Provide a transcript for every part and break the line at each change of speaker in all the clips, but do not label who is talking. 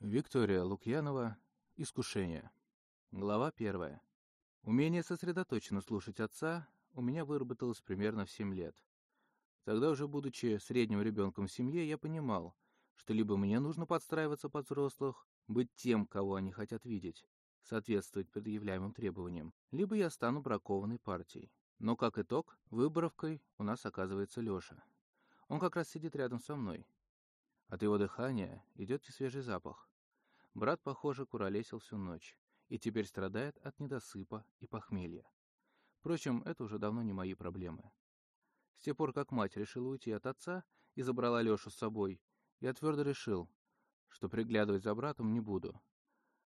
Виктория Лукьянова. Искушение. Глава первая. Умение сосредоточенно слушать отца у меня выработалось примерно в 7 лет. Тогда уже будучи средним ребенком в семье, я понимал, что либо мне нужно подстраиваться под взрослых, быть тем, кого они хотят видеть, соответствовать предъявляемым требованиям, либо я стану бракованной партией. Но как итог, выборовкой у нас оказывается Леша. Он как раз сидит рядом со мной. От его дыхания идет и свежий запах. Брат, похоже, куролесил всю ночь и теперь страдает от недосыпа и похмелья. Впрочем, это уже давно не мои проблемы. С тех пор, как мать решила уйти от отца и забрала Лешу с собой, я твердо решил, что приглядывать за братом не буду.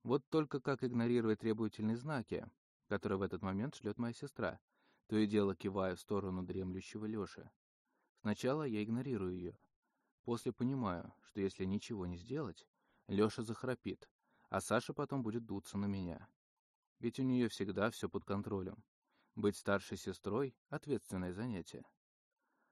Вот только как игнорировать требовательные знаки, которые в этот момент шлет моя сестра, то и дело кивая в сторону дремлющего Леши. Сначала я игнорирую ее. После понимаю, что если ничего не сделать, Леша захрапит, а Саша потом будет дуться на меня. Ведь у нее всегда все под контролем. Быть старшей сестрой — ответственное занятие.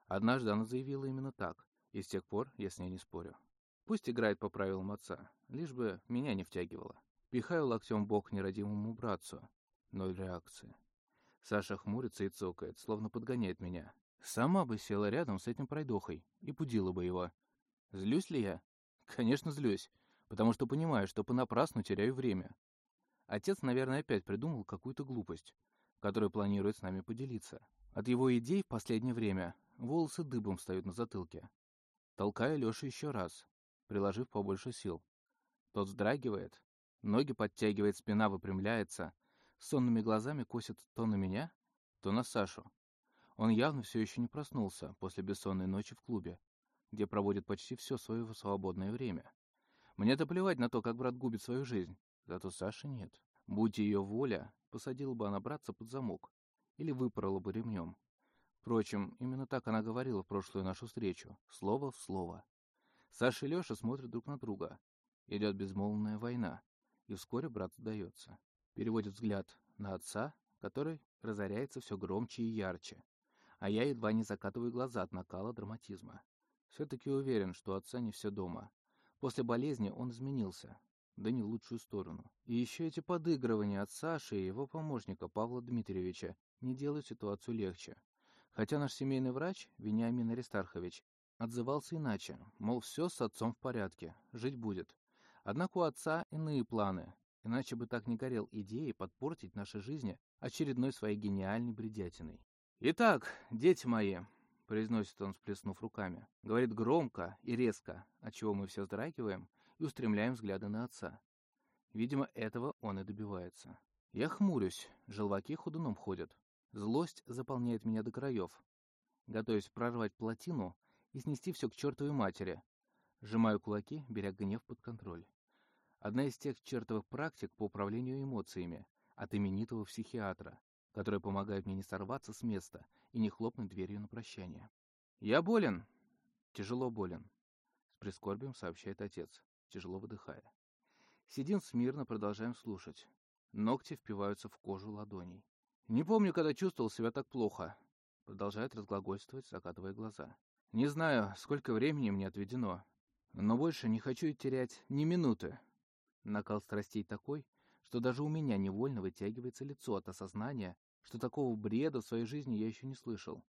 Однажды она заявила именно так, и с тех пор я с ней не спорю. Пусть играет по правилам отца, лишь бы меня не втягивала. Пихаю локтем бок нерадимому братцу. Ноль реакции. Саша хмурится и цокает, словно подгоняет меня. Сама бы села рядом с этим пройдохой и пудила бы его. Злюсь ли я? Конечно, злюсь потому что понимаю, что понапрасну теряю время. Отец, наверное, опять придумал какую-то глупость, которую планирует с нами поделиться. От его идей в последнее время волосы дыбом встают на затылке. Толкаю Лешу еще раз, приложив побольше сил. Тот вздрагивает, ноги подтягивает, спина выпрямляется, сонными глазами косит то на меня, то на Сашу. Он явно все еще не проснулся после бессонной ночи в клубе, где проводит почти все свое свободное время. Мне-то плевать на то, как брат губит свою жизнь. Зато Саши нет. Будь ее воля, посадила бы она братца под замок. Или выпорола бы ремнем. Впрочем, именно так она говорила в прошлую нашу встречу. Слово в слово. Саша и Леша смотрят друг на друга. Идет безмолвная война. И вскоре брат сдается. Переводит взгляд на отца, который разоряется все громче и ярче. А я едва не закатываю глаза от накала драматизма. Все-таки уверен, что отца не все дома. После болезни он изменился, да не в лучшую сторону. И еще эти подыгрывания от Саши и его помощника Павла Дмитриевича не делают ситуацию легче. Хотя наш семейный врач, Вениамин Аристархович, отзывался иначе, мол, все с отцом в порядке, жить будет. Однако у отца иные планы, иначе бы так не горел идеей подпортить наши жизни очередной своей гениальной бредятиной. Итак, дети мои, произносит он, сплеснув руками. Говорит громко и резко, отчего мы все вздрагиваем и устремляем взгляды на отца. Видимо, этого он и добивается. Я хмурюсь, желваки ходуном ходят. Злость заполняет меня до краев. Готовясь прорвать плотину и снести все к чертовой матери. Сжимаю кулаки, беря гнев под контроль. Одна из тех чертовых практик по управлению эмоциями от именитого психиатра, которая помогает мне не сорваться с места и не хлопнуть дверью на прощание. «Я болен. Тяжело болен», — с прискорбием сообщает отец, тяжело выдыхая. Сидим смирно, продолжаем слушать. Ногти впиваются в кожу ладоней. «Не помню, когда чувствовал себя так плохо», — продолжает разглагольствовать, закатывая глаза. «Не знаю, сколько времени мне отведено, но больше не хочу терять ни минуты». Накал страстей такой, что даже у меня невольно вытягивается лицо от осознания, что такого бреда в своей жизни я еще не слышал.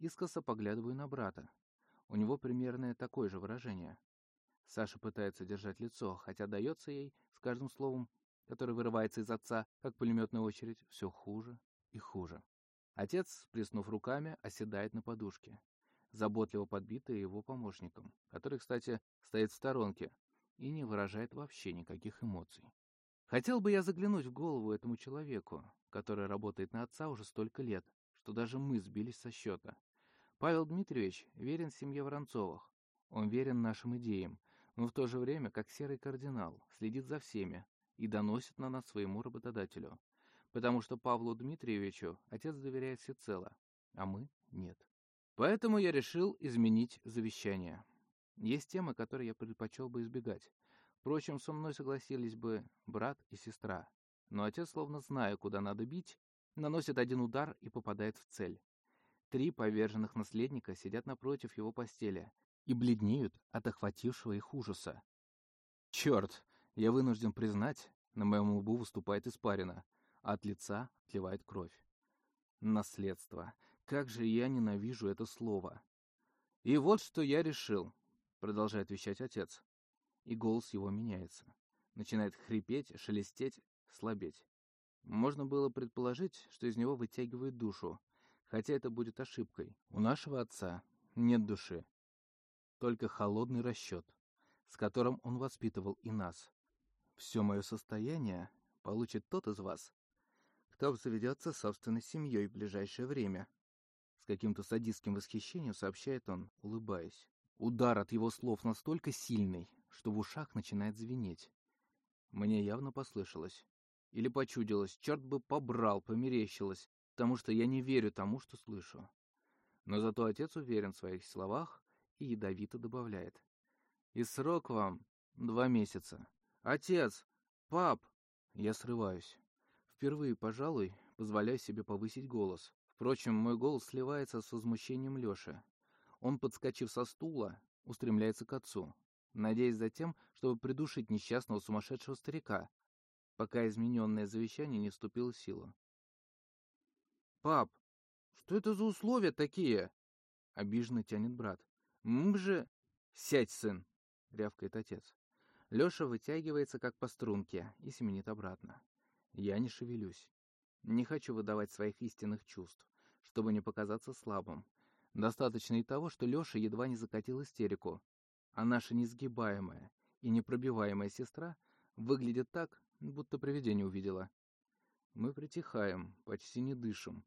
Искоса поглядываю на брата. У него примерно такое же выражение. Саша пытается держать лицо, хотя дается ей с каждым словом, которое вырывается из отца, как пулеметная очередь, все хуже и хуже. Отец, сплеснув руками, оседает на подушке, заботливо подбитый его помощником, который, кстати, стоит в сторонке и не выражает вообще никаких эмоций. Хотел бы я заглянуть в голову этому человеку, который работает на отца уже столько лет, что даже мы сбились со счета. Павел Дмитриевич верен семье Воронцовых. Он верен нашим идеям, но в то же время, как серый кардинал, следит за всеми и доносит на нас своему работодателю. Потому что Павлу Дмитриевичу отец доверяет всецело, а мы — нет. Поэтому я решил изменить завещание. Есть темы, которые я предпочел бы избегать. Впрочем, со мной согласились бы брат и сестра. Но отец, словно зная, куда надо бить, наносит один удар и попадает в цель. Три поверженных наследника сидят напротив его постели и бледнеют от охватившего их ужаса. Черт, Я вынужден признать, на моем лбу выступает испарина, а от лица отливает кровь. Наследство. Как же я ненавижу это слово. И вот что я решил, продолжает вещать отец. И голос его меняется. Начинает хрипеть, шелестеть, слабеть. Можно было предположить, что из него вытягивает душу, хотя это будет ошибкой. У нашего отца нет души. Только холодный расчет, с которым он воспитывал и нас. Все мое состояние получит тот из вас, кто обзаведется собственной семьей в ближайшее время. С каким-то садистским восхищением сообщает он, улыбаясь. Удар от его слов настолько сильный, что в ушах начинает звенеть. Мне явно послышалось. Или почудилось, черт бы побрал, померещилось, потому что я не верю тому, что слышу. Но зато отец уверен в своих словах и ядовито добавляет. И срок вам два месяца. Отец! Пап! Я срываюсь. Впервые, пожалуй, позволяю себе повысить голос. Впрочем, мой голос сливается с возмущением Лёши. Он, подскочив со стула, устремляется к отцу, надеясь затем, чтобы придушить несчастного сумасшедшего старика, пока измененное завещание не вступило в силу. «Пап, что это за условия такие?» — обиженно тянет брат. «Мы же...» «Сядь, сын!» — рявкает отец. Леша вытягивается, как по струнке, и семенит обратно. Я не шевелюсь. Не хочу выдавать своих истинных чувств, чтобы не показаться слабым. Достаточно и того, что Леша едва не закатил истерику, а наша несгибаемая и непробиваемая сестра выглядит так, будто привидение увидела. Мы притихаем, почти не дышим.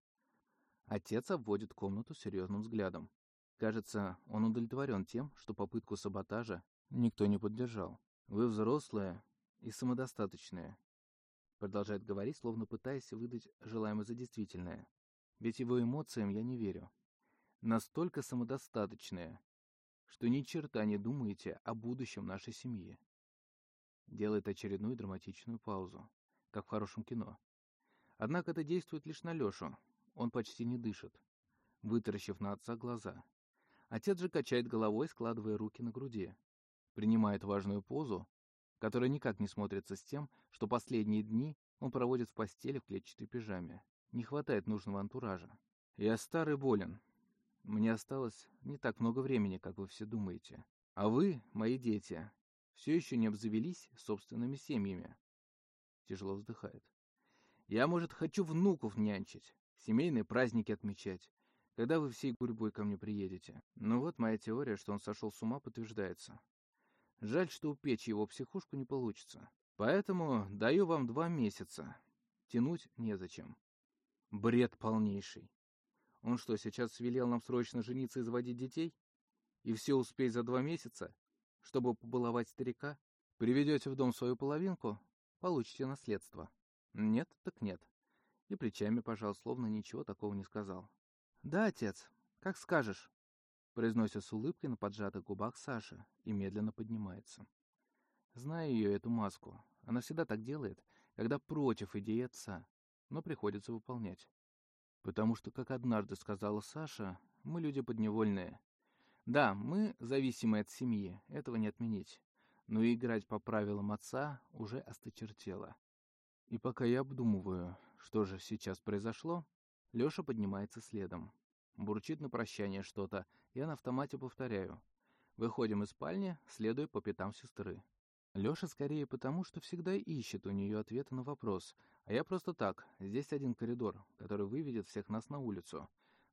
Отец обводит комнату серьезным взглядом. Кажется, он удовлетворен тем, что попытку саботажа никто не поддержал. Вы взрослые и самодостаточные. Продолжает говорить, словно пытаясь выдать желаемое за действительное. Ведь его эмоциям я не верю. Настолько самодостаточные, что ни черта не думаете о будущем нашей семьи. Делает очередную драматичную паузу, как в хорошем кино. Однако это действует лишь на Лешу. Он почти не дышит, вытаращив на отца глаза. Отец же качает головой, складывая руки на груди. Принимает важную позу, которая никак не смотрится с тем, что последние дни он проводит в постели в клетчатой пижаме. Не хватает нужного антуража. Я старый болен. Мне осталось не так много времени, как вы все думаете. А вы, мои дети, все еще не обзавелись собственными семьями. Тяжело вздыхает. Я, может, хочу внуков нянчить, семейные праздники отмечать, когда вы всей гурьбой ко мне приедете. Но вот моя теория, что он сошел с ума, подтверждается. Жаль, что упечь его психушку не получится. Поэтому даю вам два месяца. Тянуть незачем. Бред полнейший. Он что, сейчас велел нам срочно жениться и заводить детей? И все успеть за два месяца? Чтобы побаловать старика? Приведете в дом свою половинку? Получите наследство. Нет, так нет. И плечами пожал, словно ничего такого не сказал. Да, отец, как скажешь. Произносит с улыбкой на поджатых губах Саша и медленно поднимается. Знаю ее, эту маску. Она всегда так делает, когда против идеи отца, но приходится выполнять. Потому что, как однажды сказала Саша, мы люди подневольные. Да, мы зависимы от семьи, этого не отменить. Но играть по правилам отца уже осточертело. И пока я обдумываю, что же сейчас произошло, Лёша поднимается следом. Бурчит на прощание что-то, я на автомате повторяю. Выходим из спальни, следуя по пятам сестры. Лёша скорее потому, что всегда ищет у неё ответы на вопрос, а я просто так, здесь один коридор, который выведет всех нас на улицу,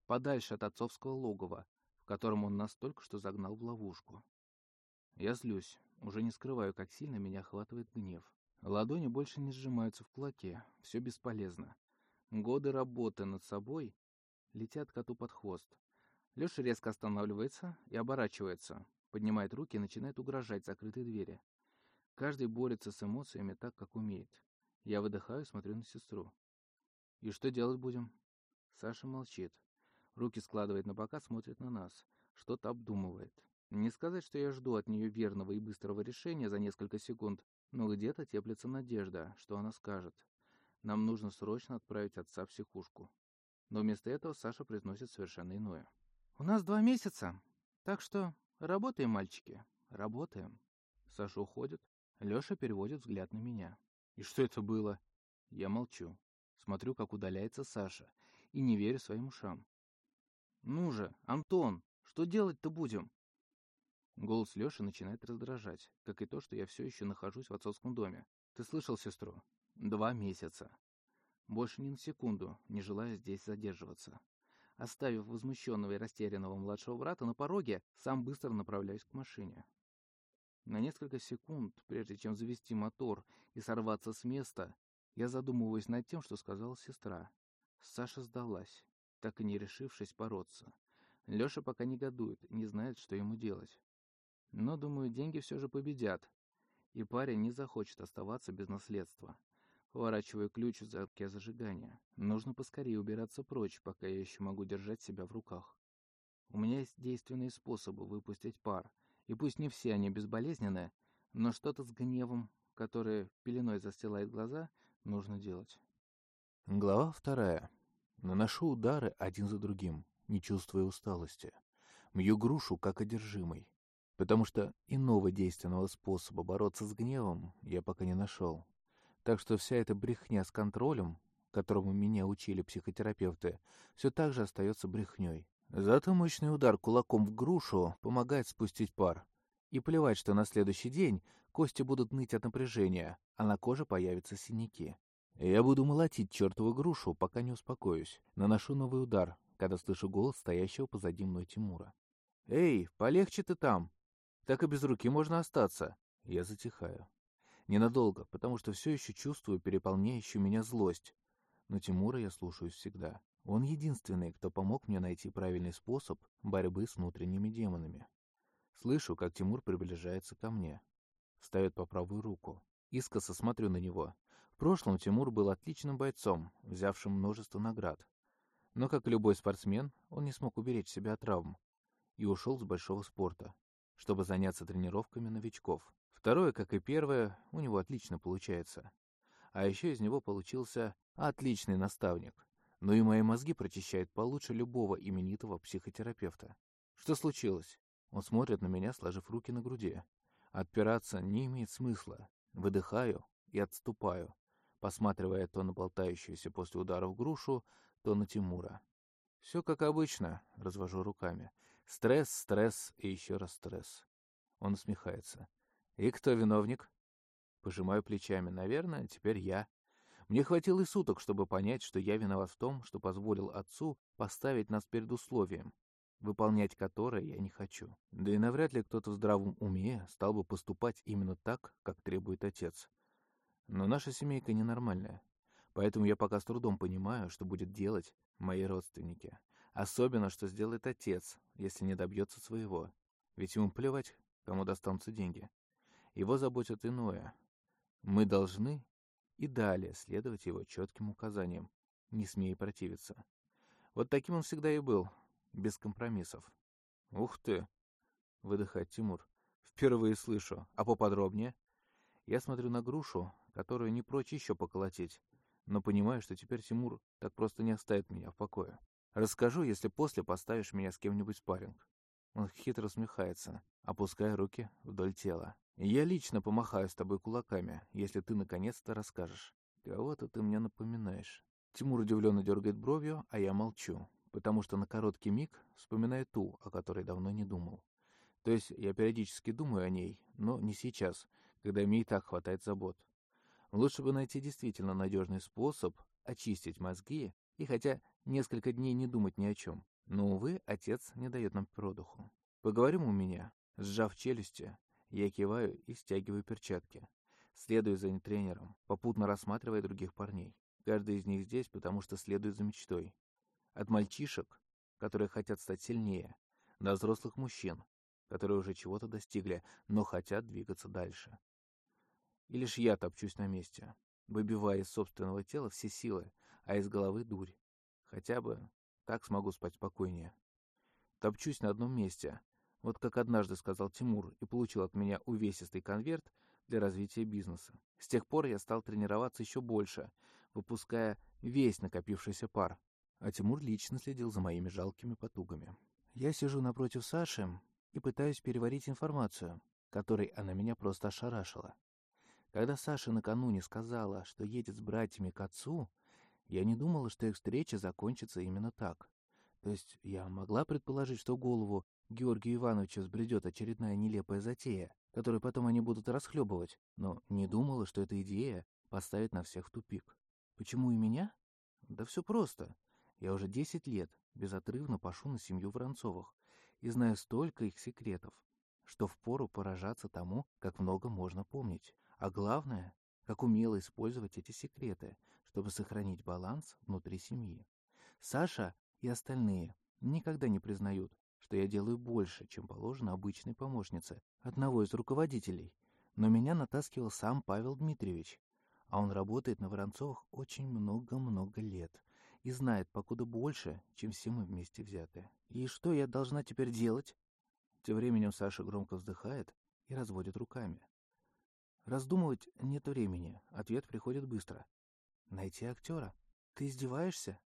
подальше от отцовского логова, в котором он нас только что загнал в ловушку. Я злюсь, уже не скрываю, как сильно меня охватывает гнев. Ладони больше не сжимаются в кулаке, все бесполезно. Годы работы над собой летят коту под хвост. Леша резко останавливается и оборачивается, поднимает руки и начинает угрожать закрытой двери. Каждый борется с эмоциями так, как умеет. Я выдыхаю смотрю на сестру. «И что делать будем?» Саша молчит. Руки складывает на бока, смотрит на нас. Что-то обдумывает. Не сказать, что я жду от нее верного и быстрого решения за несколько секунд, но где-то теплится надежда, что она скажет. Нам нужно срочно отправить отца в психушку. Но вместо этого Саша произносит совершенно иное. «У нас два месяца, так что работаем, мальчики, работаем». Саша уходит, Лёша переводит взгляд на меня. «И что это было?» Я молчу. Смотрю, как удаляется Саша, и не верю своим ушам. «Ну же, Антон, что делать-то будем?» Голос Лёши начинает раздражать, как и то, что я все еще нахожусь в отцовском доме. «Ты слышал сестру? Два месяца. Больше ни на секунду, не желая здесь задерживаться. Оставив возмущенного и растерянного младшего брата на пороге, сам быстро направляюсь к машине. На несколько секунд, прежде чем завести мотор и сорваться с места, я задумываюсь над тем, что сказала сестра. Саша сдалась, так и не решившись бороться. Лёша пока негодует, не знает, что ему делать. Но, думаю, деньги все же победят, и парень не захочет оставаться без наследства. Поворачиваю ключ в замке зажигания. Нужно поскорее убираться прочь, пока я еще могу держать себя в руках. У меня есть действенные способы выпустить пар, и пусть не все они безболезненные, но что-то с гневом, которое пеленой застилает глаза, нужно делать.
Глава вторая. Наношу удары один за другим, не чувствуя усталости. Мью грушу, как одержимый. Потому что иного действенного способа бороться с гневом я пока не нашел. Так что вся эта брехня с контролем, которому меня учили психотерапевты, все так же остается брехней. Зато мощный удар кулаком в грушу помогает спустить пар. И плевать, что на следующий день кости будут ныть от напряжения, а на коже появятся синяки. Я буду молотить чертову грушу, пока не успокоюсь. Наношу новый удар, когда слышу голос стоящего позади мной Тимура. «Эй, полегче ты там! Так и без руки можно остаться!» Я затихаю. Ненадолго, потому что все еще чувствую переполняющую меня злость. Но Тимура я слушаюсь всегда. Он единственный, кто помог мне найти правильный способ борьбы с внутренними демонами. Слышу, как Тимур приближается ко мне. Ставит по правую руку. Искоса смотрю на него. В прошлом Тимур был отличным бойцом, взявшим множество наград. Но, как и любой спортсмен, он не смог уберечь себя от травм и ушел с большого спорта, чтобы заняться тренировками новичков. Второе, как и первое, у него отлично получается. А еще из него получился отличный наставник. Но и мои мозги прочищает получше любого именитого психотерапевта. Что случилось? Он смотрит на меня, сложив руки на груди. Отпираться не имеет смысла. Выдыхаю и отступаю, посматривая то на болтающуюся после удара в грушу, то на Тимура. Все как обычно, развожу руками. Стресс, стресс и еще раз стресс. Он усмехается. «И кто виновник?» Пожимаю плечами. «Наверное, теперь я». Мне хватило и суток, чтобы понять, что я виноват в том, что позволил отцу поставить нас перед условием, выполнять которое я не хочу. Да и навряд ли кто-то в здравом уме стал бы поступать именно так, как требует отец. Но наша семейка ненормальная. Поэтому я пока с трудом понимаю, что будет делать мои родственники. Особенно, что сделает отец, если не добьется своего. Ведь ему плевать, кому достанутся деньги. Его заботит иное. Мы должны и далее следовать его четким указаниям, не смея противиться. Вот таким он всегда и был, без компромиссов. «Ух ты!» — выдыхает Тимур. «Впервые слышу. А поподробнее?» Я смотрю на грушу, которую не прочь еще поколотить, но понимаю, что теперь Тимур так просто не оставит меня в покое. Расскажу, если после поставишь меня с кем-нибудь в спарринг. Он хитро усмехается, опуская руки вдоль тела. «Я лично помахаю с тобой кулаками, если ты наконец-то расскажешь. Кого-то ты мне напоминаешь». Тимур удивленно дергает бровью, а я молчу, потому что на короткий миг вспоминаю ту, о которой давно не думал. То есть я периодически думаю о ней, но не сейчас, когда мне и так хватает забот. Лучше бы найти действительно надежный способ очистить мозги и хотя несколько дней не думать ни о чем. Но, увы, отец не дает нам продуху. Поговорим у меня. Сжав челюсти, я киваю и стягиваю перчатки. Следую за тренером, попутно рассматривая других парней. Каждый из них здесь, потому что следует за мечтой. От мальчишек, которые хотят стать сильнее, до взрослых мужчин, которые уже чего-то достигли, но хотят двигаться дальше. И лишь я топчусь на месте, выбивая из собственного тела все силы, а из головы дурь. Хотя бы так смогу спать спокойнее. Топчусь на одном месте. Вот как однажды сказал Тимур и получил от меня увесистый конверт для развития бизнеса. С тех пор я стал тренироваться еще больше, выпуская весь накопившийся пар. А Тимур лично следил за моими жалкими потугами. Я сижу напротив Саши и пытаюсь переварить информацию, которой она меня просто ошарашила. Когда Саша накануне сказала, что едет с братьями к отцу, я не думала, что их встреча закончится именно так. То есть я могла предположить, что голову Георгия Ивановича сбредет очередная нелепая затея, которую потом они будут расхлебывать, но не думала, что эта идея поставит на всех в тупик. Почему и меня? Да все просто. Я уже 10 лет безотрывно пошу на семью Воронцовых и знаю столько их секретов, что впору поражаться тому, как много можно помнить. А главное, как умело использовать эти секреты, чтобы сохранить баланс внутри семьи. Саша и остальные никогда не признают, что я делаю больше, чем положено обычной помощнице одного из руководителей, но меня натаскивал сам Павел Дмитриевич, а он работает на Воронцовых очень много-много лет и знает покуда больше, чем все мы вместе взятые. И что я должна теперь делать? Тем временем Саша громко вздыхает и разводит руками. Раздумывать нет времени, ответ приходит быстро. Найти актера. Ты издеваешься?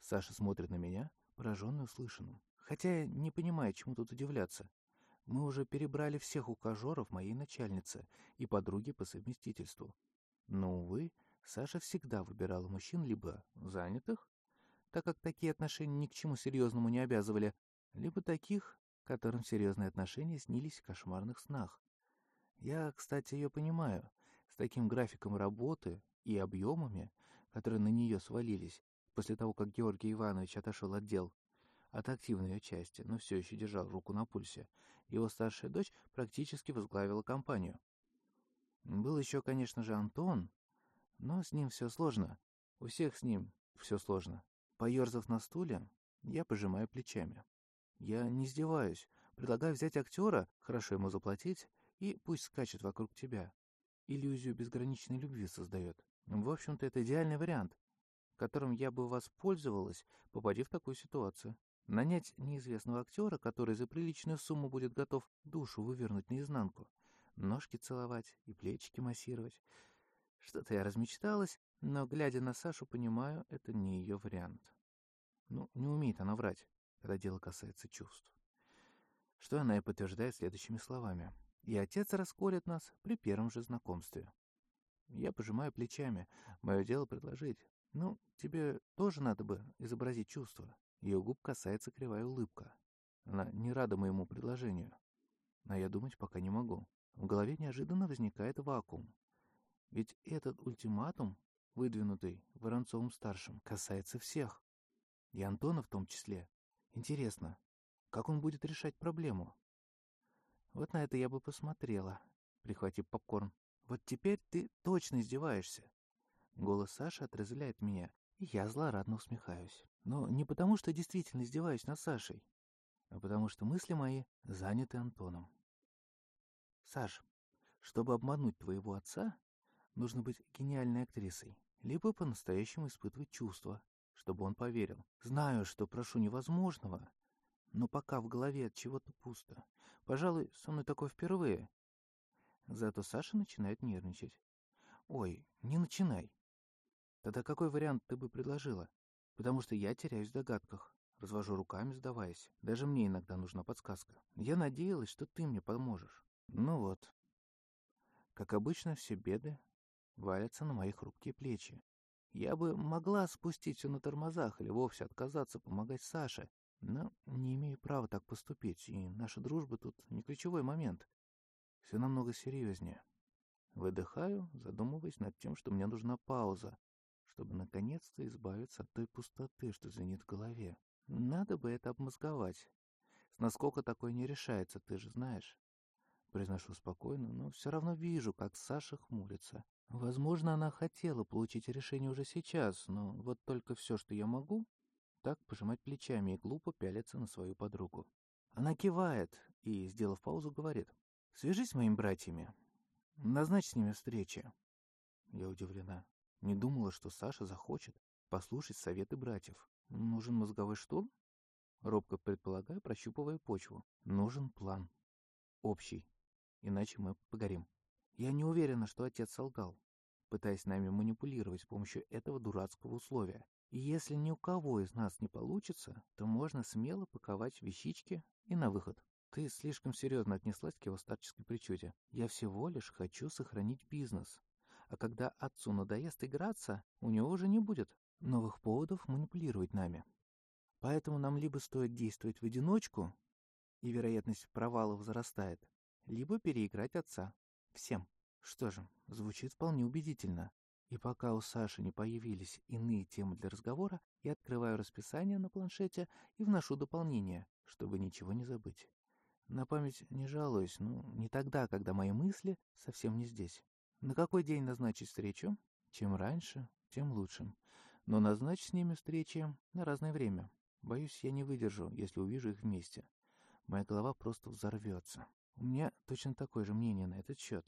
Саша смотрит на меня, пораженный услышанным. Хотя я не понимаю, чему тут удивляться. Мы уже перебрали всех ухажеров моей начальницы и подруги по совместительству. Но, увы, Саша всегда выбирала мужчин либо занятых, так как такие отношения ни к чему серьезному не обязывали, либо таких, которым серьезные отношения снились в кошмарных снах. Я, кстати, ее понимаю. С таким графиком работы и объемами, которые на нее свалились после того, как Георгий Иванович отошел от дел, от активной ее части, но все еще держал руку на пульсе, его старшая дочь практически возглавила компанию. Был еще, конечно же, Антон, но с ним все сложно. У всех с ним все сложно. Поерзав на стуле, я пожимаю плечами. Я не издеваюсь. Предлагаю взять актера, хорошо ему заплатить, и пусть скачет вокруг тебя. Иллюзию безграничной любви создает. В общем-то, это идеальный вариант, которым я бы воспользовалась, попадя в такую ситуацию. Нанять неизвестного актера, который за приличную сумму будет готов душу вывернуть наизнанку, ножки целовать и плечики массировать. Что-то я размечталась, но, глядя на Сашу, понимаю, это не ее вариант. Ну, не умеет она врать, когда дело касается чувств. Что она и подтверждает следующими словами. И отец расколет нас при первом же знакомстве. Я пожимаю плечами. Мое дело предложить. Ну, тебе тоже надо бы изобразить чувства. Ее губ касается кривая улыбка. Она не рада моему предложению. Но я думать пока не могу. В голове неожиданно возникает вакуум. Ведь этот ультиматум, выдвинутый Воронцовым-старшим, касается всех. И Антона в том числе. Интересно, как он будет решать проблему? Вот на это я бы посмотрела, прихватив попкорн. Вот теперь ты точно издеваешься. Голос Саши отрезвляет меня, и я злорадно усмехаюсь. Но не потому, что действительно издеваюсь над Сашей, а потому что мысли мои заняты Антоном. Саш, чтобы обмануть твоего отца, нужно быть гениальной актрисой, либо по-настоящему испытывать чувства, чтобы он поверил. Знаю, что прошу невозможного, но пока в голове от чего-то пусто. Пожалуй, со мной такое впервые. Зато Саша начинает нервничать. Ой, не начинай. Тогда какой вариант ты бы предложила? Потому что я теряюсь в догадках. Развожу руками, сдаваясь. Даже мне иногда нужна подсказка. Я надеялась, что ты мне поможешь. Ну вот. Как обычно, все беды валятся на мои хрупкие плечи. Я бы могла спустить все на тормозах или вовсе отказаться помогать Саше, но не имею права так поступить, и наша дружба тут не ключевой момент. Все намного серьезнее. Выдыхаю, задумываясь над тем, что мне нужна пауза, чтобы наконец-то избавиться от той пустоты, что звенит в голове. Надо бы это обмозговать. С насколько такое не решается, ты же знаешь. Произношу спокойно, но все равно вижу, как Саша хмурится. Возможно, она хотела получить решение уже сейчас, но вот только все, что я могу, так пожимать плечами и глупо пялиться на свою подругу. Она кивает и, сделав паузу, говорит. «Свяжись с моими братьями. Назначь с ними встречи». Я удивлена. Не думала, что Саша захочет послушать советы братьев. Нужен мозговой штурм? Робко предполагаю, прощупывая почву. Нужен план. Общий. Иначе мы погорим. Я не уверена, что отец солгал, пытаясь нами манипулировать с помощью этого дурацкого условия. И если ни у кого из нас не получится, то можно смело паковать вещички и на выход. Ты слишком серьезно отнеслась к его старческой причуде. Я всего лишь хочу сохранить бизнес. А когда отцу надоест играться, у него уже не будет новых поводов манипулировать нами. Поэтому нам либо стоит действовать в одиночку, и вероятность провала возрастает, либо переиграть отца. Всем. Что же, звучит вполне убедительно. И пока у Саши не появились иные темы для разговора, я открываю расписание на планшете и вношу дополнение, чтобы ничего не забыть. На память не жалуюсь, ну, не тогда, когда мои мысли совсем не здесь. На какой день назначить встречу? Чем раньше, тем лучше. Но назначь с ними встречи на разное время. Боюсь, я не выдержу, если увижу их вместе. Моя голова просто взорвется. У меня точно такое же мнение на этот счет.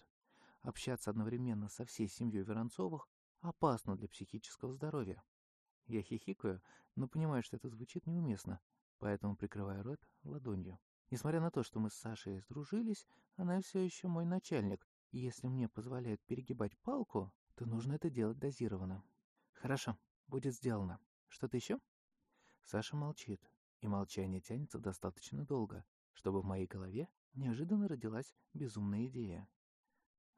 Общаться одновременно со всей семьей Воронцовых опасно для психического здоровья. Я хихикаю, но понимаю, что это звучит неуместно, поэтому прикрываю рот ладонью. Несмотря на то, что мы с Сашей сдружились, она все еще мой начальник, и если мне позволяют перегибать палку, то нужно это делать дозированно. Хорошо, будет сделано. Что-то еще? Саша молчит, и молчание тянется достаточно долго, чтобы в моей голове неожиданно родилась безумная идея.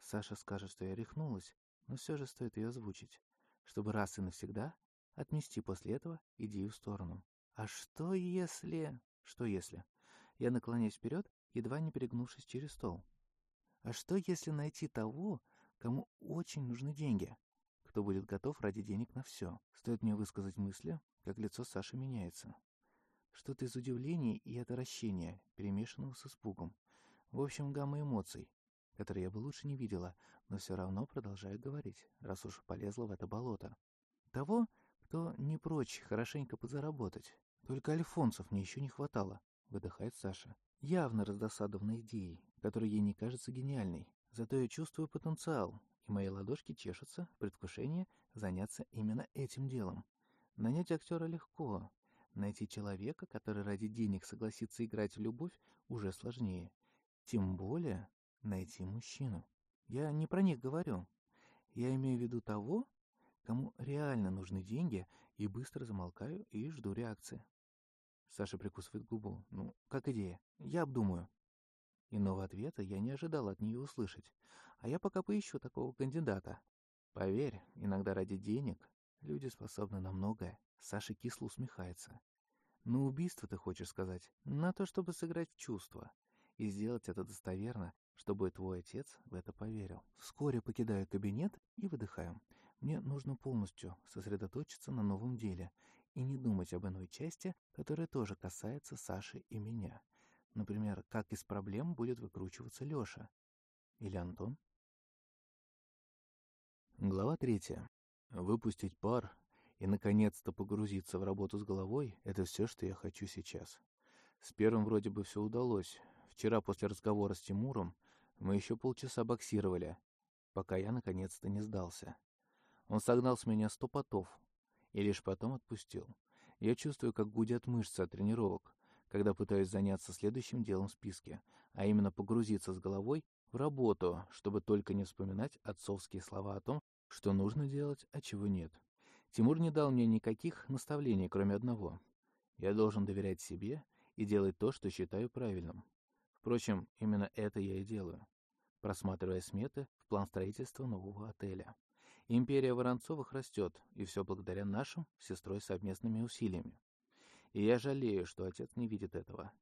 Саша скажет, что я рехнулась, но все же стоит ее озвучить, чтобы раз и навсегда отмести после этого идею в сторону. А что если... Что если? Я наклоняюсь вперед, едва не перегнувшись через стол. А что если найти того, кому очень нужны деньги? Кто будет готов ради денег на все? Стоит мне высказать мысли, как лицо Саши меняется. Что-то из удивления и отвращения, перемешанного с испугом. В общем, гамма эмоций, которые я бы лучше не видела, но все равно продолжаю говорить, раз уж полезла в это болото. Того, кто не прочь хорошенько подзаработать. Только альфонсов мне еще не хватало, выдыхает Саша. Явно раздосадованной идеей, которая ей не кажется гениальной. Зато я чувствую потенциал, и мои ладошки чешутся в предвкушении заняться именно этим делом. Нанять актера легко. Найти человека, который ради денег согласится играть в любовь, уже сложнее. Тем более найти мужчину. Я не про них говорю. Я имею в виду того, кому реально нужны деньги, и быстро замолкаю и жду реакции. Саша прикусывает губу. Ну, как идея. Я обдумаю. Иного ответа я не ожидал от нее услышать. А я пока поищу такого кандидата. Поверь, иногда ради денег люди способны на многое. Саша кисло усмехается. На убийство ты хочешь сказать? На то, чтобы сыграть в чувства. И сделать это достоверно, чтобы твой отец в это поверил. Вскоре покидаю кабинет и выдыхаю. Мне нужно полностью сосредоточиться на новом деле и не думать об иной части, которая тоже касается Саши и меня. Например, как из проблем будет выкручиваться Лёша. Или Антон? Глава третья. Выпустить пар и, наконец-то, погрузиться в работу с головой — это все, что я хочу сейчас. С первым вроде бы все удалось. Вчера после разговора с Тимуром мы еще полчаса боксировали, пока я, наконец-то, не сдался. Он согнал с меня сто потов и лишь потом отпустил. Я чувствую, как гудят мышцы от тренировок, когда пытаюсь заняться следующим делом в списке, а именно погрузиться с головой в работу, чтобы только не вспоминать отцовские слова о том, что нужно делать, а чего нет. Тимур не дал мне никаких наставлений, кроме одного. Я должен доверять себе и делать то, что считаю правильным. Впрочем, именно это я и делаю, просматривая сметы в план строительства нового отеля. Империя Воронцовых растет, и все благодаря нашим сестрой совместными усилиями. И я жалею, что отец не видит этого.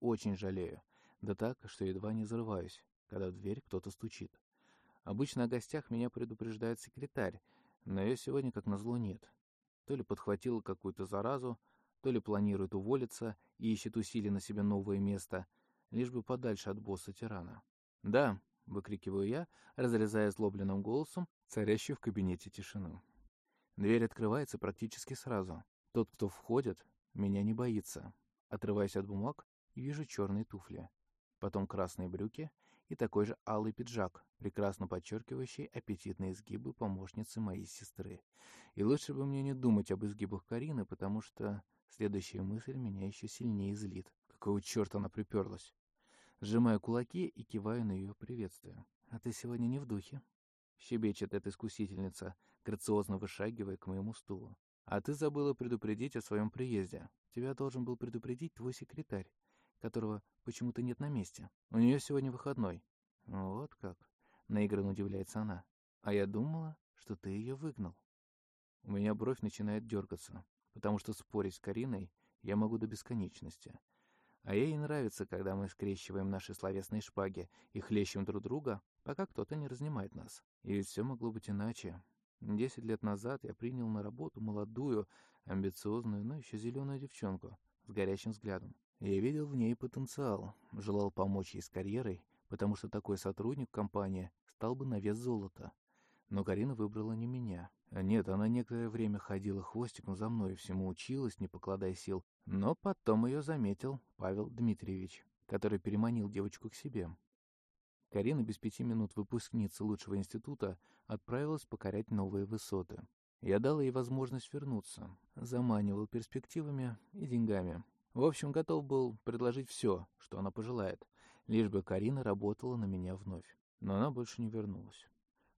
Очень жалею. Да так, что едва не взрываюсь, когда в дверь кто-то стучит. Обычно о гостях меня предупреждает секретарь, но ее сегодня, как назло, нет. То ли подхватила какую-то заразу, то ли планирует уволиться и ищет усилий на себе новое место, лишь бы подальше от босса-тирана. «Да», — выкрикиваю я, разрезая злобленным голосом царящую в кабинете тишину. Дверь открывается практически сразу. Тот, кто входит, меня не боится. Отрываясь от бумаг, вижу черные туфли. Потом красные брюки и такой же алый пиджак, прекрасно подчеркивающий аппетитные изгибы помощницы моей сестры. И лучше бы мне не думать об изгибах Карины, потому что следующая мысль меня еще сильнее злит. Какого черта она приперлась? Сжимаю кулаки и киваю на ее приветствие. «А ты сегодня не в духе?» Щебечет эта искусительница, грациозно вышагивая к моему стулу. А ты забыла предупредить о своем приезде. Тебя должен был предупредить твой секретарь. которого почему-то нет на месте. У нее сегодня выходной». «Вот как?» — наигранно удивляется она. «А я думала, что ты ее выгнал». У меня бровь начинает дергаться, потому что спорить с Кариной я могу до бесконечности. А ей нравится, когда мы скрещиваем наши словесные шпаги и хлещем друг друга, пока кто-то не разнимает нас. И все могло быть иначе. Десять лет назад я принял на работу молодую, амбициозную, но еще зеленую девчонку с горящим взглядом. Я видел в ней потенциал, желал помочь ей с карьерой, потому что такой сотрудник компании стал бы на вес золота. Но Карина выбрала не меня. Нет, она некоторое время ходила хвостиком за мной и всему училась, не покладая сил. Но потом ее заметил Павел Дмитриевич, который переманил девочку к себе. Карина без пяти минут выпускница лучшего института отправилась покорять новые высоты. Я дал ей возможность вернуться, заманивал перспективами и деньгами. В общем, готов был предложить все, что она пожелает, лишь бы Карина работала на меня вновь. Но она больше не вернулась.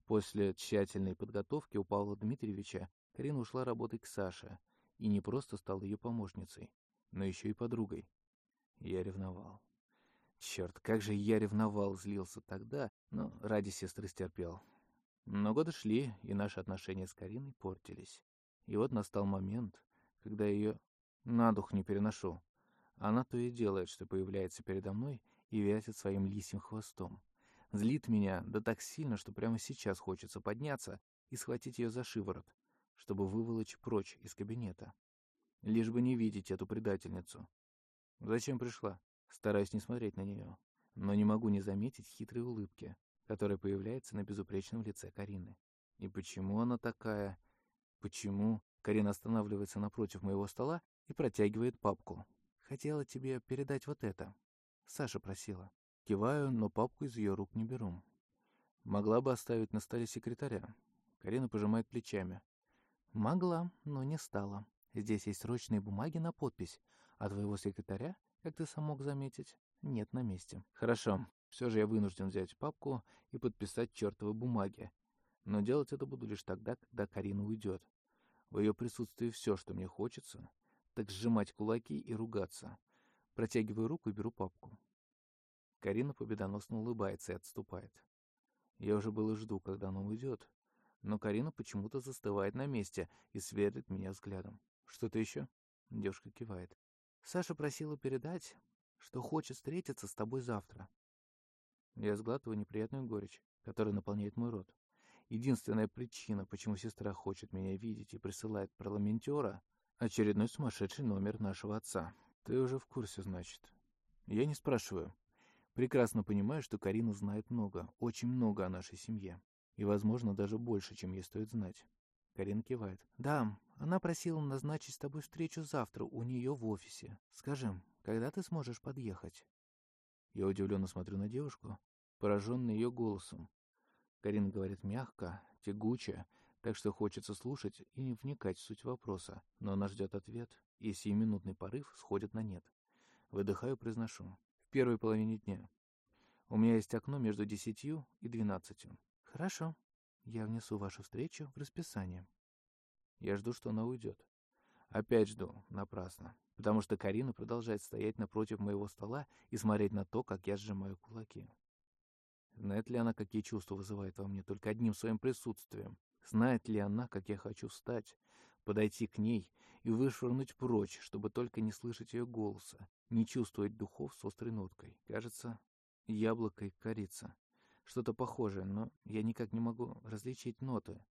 После тщательной подготовки у Павла Дмитриевича Карина ушла работать к Саше и не просто стала ее помощницей, но еще и подругой. Я ревновал. Черт, как же я ревновал, злился тогда, но ради сестры стерпел. Но годы шли, и наши отношения с Кариной портились. И вот настал момент, когда ее на дух не переношу. Она то и делает, что появляется передо мной и вертит своим лисьим хвостом. Злит меня, да так сильно, что прямо сейчас хочется подняться и схватить ее за шиворот, чтобы выволочь прочь из кабинета. Лишь бы не видеть эту предательницу. Зачем пришла? Стараюсь не смотреть на нее, но не могу не заметить хитрой улыбки, которая появляется на безупречном лице Карины. И почему она такая? Почему? Карина останавливается напротив моего стола и протягивает папку. Хотела тебе передать вот это. Саша просила. Киваю, но папку из ее рук не беру. Могла бы оставить на столе секретаря. Карина пожимает плечами. Могла, но не стала. Здесь есть срочные бумаги на подпись, а твоего секретаря как ты сам мог заметить, нет на месте. Хорошо, все же я вынужден взять папку и подписать чертовы бумаги. Но делать это буду лишь тогда, когда Карина уйдет. В ее присутствии все, что мне хочется, так сжимать кулаки и ругаться. Протягиваю руку и беру папку. Карина победоносно улыбается и отступает. Я уже было жду, когда она уйдет. Но Карина почему-то застывает на месте и сверлит меня взглядом. «Что-то еще?» Девушка кивает. Саша просила передать, что хочет встретиться с тобой завтра. Я сглатываю неприятную горечь, которая наполняет мой рот. Единственная причина, почему сестра хочет меня видеть и присылает парламентера — очередной сумасшедший номер нашего отца. Ты уже в курсе, значит. Я не спрашиваю. Прекрасно понимаю, что Карина знает много, очень много о нашей семье. И, возможно, даже больше, чем ей стоит знать. Карин кивает. «Да, она просила назначить с тобой встречу завтра у нее в офисе. Скажи, когда ты сможешь подъехать?» Я удивленно смотрю на девушку, пораженный ее голосом. Карин говорит мягко, тягуче, так что хочется слушать и не вникать в суть вопроса, но она ждет ответ, и сиюминутный порыв сходит на нет. Выдыхаю, произношу. В первой половине дня. У меня есть окно между десятью и двенадцатью. Хорошо. Я внесу вашу встречу в расписание. Я жду, что она уйдет. Опять жду, напрасно, потому что Карина продолжает стоять напротив моего стола и смотреть на то, как я сжимаю кулаки. Знает ли она, какие чувства вызывает во мне только одним своим присутствием? Знает ли она, как я хочу встать, подойти к ней и вышвырнуть прочь, чтобы только не слышать ее голоса, не чувствовать духов с острой ноткой? Кажется, яблоко и корица. Что-то похожее, но я никак не могу различить ноты,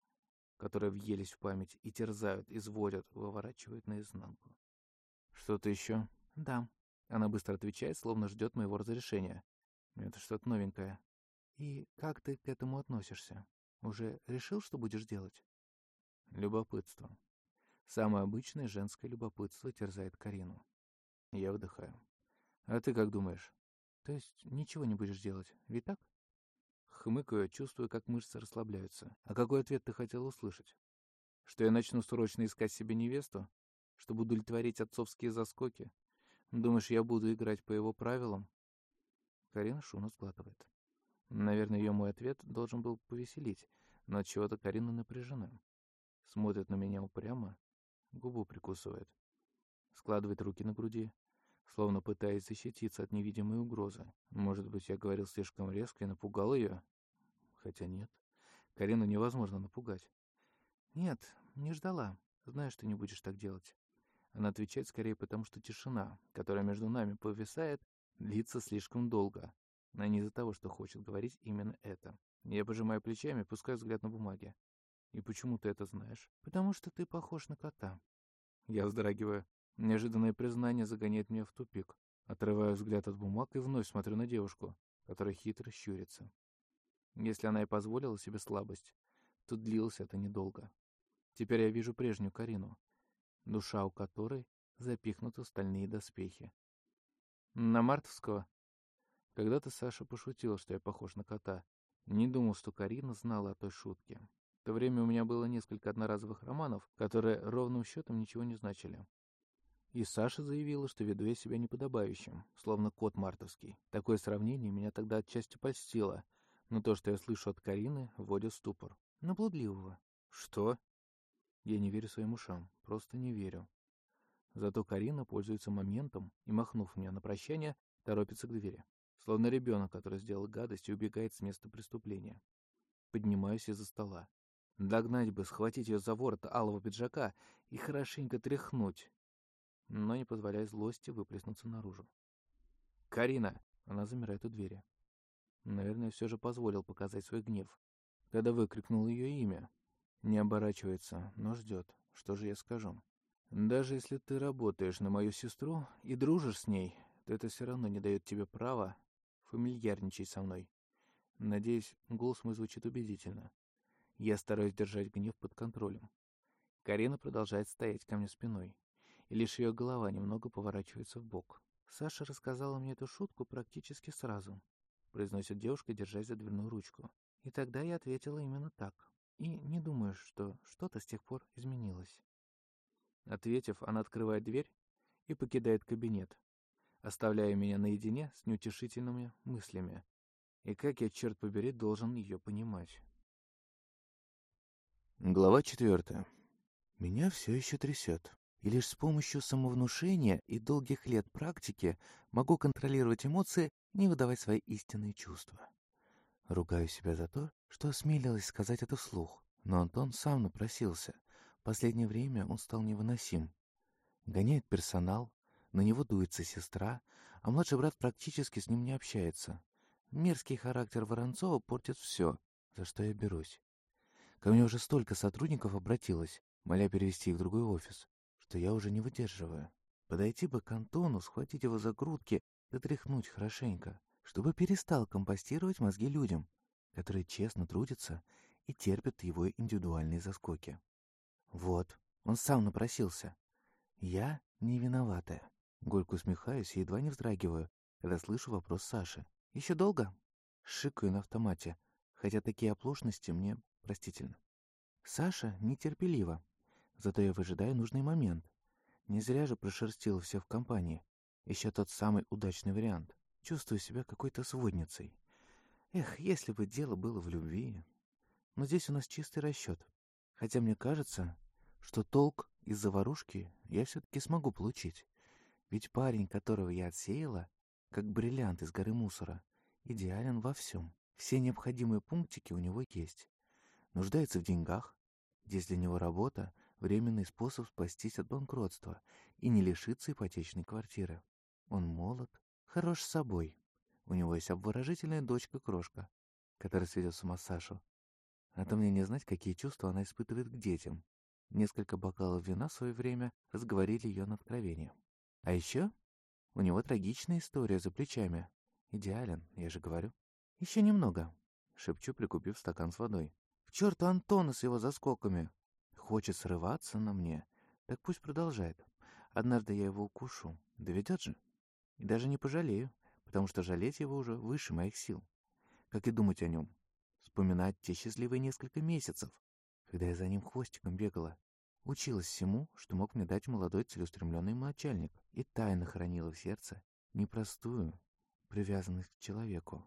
которые въелись в память и терзают, изводят, выворачивают наизнанку. «Что-то еще?» «Да». Она быстро отвечает, словно ждет моего разрешения. «Это что-то новенькое». «И как ты к этому относишься? Уже решил, что будешь делать?» Любопытство. Самое обычное женское любопытство терзает Карину. Я вдыхаю. «А ты как думаешь?» «То есть ничего не будешь делать, ведь так?» Хмыкаю, чувствую, как мышцы расслабляются. А какой ответ ты хотел услышать? Что я начну срочно искать себе невесту? Чтобы удовлетворить отцовские заскоки? Думаешь, я буду играть по его правилам? Карина шумно сглатывает. Наверное, ее мой ответ должен был повеселить, но от чего-то Карина напряжена. Смотрит на меня упрямо, губу прикусывает. Складывает руки на груди. словно пытаясь защититься от невидимой угрозы. Может быть, я говорил слишком резко и напугал ее? Хотя нет. Карину невозможно напугать.
«Нет, не ждала. Знаю, что не будешь так делать».
Она отвечает скорее потому, что тишина, которая между нами повисает, длится слишком долго, а не из-за того, что хочет говорить именно это. Я пожимаю плечами, пускаю взгляд на бумаге. «И почему ты это знаешь?»
«Потому что ты похож на кота».
Я вздрагиваю. Неожиданное признание загоняет меня в тупик. Отрываю взгляд от бумаг и вновь смотрю на девушку, которая хитро щурится. Если она и позволила себе слабость, то длилось это недолго. Теперь я вижу прежнюю Карину, душа у которой запихнута в стальные доспехи. На Мартовского? Когда-то Саша пошутил, что я похож на кота. Не думал, что Карина знала о той шутке. В то время у меня было несколько одноразовых романов, которые ровным счетом ничего не значили. И Саша заявила, что веду я себя неподобающим, словно кот мартовский. Такое сравнение меня тогда отчасти польстило, но то, что я слышу от Карины, вводит ступор.
На блудливого.
Что? Я не верю своим ушам, просто не верю. Зато Карина пользуется моментом и, махнув меня на прощание, торопится к двери. Словно ребенок, который сделал гадость и убегает с места преступления. Поднимаюсь из-за стола. Догнать бы, схватить ее за ворот алого пиджака и хорошенько тряхнуть. Но не позволяя злости выплеснуться наружу. «Карина!» Она замирает у двери. Наверное, все же позволил показать свой гнев. Когда выкрикнул ее имя. Не оборачивается, но ждет. Что же я скажу? Даже если ты работаешь на мою сестру и дружишь с ней, то это все равно не дает тебе права фамильярничать со мной. Надеюсь, голос мой звучит убедительно. Я стараюсь держать гнев под контролем. Карина продолжает стоять ко мне спиной, и лишь ее голова немного поворачивается в бок.
Саша рассказала мне эту шутку практически сразу произносит девушка, держась за дверную ручку. И тогда я ответила именно так. И не думаю, что что-то с тех пор изменилось.
Ответив, она открывает дверь и покидает кабинет, оставляя меня наедине с неутешительными мыслями. И как я, черт побери, должен ее понимать? Глава четвертая. Меня все еще трясет. И лишь с помощью самовнушения и долгих лет практики могу контролировать эмоции не выдавать свои истинные чувства. Ругаю себя за то, что осмелилась сказать это вслух, но Антон сам напросился. Последнее время он стал невыносим. Гоняет персонал, на него дуется сестра, а младший брат практически с ним не общается. Мерзкий характер Воронцова портит все, за что я берусь. Ко мне уже столько сотрудников обратилось, моля перевести их в другой офис, что я уже не выдерживаю. Подойти бы к Антону, схватить его за грудки дотряхнуть хорошенько, чтобы перестал компостировать мозги людям, которые честно трудятся и терпят его индивидуальные заскоки. Вот, он сам напросился. Я не виноватая. Горько усмехаюсь и едва не вздрагиваю, когда слышу вопрос Саши. «Еще долго?» Шикаю на автомате, хотя такие оплошности мне простительно. Саша нетерпелива, зато я выжидаю нужный момент. Не зря же прошерстила все в компании. Еще тот самый удачный вариант. Чувствую себя какой-то сводницей. Эх, если бы дело было в любви. Но здесь у нас чистый расчет. Хотя мне кажется, что толк из заварушки я все-таки смогу получить. Ведь парень, которого я отсеяла, как бриллиант из горы мусора, идеален во всем. Все необходимые пунктики у него есть. Нуждается в деньгах. Здесь для него работа — временный способ спастись от банкротства и не лишиться ипотечной квартиры. Он молод, хорош собой. У него есть обворожительная дочка-крошка, которая сведет с ума Сашу. А то мне не знать, какие чувства она испытывает к детям. Несколько бокалов вина в свое время разговорили ее на откровение. А еще у него трагичная история за плечами. Идеален, я же говорю. Еще немного, шепчу, прикупив стакан с водой. К черту Антона с его заскоками. Хочет срываться на мне. Так пусть продолжает. Однажды я его укушу. Доведет же. И даже не пожалею, потому что жалеть его уже выше моих сил. Как и думать о нем. Вспоминать те счастливые несколько месяцев, когда я за ним хвостиком бегала. Училась всему, что мог мне дать молодой целеустремленный начальник, и тайно хранила в сердце непростую привязанность к человеку,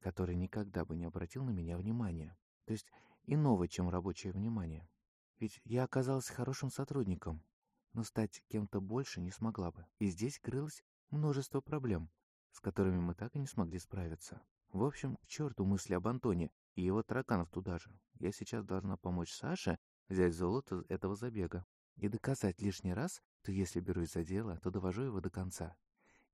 который никогда бы не обратил на меня внимания, то есть иного, чем рабочее внимание. Ведь я оказалась хорошим сотрудником, но стать кем-то больше не смогла бы. И здесь крылось множество проблем, с которыми мы так и не смогли справиться. В общем, к черту мысли об Антоне и его тараканов туда же. Я сейчас должна помочь Саше взять золото этого забега и доказать лишний раз, что если берусь за дело, то довожу его до конца.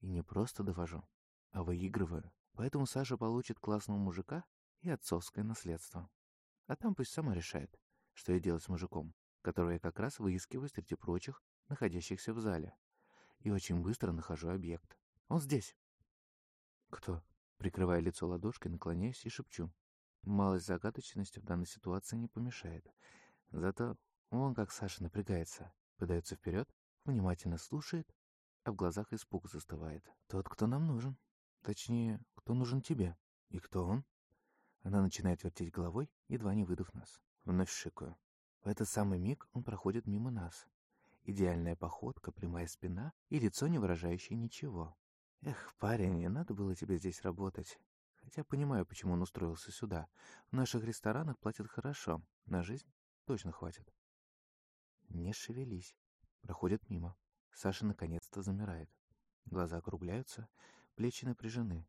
И не просто довожу, а выигрываю. Поэтому Саша получит классного мужика и отцовское наследство. А там пусть сама решает, что я делать с мужиком, которого я как раз выискиваю среди прочих, находящихся в зале. И очень быстро нахожу объект. Он здесь. Кто? Прикрывая лицо ладошкой, наклоняюсь и шепчу. Малость загадочности в данной ситуации не помешает. Зато он, как Саша, напрягается, подается вперед, внимательно слушает, а в глазах испуг застывает. Тот, кто нам нужен. Точнее, кто нужен тебе. И кто он? Она начинает вертеть головой, едва не выдав нас. Вновь шикаю. В этот самый миг он проходит мимо нас. Идеальная походка, прямая спина и лицо, не выражающее ничего. Эх, парень, не надо было тебе здесь работать. Хотя понимаю, почему он устроился сюда. В наших ресторанах платят хорошо, на жизнь точно хватит. Не шевелись. Проходит мимо. Саша наконец-то замирает. Глаза округляются, плечи напряжены.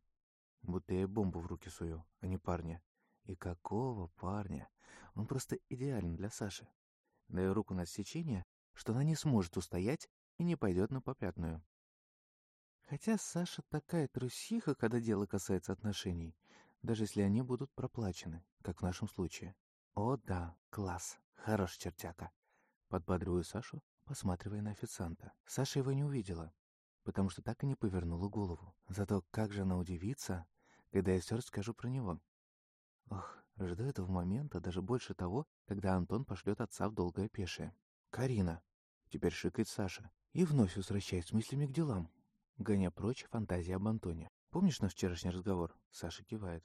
Будто я бомбу в руки сую, а не парня. И какого парня? Он просто идеален для Саши. Даю руку на отсечение, что она не сможет устоять и не пойдет на попятную. Хотя Саша такая трусиха, когда дело касается отношений, даже если они будут проплачены, как в нашем случае. О да, класс, хорош чертяка. Подбадриваю Сашу, посматривая на официанта. Саша его не увидела, потому что так и не повернула голову. Зато как же она удивится, когда я все расскажу про него. Ох, жду этого момента даже больше того, когда Антон пошлет отца в долгое пешее. «Карина!» — теперь шикает Саша. И вновь возвращаясь мыслями к делам, гоня прочь фантазии об Антоне. «Помнишь наш вчерашний разговор?» Саша кивает.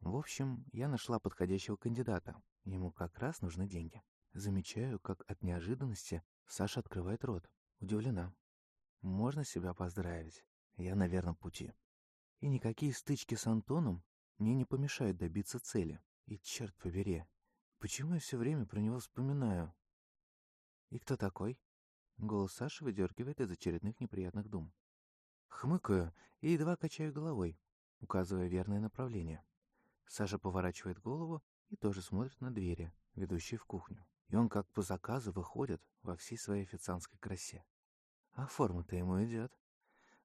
«В общем, я нашла подходящего кандидата. Ему как раз нужны деньги». Замечаю, как от неожиданности Саша открывает рот. Удивлена. Можно себя поздравить. Я на верном пути. И никакие стычки с Антоном мне не помешают добиться цели. И черт побери, почему я все время про него вспоминаю? И кто такой? Голос Саши выдергивает из очередных неприятных дум. Хмыкаю и едва качаю головой, указывая верное направление. Саша поворачивает голову и тоже смотрит на двери, ведущие в кухню. И он как по заказу выходит во всей своей официантской красе. А форма-то ему идет.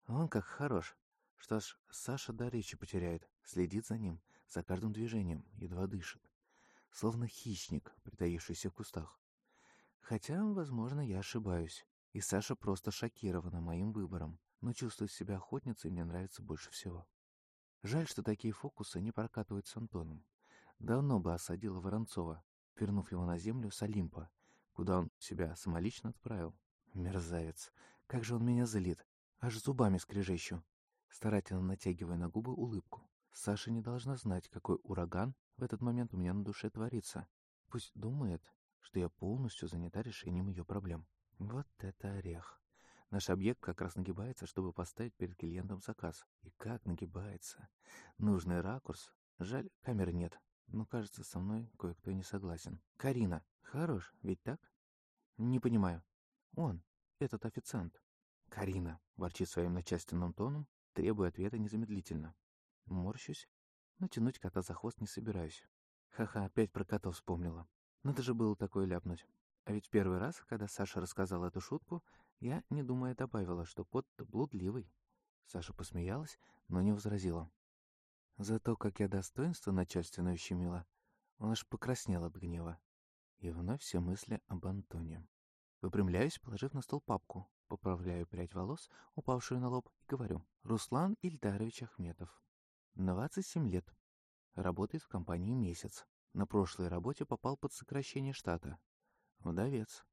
Он как хорош. Что ж, Саша до речи потеряет, следит за ним, за каждым движением, едва дышит. Словно хищник, притаившийся в кустах. Хотя, возможно, я ошибаюсь, и Саша просто шокирована моим выбором, но чувствовать себя охотницей мне нравится больше всего. Жаль, что такие фокусы не прокатывают с Антоном. Давно бы осадила Воронцова, вернув его на землю с Олимпа, куда он себя самолично отправил. Мерзавец, как же он меня злит, аж зубами скрежещу, старательно натягивая на губы улыбку. Саша не должна знать, какой ураган в этот момент у меня на душе творится. Пусть думает, что я полностью занята решением ее проблем. Вот это орех. Наш объект как раз нагибается, чтобы поставить перед клиентом заказ. И как нагибается. Нужный ракурс. Жаль, камеры нет. Но, кажется, со мной кое-кто не согласен. Карина. Хорош, ведь так? Не понимаю. Он, этот официант. Карина, ворчит своим начальственным тоном, требуя ответа незамедлительно. Морщусь, но тянуть кота за хвост не собираюсь. Ха-ха, опять про кота вспомнила. Надо же было такое ляпнуть. А ведь первый раз, когда Саша рассказал эту шутку, я, не думая, добавила, что кот-то блудливый. Саша посмеялась, но не возразила. Зато как я достоинство начальственно ущемила, он аж покраснел от гнева. И вновь все мысли об Антоне. Выпрямляюсь, положив на стол папку, поправляю прядь волос, упавшую на лоб, и говорю. Руслан Ильдарович Ахметов. 27 лет. Работает в компании месяц. На прошлой работе попал под сокращение штата. Вдовец.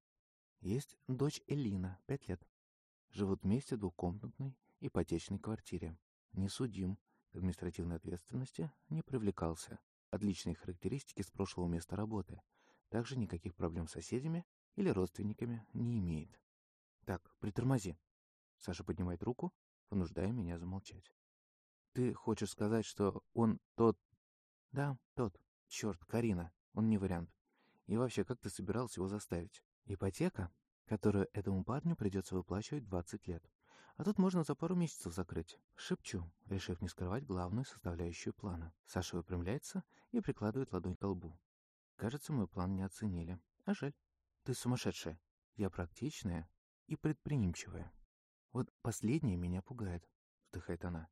Есть дочь Элина, 5 лет. Живут вместе в двухкомнатной ипотечной квартире. Не судим, административной ответственности не привлекался. Отличные характеристики с прошлого места работы. Также никаких проблем с соседями или родственниками не имеет. Так, притормози. Саша поднимает руку, вынуждая меня замолчать. Ты хочешь сказать, что он тот... Да, тот. Черт, Карина. Он не вариант. И вообще, как ты собирался его заставить? Ипотека? которую этому парню придется выплачивать 20 лет. А тут можно за пару месяцев закрыть. Шепчу, решив не скрывать главную составляющую плана. Саша выпрямляется и прикладывает ладонь к лбу. Кажется, мой план не оценили. А жаль. Ты сумасшедшая. Я практичная и предприимчивая. Вот последнее меня пугает, вздыхает она.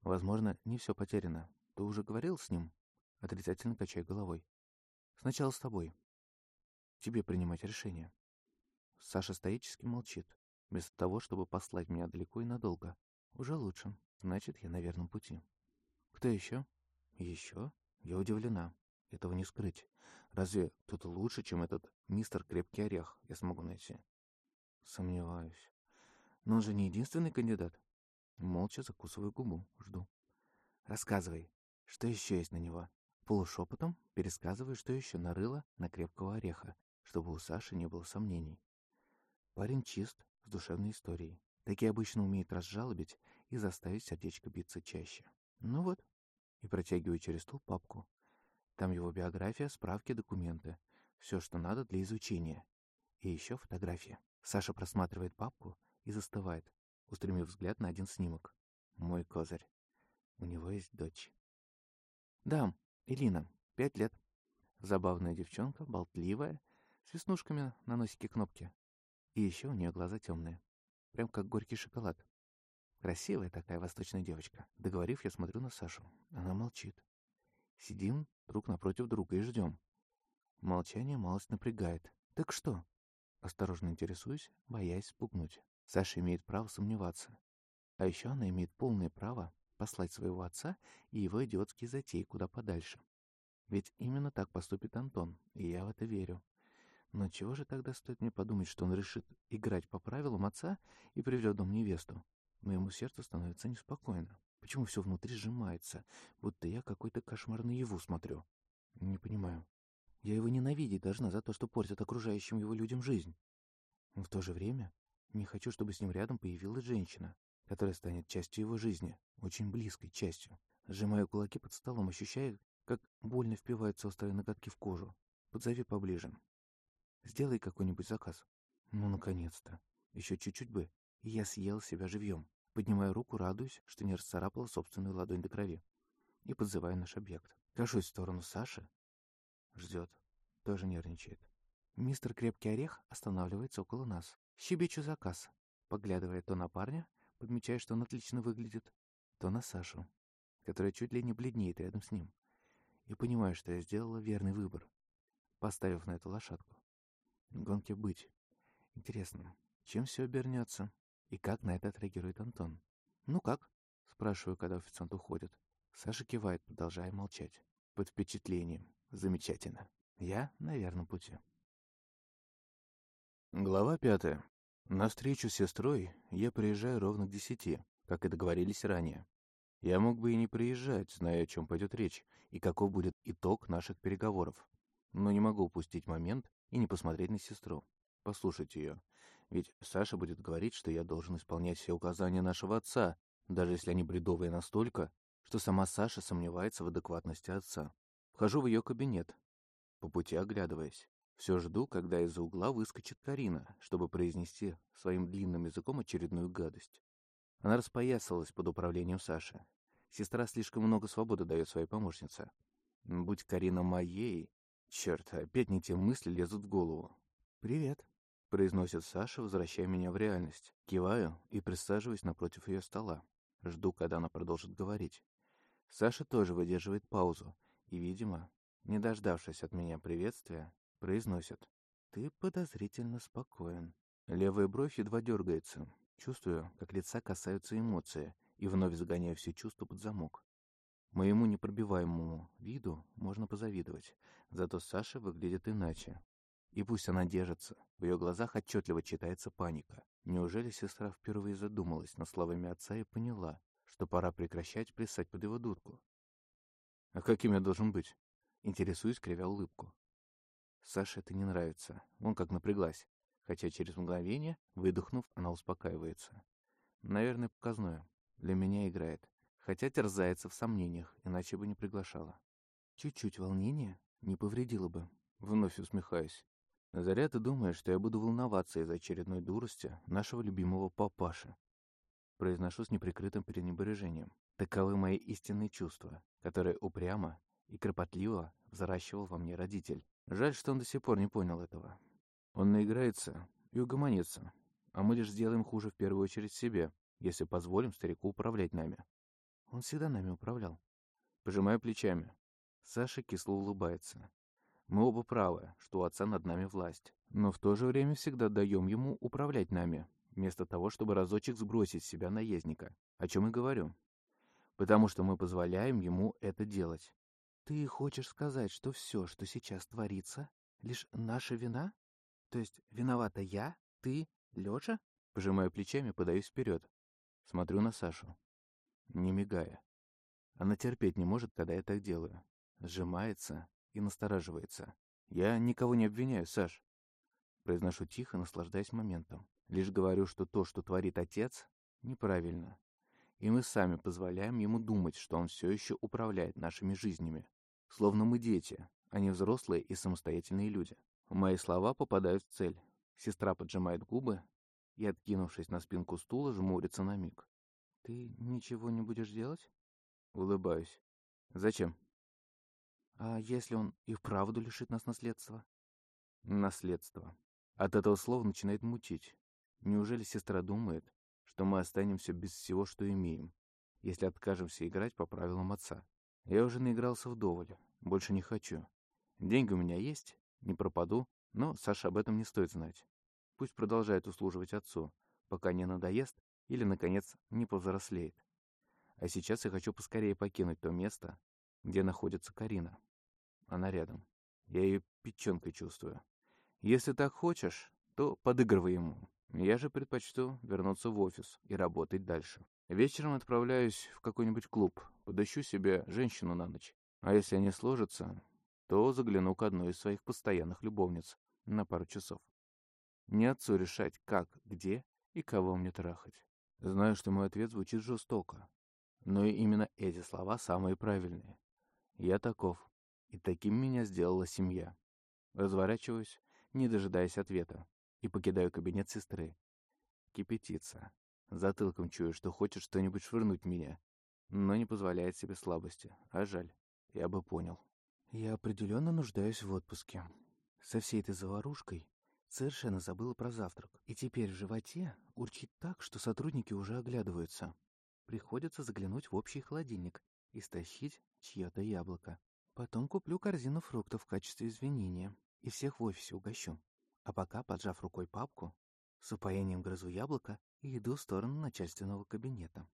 Возможно, не все потеряно. Ты уже говорил с ним? Отрицательно качаю головой. Сначала с тобой. Тебе принимать решение. Саша стоически молчит, вместо того, чтобы послать меня далеко и надолго. Уже лучше. Значит, я на верном пути. Кто еще? Еще? Я удивлена. Этого не скрыть. Разве кто-то лучше, чем этот мистер Крепкий Орех, я смогу найти? Сомневаюсь. Но он же не единственный кандидат. Молча закусываю губу, жду. Рассказывай, что еще есть на него? Полушепотом пересказываю, что еще нарыло на крепкого ореха, чтобы у Саши не было сомнений. Парень чист, с душевной историей. Такие обычно умеют разжалобить и заставить сердечко биться чаще. Ну вот. И протягиваю через стол папку. Там его биография, справки, документы. Все, что надо для изучения. И еще фотография. Саша просматривает папку и застывает, устремив взгляд на один снимок. Мой козырь. У него есть дочь. Да, Элина, пять лет. Забавная девчонка, болтливая, с веснушками на носике кнопки. И еще у нее глаза темные. Прям как горький шоколад. Красивая такая восточная девочка. Договорив, я смотрю на Сашу. Она молчит. Сидим друг напротив друга и ждем. Молчание малость напрягает. Так что? Осторожно интересуюсь, боясь спугнуть. Саша имеет право сомневаться. А еще она имеет полное право послать своего отца и его идиотские затеи куда подальше. Ведь именно так поступит Антон, и я в это верю. Но чего же тогда стоит мне подумать, что он решит играть по правилам отца и приведет дом невесту? Моему сердцу становится неспокойно. Почему все внутри сжимается, будто я какой-то кошмар наяву смотрю? Не понимаю. Я его ненавидеть должна за то, что портит окружающим его людям жизнь. В то же время не хочу, чтобы с ним рядом появилась женщина, которая станет частью его жизни, очень близкой частью. Сжимаю кулаки под столом, ощущая, как больно впиваются острые ноготки в кожу. Подзови поближе. Сделай какой-нибудь заказ. Ну, наконец-то. Еще чуть-чуть бы, и я съел себя живьем. Поднимаю руку, радуюсь, что не расцарапала собственную ладонь до крови. И подзываю наш объект. Кашусь в сторону Саши. Ждет. Тоже нервничает. Мистер Крепкий Орех останавливается около нас. Щебечу заказ. Поглядывая то на парня, подмечая, что он отлично выглядит, то на Сашу, которая чуть ли не бледнеет рядом с ним. И понимаю, что я сделала верный выбор, поставив на эту лошадку. Гонки быть. Интересно, чем все обернется? И как на это отреагирует Антон? «Ну как?» — спрашиваю, когда официант уходит. Саша кивает, продолжая молчать. Под впечатлением. Замечательно. Я на верном пути.
Глава пятая. На встречу с сестрой я приезжаю ровно к десяти, как и договорились ранее. Я мог бы и не приезжать, зная, о чем пойдет речь, и каков будет итог наших переговоров. Но не могу упустить момент и не посмотреть на сестру, послушать ее. Ведь Саша будет говорить, что я должен исполнять все указания нашего отца, даже если они бредовые настолько, что сама Саша сомневается в адекватности отца. Вхожу в ее кабинет, по пути оглядываясь. Все жду, когда из-за угла выскочит Карина, чтобы произнести своим длинным языком очередную гадость. Она распоясалась под управлением Саши. Сестра слишком много свободы дает своей помощнице. Будь Карина моей, Черт, опять не те мысли лезут в голову. «Привет», — произносит Саша, возвращая меня в реальность. Киваю и присаживаюсь напротив ее стола. Жду, когда она продолжит говорить. Саша тоже выдерживает паузу и, видимо, не дождавшись от меня приветствия, произносит. «Ты подозрительно спокоен». Левая бровь едва дергается. Чувствую, как лица касаются эмоции, и вновь загоняю все чувства под замок. Моему непробиваемому виду можно позавидовать, зато Саша выглядит иначе. И пусть она держится, в ее глазах отчетливо читается паника. Неужели сестра впервые задумалась над словами отца и поняла, что пора прекращать плясать под его дудку? «А каким я должен быть?» Интересуюсь, кривя улыбку. Саше это не нравится, он как напряглась, хотя через мгновение, выдохнув, она успокаивается. Наверное, показное. Для меня играет хотя терзается в сомнениях, иначе бы не приглашала. Чуть-чуть волнения не повредило бы. Вновь усмехаюсь.
Заря ты думаешь, что я буду волноваться из-за очередной дурости нашего любимого папаши. Произношу с неприкрытым пренебрежением. Таковы мои истинные чувства, которые упрямо и кропотливо взращивал во мне родитель. Жаль, что он до сих пор не понял этого. Он наиграется и угомонится, а мы лишь сделаем хуже в первую очередь себе, если позволим старику управлять нами. Он всегда нами управлял. Пожимаю плечами. Саша кисло улыбается. Мы оба правы, что у отца над нами власть, но в то же время всегда даем ему управлять нами, вместо того, чтобы разочек сбросить с себя наездника. О чем и говорю. Потому что мы позволяем ему это делать. Ты хочешь сказать, что все, что сейчас творится, лишь наша вина? То есть виновата я, ты, Лёша? Пожимаю плечами, подаюсь вперед. Смотрю на Сашу. Не мигая. Она терпеть не может, когда я так делаю. Сжимается и настораживается. Я никого не обвиняю, Саш. Произношу тихо, наслаждаясь моментом. Лишь говорю, что то, что творит отец, неправильно. И мы сами позволяем ему думать, что он все еще управляет нашими жизнями. Словно мы дети, а не взрослые и самостоятельные люди. Мои слова попадают в цель. Сестра поджимает губы и, откинувшись на спинку стула, жмурится на миг. «Ты ничего не будешь делать?» Улыбаюсь. «Зачем?» «А если он и вправду лишит нас наследства?» «Наследство». От этого слова начинает мутить. Неужели сестра думает, что мы останемся без всего, что имеем, если откажемся играть по правилам отца? Я уже наигрался вдоволь, больше не хочу. Деньги у меня есть, не пропаду, но Саша об этом не стоит знать. Пусть продолжает услуживать отцу, пока не надоест или, наконец, не повзрослеет. А сейчас я хочу поскорее покинуть то место, где находится Карина. Она рядом. Я ее печенкой чувствую. Если так хочешь, то подыгрывай ему. Я же предпочту вернуться в офис и работать дальше. Вечером отправляюсь в какой-нибудь клуб, подыщу себе женщину на ночь. А если не сложится, то загляну к одной из своих постоянных любовниц на пару часов. Не отцу решать, как, где и кого мне трахать. Знаю, что мой ответ звучит жестоко, но и именно эти слова самые правильные. Я таков, и таким меня сделала семья. Разворачиваюсь, не дожидаясь ответа и покидаю кабинет сестры. Кипятится. Затылком чую, что хочет что-нибудь швырнуть меня, но не позволяет себе слабости. А жаль, я бы понял. Я определенно нуждаюсь в отпуске. Со всей этой заварушкой совершенно забыла про завтрак. И теперь в животе урчит так, что сотрудники уже оглядываются. Приходится заглянуть в общий холодильник и стащить чье-то яблоко. Потом куплю корзину фруктов в качестве извинения и всех в офисе угощу. А пока, поджав рукой папку, с упоением грызу яблоко и иду в сторону начальственного кабинета.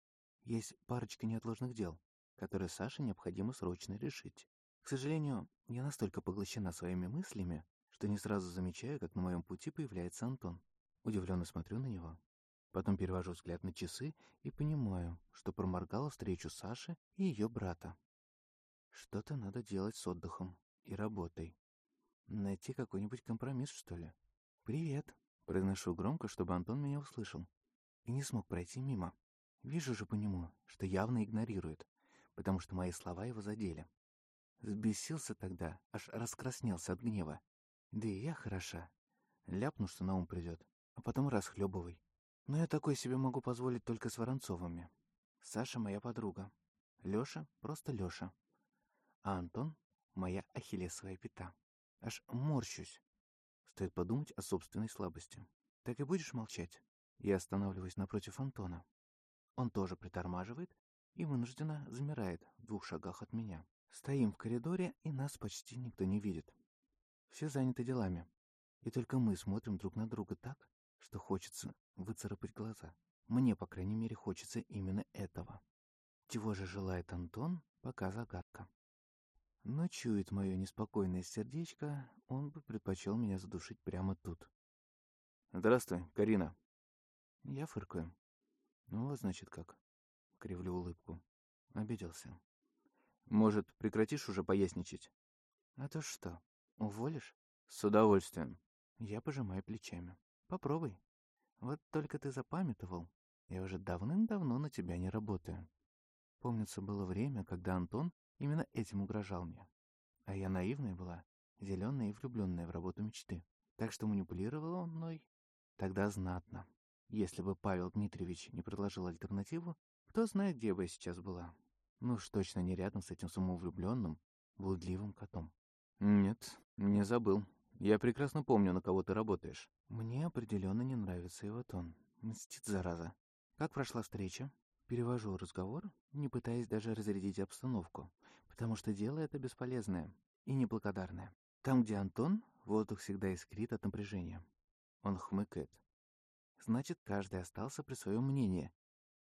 Есть парочка неотложных дел, которые Саше необходимо срочно решить. К сожалению, я настолько поглощена своими мыслями, что не сразу замечаю, как на моем пути появляется Антон. Удивленно смотрю на него. Потом перевожу взгляд на часы и понимаю, что проморгала встречу Саши и ее брата. Что-то надо делать с отдыхом и работой. Найти какой-нибудь компромисс, что ли? «Привет», — произношу громко, чтобы Антон меня услышал. И не смог пройти мимо. Вижу же по нему, что явно игнорирует, потому что мои слова его задели. Сбесился тогда, аж раскраснелся от гнева. Да и я хороша. Ляпну, что на ум придет, а потом расхлебывай. Но я такой себе могу позволить только с Воронцовыми. Саша моя подруга. Лёша просто Лёша. А Антон — моя ахиллесовая пята. Аж морщусь. Стоит подумать о собственной слабости. Так и будешь молчать? Я останавливаюсь напротив Антона. Он тоже притормаживает и вынужденно замирает в двух шагах от меня. Стоим в коридоре, и нас почти никто не видит. Все заняты делами. И только мы смотрим друг на друга так, что хочется выцарапать глаза. Мне, по крайней мере, хочется именно этого. Чего же желает Антон, пока загадка. Но чует мое неспокойное сердечко, он бы предпочел меня задушить прямо тут.
«Здравствуй, Карина».
Я фыркаю. «Ну вот, значит, как». Кривлю улыбку. Обиделся.
«Может, прекратишь уже поясничать?»
«А то что, уволишь?»
«С удовольствием».
Я пожимаю плечами. «Попробуй. Вот только ты запамятовал. Я уже давным-давно на тебя не работаю. Помнится, было время, когда Антон Именно этим угрожал мне. А я наивная была, зеленая и влюбленная в работу мечты. Так что манипулировал он мной тогда знатно. Если бы Павел Дмитриевич не предложил альтернативу, кто знает, где бы я сейчас была. Ну уж точно не рядом с этим самовлюбленным, блудливым котом.
Нет, не забыл. Я прекрасно помню, на кого ты работаешь.
Мне определенно не нравится его тон. Мстит, зараза. Как прошла встреча? Перевожу разговор, не пытаясь даже разрядить обстановку, потому что дело это бесполезное и неблагодарное. Там, где Антон, воздух всегда искрит от напряжения. Он хмыкает. Значит, каждый остался при своем мнении.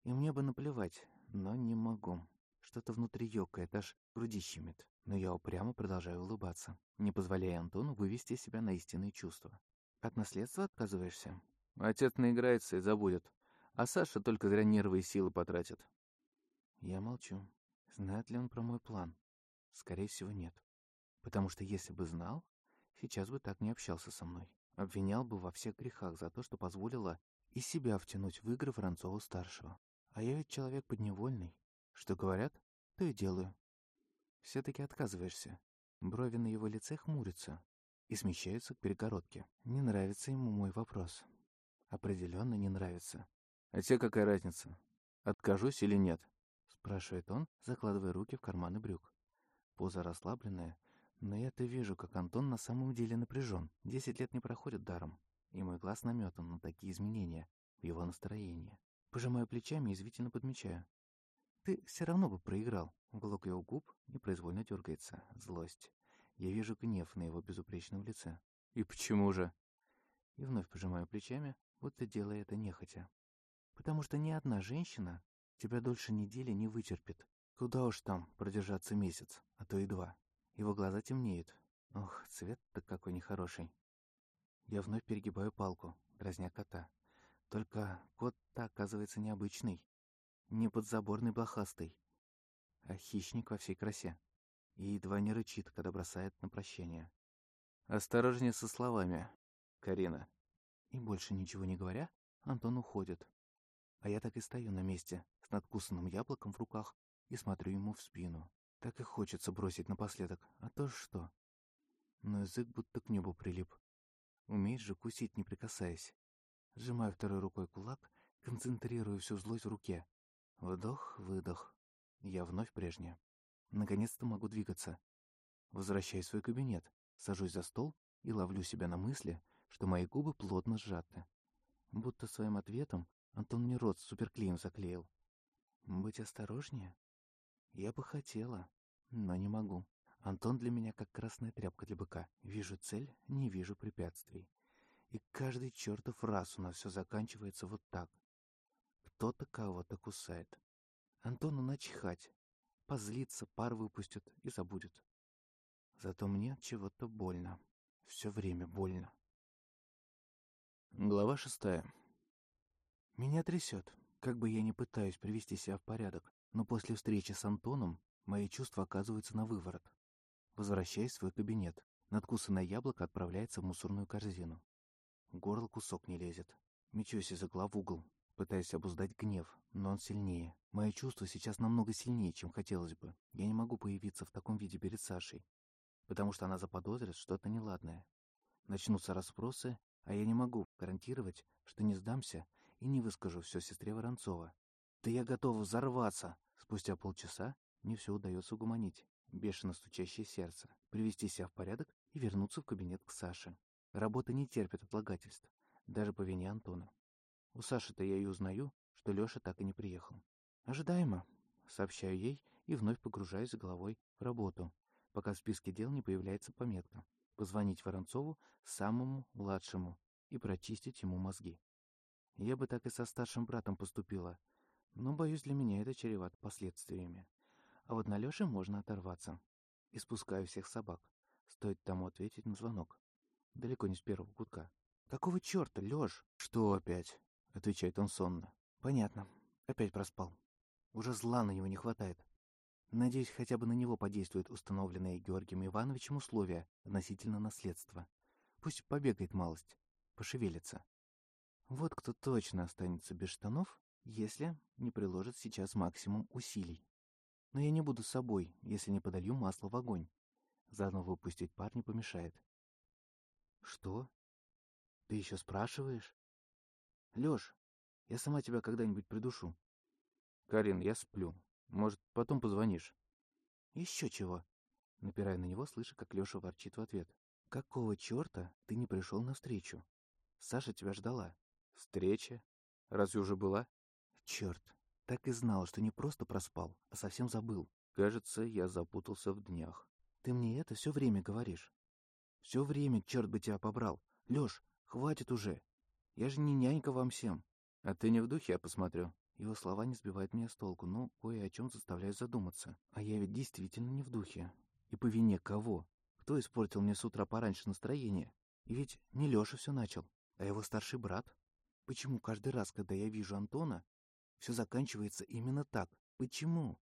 И мне бы наплевать, но не могу. Что-то внутри ёкает, аж груди щемит. Но я упрямо продолжаю улыбаться, не позволяя Антону вывести себя на истинные чувства. От наследства отказываешься?
Отец наиграется и забудет. А Саша только зря нервы и силы потратит.
Я молчу. Знает ли он про мой план? Скорее всего, нет. Потому что если бы знал, сейчас бы так не общался со мной. Обвинял бы во всех грехах за то, что позволила и себя втянуть в игры Воронцова-старшего. А я ведь человек подневольный. Что говорят, то и делаю. Все-таки отказываешься. Брови на его лице хмурятся и смещаются к перегородке. Не нравится ему мой вопрос. Определенно не нравится.
«А тебе какая разница? Откажусь или нет?»
Спрашивает он, закладывая руки в карманы брюк. Поза расслабленная, но я-то вижу, как Антон на самом деле напряжен. Десять лет не проходит даром, и мой глаз наметан на такие изменения в его настроении. Пожимаю плечами и извительно подмечаю. Ты все равно бы проиграл. Уголок его губ непроизвольно дергается. Злость. Я вижу гнев на его безупречном лице.
И почему же?
И вновь пожимаю плечами, будто делая это нехотя. Потому что ни одна женщина тебя дольше недели не вытерпит. Куда уж там продержаться месяц, а то и два. Его глаза темнеют. Ох, цвет-то какой нехороший. Я вновь перегибаю палку, дразня кота. Только кот-то оказывается необычный. Не подзаборный блохастый, а хищник во всей красе. И едва не рычит, когда бросает на прощение.
«Осторожнее со словами, Карина».
И больше ничего не говоря, Антон уходит. А я так и стою на месте, с надкусанным яблоком в руках, и смотрю ему в спину. Так и хочется бросить напоследок. А то что? Но язык будто к небу прилип. Умеешь же кусить, не прикасаясь. Сжимаю второй рукой кулак, концентрирую всю злость в руке. Вдох, выдох. Я вновь прежняя. Наконец-то могу двигаться. Возвращаюсь в свой кабинет, сажусь за стол и ловлю себя на мысли, что мои губы плотно сжаты. Будто своим ответом Антон мне рот суперклеем заклеил. Быть осторожнее? Я бы хотела, но не могу. Антон для меня как красная тряпка для быка. Вижу цель, не вижу препятствий. И каждый чертов раз у нас все заканчивается вот так. Кто-то кого-то кусает. Антону начихать. Позлится, пар выпустит и забудет. Зато мне чего-то больно. Все время больно.
Глава шестая.
Меня трясет. Как бы я ни пытаюсь привести себя в порядок, но после встречи с Антоном мои чувства оказываются на выворот. Возвращаясь в свой кабинет, надкусанное яблоко отправляется в мусорную корзину. Горло кусок не лезет. Мечусь из угла в угол, пытаясь обуздать гнев, но он сильнее. Мои чувства сейчас намного сильнее, чем хотелось бы. Я не могу появиться в таком виде перед Сашей, потому что она заподозрит что-то неладное. Начнутся расспросы, а я не могу гарантировать, что не сдамся и не выскажу все сестре Воронцова. Да я готова взорваться. Спустя полчаса мне все удается угомонить. Бешено стучащее сердце, привести себя в порядок и вернуться в кабинет к Саше. Работа не терпит отлагательств, даже по вине Антона. У Саши-то я и узнаю, что Леша так и не приехал. Ожидаемо, сообщаю ей и вновь погружаюсь головой в работу, пока в списке дел не появляется пометка «Позвонить Воронцову самому младшему и прочистить ему мозги». Я бы так и со старшим братом поступила, но, боюсь, для меня это чревато последствиями. А вот на Лёше можно оторваться. И спускаю всех собак. Стоит тому ответить на звонок. Далеко не с первого гудка. «Какого чёрта, Лёш?» «Что опять?» — отвечает он сонно. «Понятно. Опять проспал. Уже зла на него не хватает. Надеюсь, хотя бы на него подействует установленное Георгием Ивановичем условия относительно наследства. Пусть побегает малость, пошевелится. Вот кто точно останется без штанов, если не приложит сейчас максимум усилий. Но я не буду собой, если не подолью масло в огонь. Заодно выпустить пар не помешает. Что? Ты еще спрашиваешь? Лёш, я сама тебя когда-нибудь придушу.
Карин, я сплю. Может, потом позвонишь?
Еще чего? Напирая на него, слыша, как Лёша ворчит в ответ. Какого черта ты не пришел навстречу? Саша тебя ждала.
Встреча? Разве уже была?
Черт, так и знал, что не просто проспал, а совсем забыл.
Кажется, я запутался в днях.
Ты мне это все время говоришь. Все время, черт бы тебя побрал. Лёш, хватит уже. Я же не нянька вам всем.
А ты не в духе, я посмотрю.
Его слова не сбивают меня с толку, но кое о чем заставляют задуматься. А я ведь действительно не в духе. И по вине кого? Кто испортил мне с утра пораньше настроение? И ведь не Лёша все начал, а его старший брат. Почему каждый раз, когда я вижу Антона, все заканчивается именно так? Почему?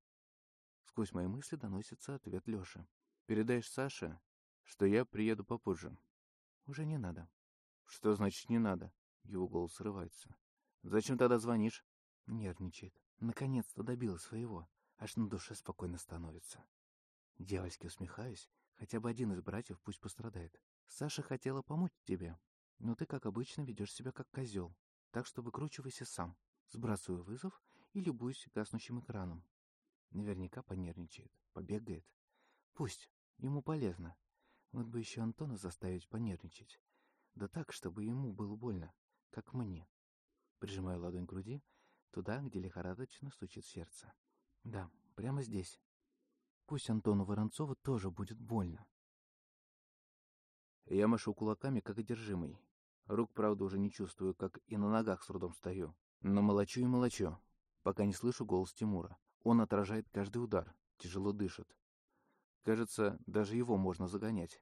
Сквозь мои мысли доносится ответ Лёши.
Передаешь Саше, что я приеду попозже.
Уже не надо.
Что значит не надо? Его голос срывается. Зачем тогда звонишь?
Нервничает. Наконец-то добилась своего. Аж на душе спокойно становится. Дьявольски усмехаюсь. Хотя бы один из братьев пусть пострадает. Саша хотела помочь тебе. Но ты, как обычно, ведешь себя как козел. Так что выкручивайся сам. Сбрасываю вызов и любуюсь гаснущим экраном. Наверняка понервничает, побегает. Пусть, ему полезно. Вот бы еще Антона заставить понервничать. Да так, чтобы ему было больно, как мне. Прижимаю ладонь к груди, туда, где лихорадочно стучит сердце. Да, прямо здесь. Пусть Антону Воронцову тоже будет больно.
Я машу кулаками, как одержимый. Рук, правда, уже не чувствую, как и на ногах с трудом стою. Но молочу и молочу, пока не слышу голос Тимура. Он отражает каждый удар, тяжело дышит. Кажется, даже его можно загонять.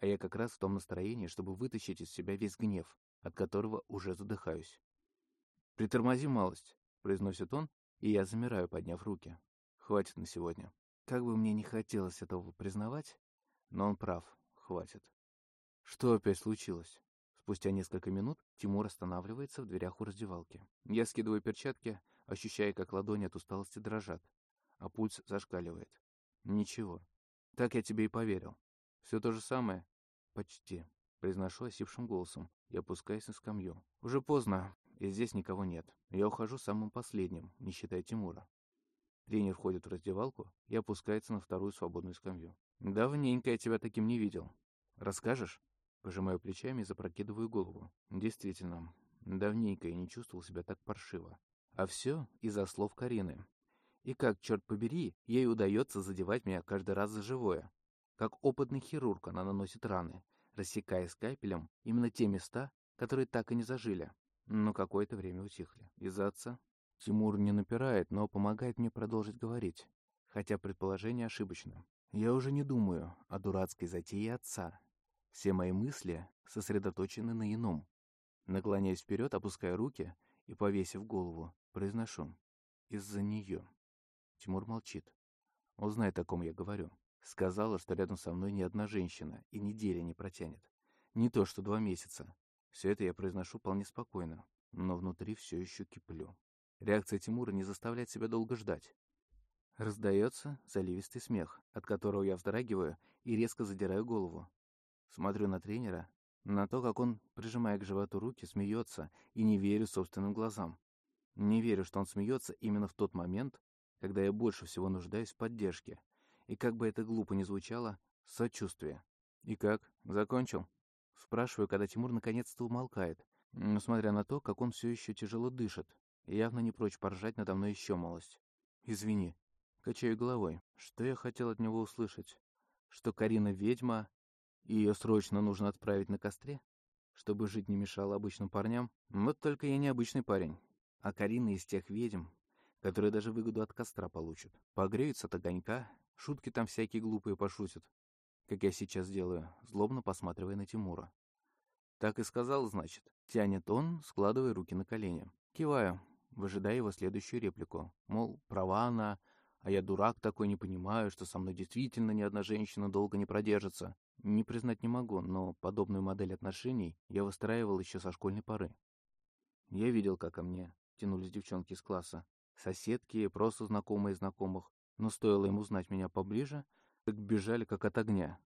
А я как раз в том настроении, чтобы вытащить из себя весь гнев, от которого уже задыхаюсь. «Притормози малость», — произносит он, и я замираю, подняв руки. Хватит на сегодня. Как бы мне не хотелось этого признавать, но он прав, хватит. Что опять случилось? Спустя несколько минут Тимур останавливается в дверях у раздевалки. Я скидываю перчатки, ощущая, как ладони от усталости дрожат, а пульс зашкаливает. Ничего. Так я тебе и поверил. Все то же самое? Почти. Произношу осипшим голосом и опускаюсь на скамью. Уже поздно, и здесь никого нет. Я ухожу самым последним, не считая Тимура. Тренер входит в раздевалку и опускается на вторую свободную скамью. «Давненько я тебя таким не видел. Расскажешь?» Пожимаю плечами и запрокидываю голову. Действительно, давненько я не чувствовал себя так паршиво. А все из-за слов Карины. И как, черт побери, ей удается задевать меня каждый раз за живое. Как опытный хирург она наносит раны, рассекая скальпелем именно те места, которые так и не зажили, но какое-то время утихли. Из-за отца? Тимур не напирает, но помогает мне продолжить говорить, хотя предположение ошибочно. Я уже не думаю о дурацкой затее отца. Все мои мысли сосредоточены на ином. Наклоняясь вперед, опуская руки и, повесив голову, произношу. Из-за нее. Тимур молчит. Он знает, о ком я говорю. Сказала, что рядом со мной ни одна женщина и недели не протянет. Не то, что два месяца. Все это я произношу вполне спокойно, но внутри все еще киплю. Реакция Тимура не заставляет себя долго ждать. Раздается заливистый смех, от которого я вздрагиваю и резко задираю голову. Смотрю на тренера, на то, как он, прижимая к животу руки, смеется, и не верю собственным глазам. Не верю, что он смеется именно в тот момент, когда я больше всего нуждаюсь в поддержке. И как бы это глупо ни звучало, сочувствие. «И как? Закончил?» Спрашиваю, когда Тимур наконец-то умолкает, несмотря на то, как он все еще тяжело дышит, и явно не прочь поржать надо мной еще малость. «Извини». Качаю головой. Что я хотел от него услышать? Что Карина ведьма, и ее срочно нужно отправить на костре? Чтобы жить не мешало обычным парням? Вот только я не обычный парень, а Карина из тех ведьм, которые даже выгоду от костра получат. Погреются от огонька, шутки там всякие глупые пошутят, как я сейчас делаю, злобно посматривая на Тимура. Так и сказал, значит. Тянет он, складывая руки на колени. Киваю, выжидая его следующую реплику. Мол, права она, а я дурак такой, не понимаю, что со мной действительно ни одна женщина долго не продержится. Не признать не могу, но подобную модель отношений я выстраивал еще со школьной поры. Я видел, как ко мне тянулись девчонки из класса. Соседки, просто знакомые знакомых. Но стоило им узнать меня поближе, так бежали, как от огня.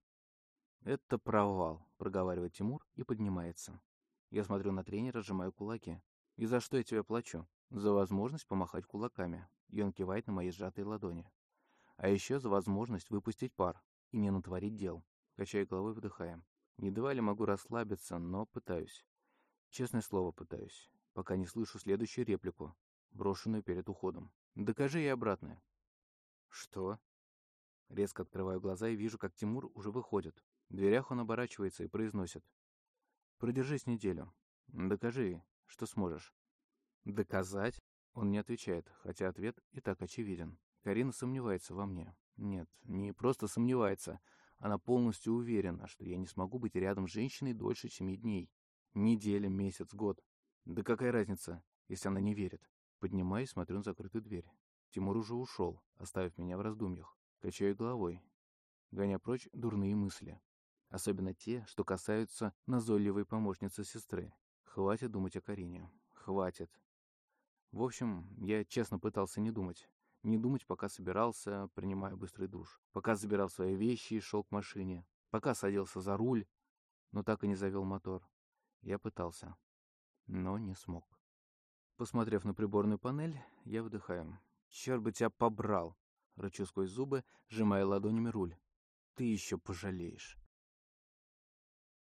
«Это провал», — проговаривает Тимур и поднимается. Я смотрю на тренера, сжимаю кулаки. «И за что я тебе плачу?» «За возможность помахать кулаками». И он кивает на мои сжатые ладони. «А еще за возможность выпустить пар и не натворить дел». Качаю головой, вдыхая. Едва ли могу расслабиться, но пытаюсь. Честное слово, пытаюсь. Пока не слышу следующую реплику, брошенную перед уходом. «Докажи ей обратное». «Что?» Резко открываю глаза и вижу, как Тимур уже выходит. В дверях он оборачивается и произносит. «Продержись неделю. Докажи, что сможешь». «Доказать?» Он не отвечает, хотя ответ и так очевиден. Карина сомневается во мне. Нет, не просто сомневается. Она полностью уверена, что я не смогу быть рядом с женщиной дольше семи дней. Неделя, месяц, год. Да какая разница, если она не верит? Поднимаюсь, смотрю на закрытую дверь. Тимур уже ушел, оставив меня в раздумьях. Качаю головой, гоня прочь дурные мысли. Особенно те, что касаются назойливой помощницы сестры. Хватит думать о Карине. Хватит. В общем, я честно пытался не думать. Не думать, пока собирался, принимая быстрый душ. Пока забирал свои вещи и шел к машине. Пока садился за руль, но так и не завел мотор. Я пытался, но не смог. Посмотрев на приборную панель, я вдыхаю. «Черт бы тебя побрал!» Рычу сквозь зубы, сжимая ладонями руль. «Ты еще пожалеешь!»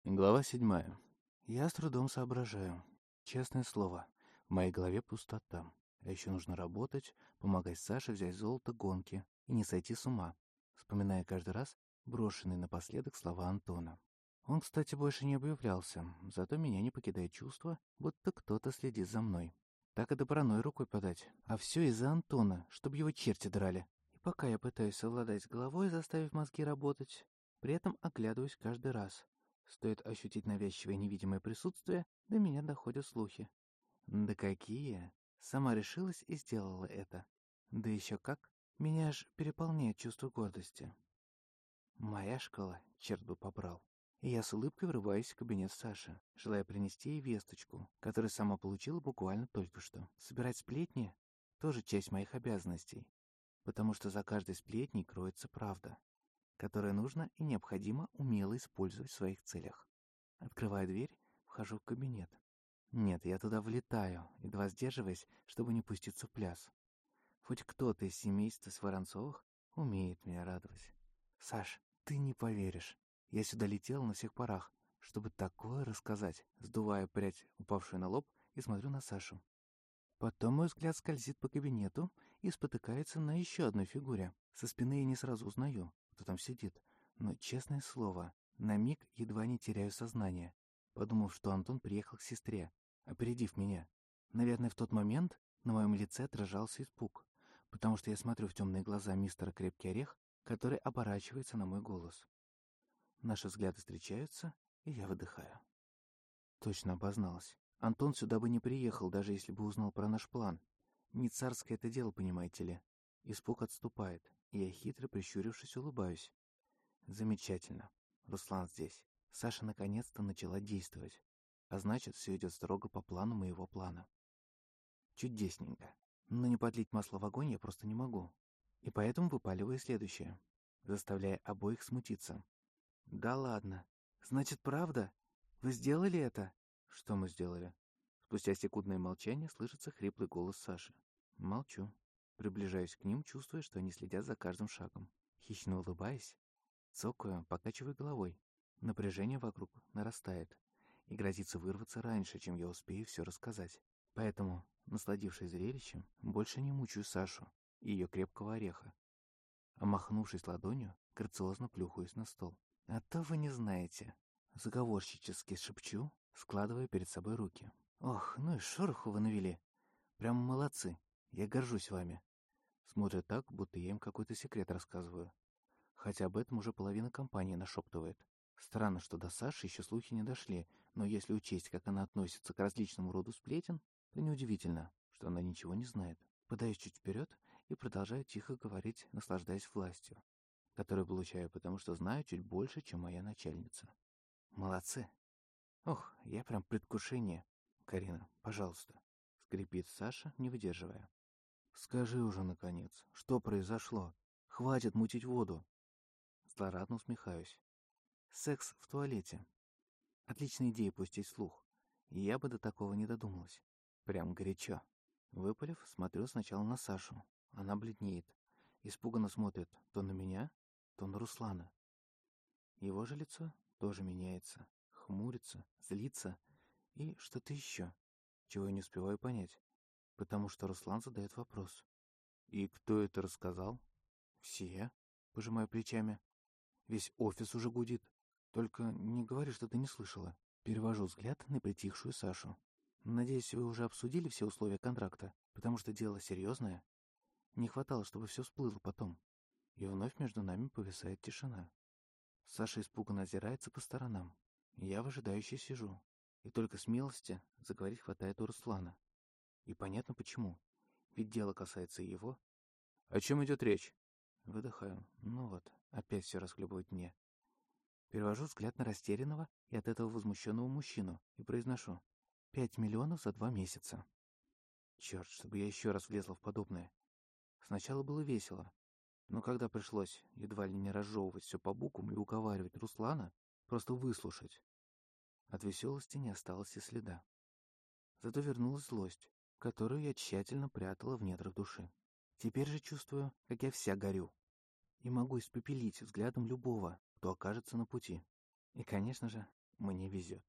Глава седьмая. Я с трудом соображаю. Честное слово, в моей голове пустота. А еще нужно работать, помогать Саше взять золото гонки и не сойти с ума, вспоминая каждый раз брошенные напоследок слова Антона. Он, кстати, больше не объявлялся, зато меня не покидает чувство, будто кто-то следит за мной. Так и до рукой подать. А все из-за Антона, чтобы его черти драли. И пока я пытаюсь совладать головой, заставив мозги работать, при этом оглядываюсь каждый раз. Стоит ощутить навязчивое невидимое присутствие, до меня доходят слухи. Да какие? Сама решилась и сделала это. Да еще как. Меня аж переполняет чувство гордости. Моя школа, черт бы побрал. И я с улыбкой врываюсь в кабинет Саши, желая принести ей весточку, которую сама получила буквально только что. Собирать сплетни — тоже часть моих обязанностей, потому что за каждой сплетней кроется правда, которую нужно и необходимо умело использовать в своих целях. Открываю дверь, вхожу в кабинет. Нет, я туда влетаю, едва сдерживаясь, чтобы не пуститься в пляс. Хоть кто-то из семейства Своронцовых умеет меня радовать. Саш, ты не поверишь. Я сюда летел на всех парах, чтобы такое рассказать, сдувая прядь, упавшую на лоб, и смотрю на Сашу. Потом мой взгляд скользит по кабинету и спотыкается на еще одной фигуре. Со спины я не сразу узнаю, кто там сидит, но, честное слово, на миг едва не теряю сознание, подумав, что Антон приехал к сестре, опередив меня. Наверное, в тот момент на моем лице отражался испуг, потому что я смотрю в темные глаза мистера Крепкий Орех, который оборачивается на мой голос. Наши взгляды встречаются, и я выдыхаю. Точно обозналась. Антон сюда бы не приехал, даже если бы узнал про наш план. Не царское это дело, понимаете ли. Испуг отступает, и я хитро прищурившись улыбаюсь. Замечательно. Руслан здесь. Саша наконец-то начала действовать. А значит, все идет строго по плану моего плана. Чудесненько. Но не подлить масло в огонь я просто не могу. И поэтому выпаливаю следующее, заставляя обоих смутиться. «Да ладно. Значит, правда? Вы сделали это?» «Что мы сделали?» Спустя секундное молчание слышится хриплый голос Саши. Молчу. Приближаюсь к ним, чувствуя, что они следят за каждым шагом. Хищно улыбаясь, цокаю, покачиваю головой. Напряжение вокруг нарастает и грозится вырваться раньше, чем я успею все рассказать. Поэтому, насладившись зрелищем, больше не мучаю Сашу и ее крепкого ореха. А махнувшись ладонью, грациозно плюхаюсь на стол. «А то вы не знаете». Заговорщически шепчу, складывая перед собой руки. «Ох, ну и шороху вы навели. Прям молодцы. Я горжусь вами». Смотрят так, будто я им какой-то секрет рассказываю. Хотя об этом уже половина компании нашептывает. Странно, что до Саши еще слухи не дошли, но если учесть, как она относится к различному роду сплетен, то неудивительно, что она ничего не знает. Подаюсь чуть вперед и продолжаю тихо говорить, наслаждаясь властью который получаю, потому что знаю чуть больше, чем моя начальница. Молодцы. Ох, я прям предвкушение. Карина, пожалуйста. Скрипит Саша, не выдерживая. Скажи уже, наконец, что произошло? Хватит мутить воду. Злорадно усмехаюсь. Секс в туалете. Отличная идея пустить слух.
Я бы до такого не додумалась. Прям горячо. Выпалив, смотрю сначала на Сашу. Она бледнеет. Испуганно смотрит то на меня, то на Руслана. Его же лицо тоже меняется. Хмурится, злится и что-то еще, чего я не успеваю понять. Потому что Руслан задает вопрос. «И кто это рассказал?» «Все», — пожимаю плечами. «Весь офис уже гудит. Только не говори, что ты не слышала». Перевожу взгляд на притихшую Сашу. «Надеюсь, вы уже обсудили все условия контракта, потому что дело серьезное. Не хватало, чтобы все всплыло потом». И вновь между нами повисает тишина. Саша испуганно озирается по сторонам. Я выжидающе сижу. И только смелости заговорить хватает у Руслана. И понятно почему. Ведь дело касается его.
О чем идет речь?
Выдыхаю. Ну вот, опять все расхлебывает мне. Перевожу взгляд на растерянного и от этого возмущенного мужчину и произношу. Пять миллионов за два месяца. Черт, чтобы я еще раз влезла в подобное. Сначала было весело, но когда пришлось едва ли не разжевывать все по буквам и уговаривать Руслана просто выслушать, от веселости не осталось и следа. Зато вернулась злость, которую я тщательно прятала в недрах души. Теперь же чувствую, как я вся горю. И могу испепелить взглядом любого, кто окажется на пути. И, конечно же, мне везет.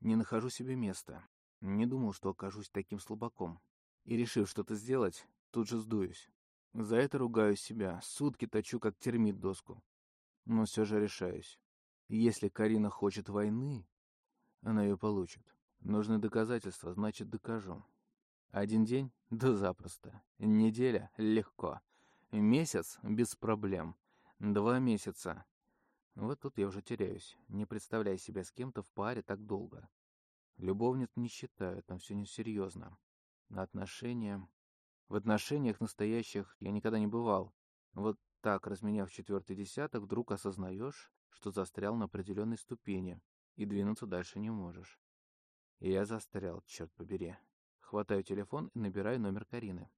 Не нахожу себе места. Не думал, что окажусь таким слабаком. И, решив что-то сделать, тут же сдуюсь. За это ругаю себя, сутки точу, как термит доску. Но все же решаюсь. Если Карина хочет войны, она ее получит. Нужны доказательства, значит, докажу. Один день? Да запросто. Неделя? Легко. Месяц? Без проблем. Два месяца. Вот тут я уже теряюсь, не представляя себя с кем-то в паре так долго. Любовниц не считаю, там все несерьезно. На отношения... В отношениях настоящих я никогда не бывал. Вот так, разменяв четвертый десяток, вдруг осознаешь, что застрял на определенной ступени и двинуться дальше не можешь. И я застрял, черт побери. Хватаю телефон и набираю номер Карины.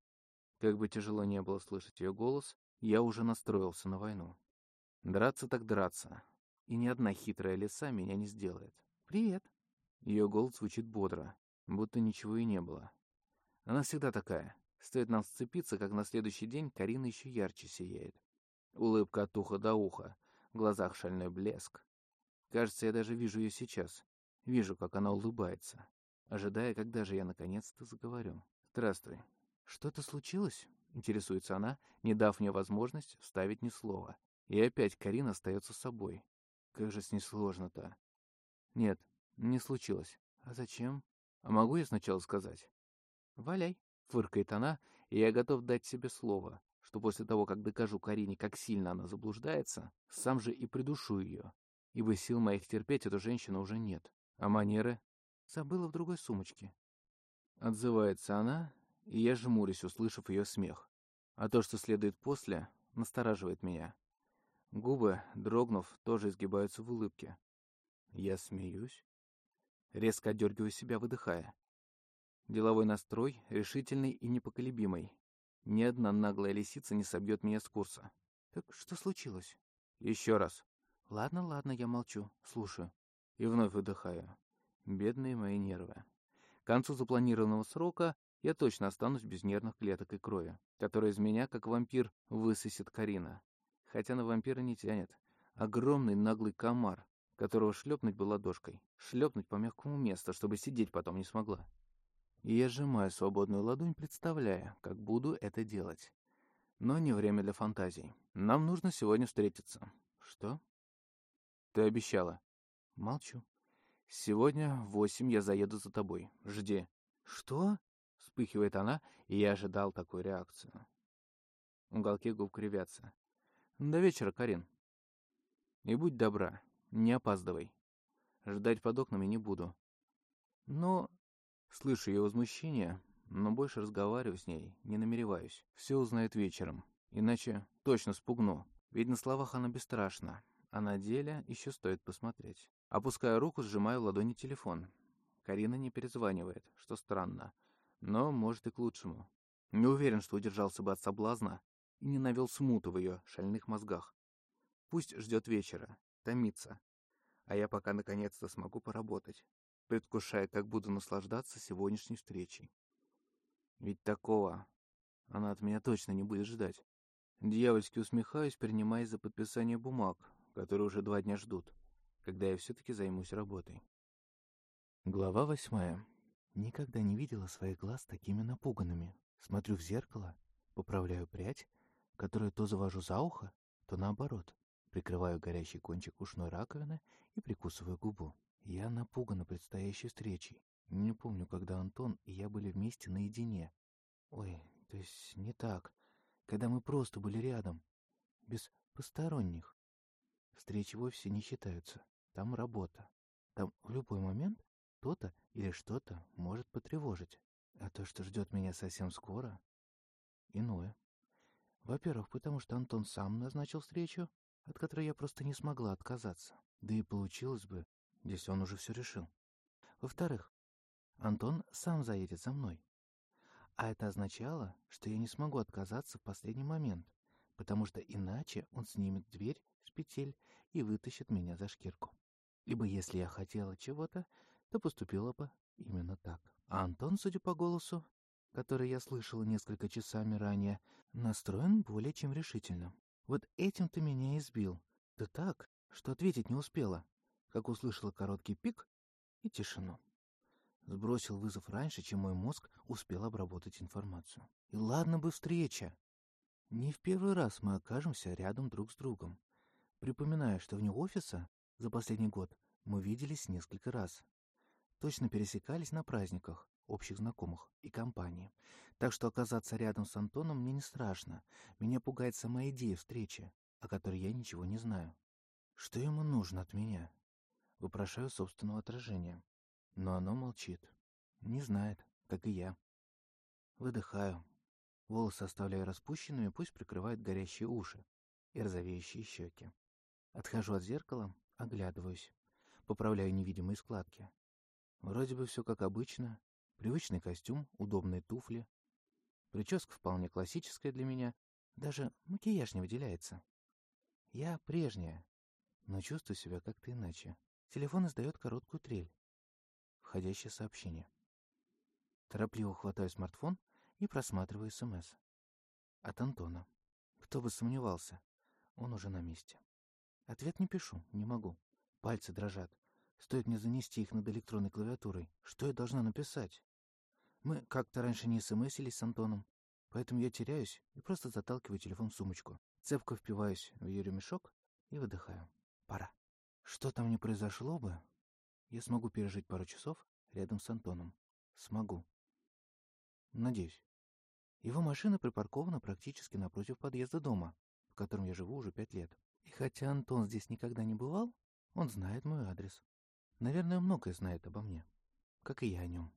Как бы тяжело не было слышать ее голос, я уже настроился на войну. Драться так драться. И ни одна хитрая лиса меня не сделает. «Привет». Ее голос звучит бодро, будто ничего и не было. Она всегда такая. Стоит нам сцепиться, как на следующий день Карина еще ярче сияет. Улыбка от уха до уха, в глазах шальной блеск. Кажется, я даже вижу ее сейчас. Вижу, как она улыбается, ожидая, когда же я наконец-то заговорю. «Здравствуй. Что-то случилось?» — интересуется она, не дав мне возможность вставить ни слова. И опять Карина остается собой. Как же с ней сложно-то. Нет, не случилось. А зачем? А могу я сначала сказать? «Валяй», — фыркает она, и я готов дать себе слово, что после того, как докажу Карине, как сильно она заблуждается, сам же и придушу ее, ибо сил моих терпеть эту женщину уже нет. А манеры? Забыла в другой сумочке. Отзывается она, и я жмурюсь, услышав ее смех. А то, что следует после, настораживает меня. Губы, дрогнув, тоже изгибаются в улыбке. Я смеюсь. Резко отдергиваю себя, выдыхая. Деловой настрой, решительный и непоколебимый. Ни одна наглая лисица не собьет меня с курса. Так что случилось? Еще раз. Ладно, ладно, я молчу, слушаю. И вновь выдыхаю. Бедные мои нервы. К концу запланированного срока я точно останусь без нервных клеток и крови, которая из меня, как вампир, высосет Карина. Хотя на вампира не тянет. Огромный наглый комар, которого шлепнуть бы ладошкой. Шлепнуть по мягкому месту, чтобы сидеть потом не смогла. И я сжимаю свободную ладонь, представляя, как буду это делать. Но не время для фантазий. Нам нужно сегодня встретиться. Что? Ты обещала. Молчу. «Сегодня в восемь я заеду за тобой. Жди». «Что?» — вспыхивает она, и я ожидал такую реакцию. Уголки губ кривятся. «До вечера, Карин. И будь добра, не опаздывай. Ждать под окнами не буду». Но... Слышу ее возмущение, но больше разговариваю с ней не намереваюсь. Все узнает вечером. Иначе точно спугну. Ведь на словах она бесстрашна, а на деле еще стоит посмотреть. Опускаю руку, сжимаю в ладони телефон. Карина не перезванивает, что странно. Но, может, и к лучшему. Не уверен, что удержался бы от соблазна и не навел смуту в ее шальных мозгах. Пусть ждет вечера, томится. А я пока наконец-то смогу поработать. Предвкушая, как буду наслаждаться сегодняшней встречей. Ведь такого она от меня точно не будет ждать. Дьявольски усмехаюсь, принимаясь за подписание бумаг, которые уже два дня ждут, когда я все-таки займусь работой. Глава восьмая. Никогда не видела своих глаз такими напуганными. Смотрю в зеркало, поправляю прядь, которую то завожу за ухо, то наоборот. Прикрываю горящий кончик ушной раковины и прикусываю губу. Я напугана предстоящей встречей. Не помню, когда Антон и я были вместе наедине. Ой, то есть не так. Когда мы просто были рядом. Без посторонних. Встречи вовсе не считаются. Там работа. Там в любой момент кто-то или что-то может потревожить. А то, что ждет меня совсем скоро, иное. Во-первых, потому что Антон сам назначил встречу, от которой я просто не смогла отказаться. Да и получилось бы, если он уже все решил. Во-вторых, Антон сам заедет за мной. А это означало, что я не смогу отказаться в последний момент, потому что иначе он снимет дверь с петель и вытащит меня за шкирку. Либо если я хотела чего-то, то поступила бы именно так. А Антон, судя по голосу, который я слышала несколько часами ранее, настроен более чем решительно. Вот этим ты меня избил. Да так, что ответить не успела, как услышала короткий пик и тишину. Сбросил вызов раньше, чем мой мозг успел обработать информацию. И ладно бы встреча. Не в первый раз мы окажемся рядом друг с другом. Припоминаю, что вне офиса за последний год мы виделись несколько раз. Точно пересекались на праздниках, общих знакомых и компании. Так что оказаться рядом с Антоном мне не страшно. Меня пугает сама идея встречи, о которой я ничего не знаю. Что ему нужно от меня? Вопрошаю собственного отражения. Но оно молчит. Не знает, как и я. Выдыхаю. Волосы оставляю распущенными, пусть прикрывают горящие уши и розовеющие щеки. Отхожу от зеркала, оглядываюсь. Поправляю невидимые складки. Вроде бы все как обычно. Привычный костюм, удобные туфли. Прическа вполне классическая для меня. Даже макияж не выделяется. Я прежняя, но чувствую себя как-то иначе. Телефон издает короткую трель. Входящее сообщение. Торопливо хватаю смартфон и просматриваю СМС. От Антона. Кто бы сомневался, он уже на месте. Ответ не пишу, не могу. Пальцы дрожат. Стоит мне занести их над электронной клавиатурой. Что я должна написать? Мы как-то раньше не смсились с Антоном, поэтому я теряюсь и просто заталкиваю телефон в сумочку. Цепко впиваюсь в ее ремешок и выдыхаю. Пора. Что там не произошло бы, я смогу пережить пару часов рядом с Антоном. Смогу. Надеюсь. Его машина припаркована практически напротив подъезда дома, в котором я живу уже пять лет. И хотя Антон здесь никогда не бывал, он знает мой адрес. Наверное, многое знает обо мне, как и я о нем.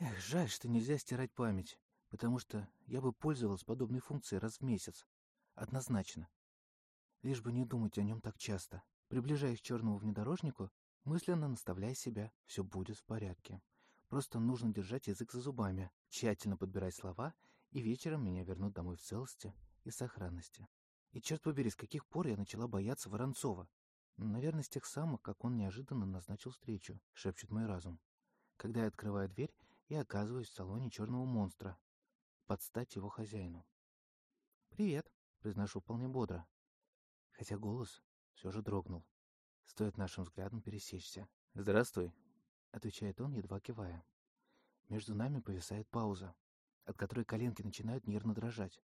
Эх, жаль, что нельзя стирать память, потому что я бы пользовалась подобной функцией раз в месяц. Однозначно. Лишь бы не думать о нем так часто. Приближаясь к черному внедорожнику, мысленно наставляя себя, все будет в порядке. Просто нужно держать язык за зубами, тщательно подбирать слова, и вечером меня вернут домой в целости и сохранности. И черт побери, с каких пор я начала бояться Воронцова? Наверное, с тех самых, как он неожиданно назначил встречу, шепчет мой разум. Когда я открываю дверь и оказываюсь в салоне черного монстра, под стать его хозяину. «Привет», — произношу вполне бодро, хотя голос все же дрогнул. Стоит нашим взглядом пересечься. «Здравствуй», — отвечает он, едва кивая. Между нами повисает пауза, от которой коленки начинают нервно дрожать.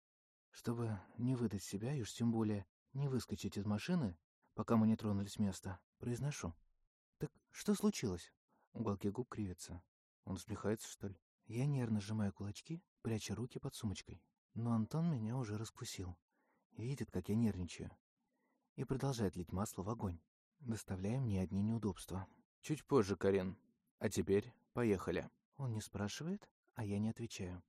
Чтобы не выдать себя и уж тем более не выскочить из машины, пока мы не тронулись с места, произношу. «Так что случилось?» Уголки губ кривятся. Он усмехается, что ли? Я нервно сжимаю кулачки, пряча руки под сумочкой. Но Антон меня уже раскусил. Видит, как я нервничаю. И продолжает лить масло в огонь, доставляя мне одни неудобства.
«Чуть позже, Карен. А теперь поехали».
Он не спрашивает, а я не отвечаю.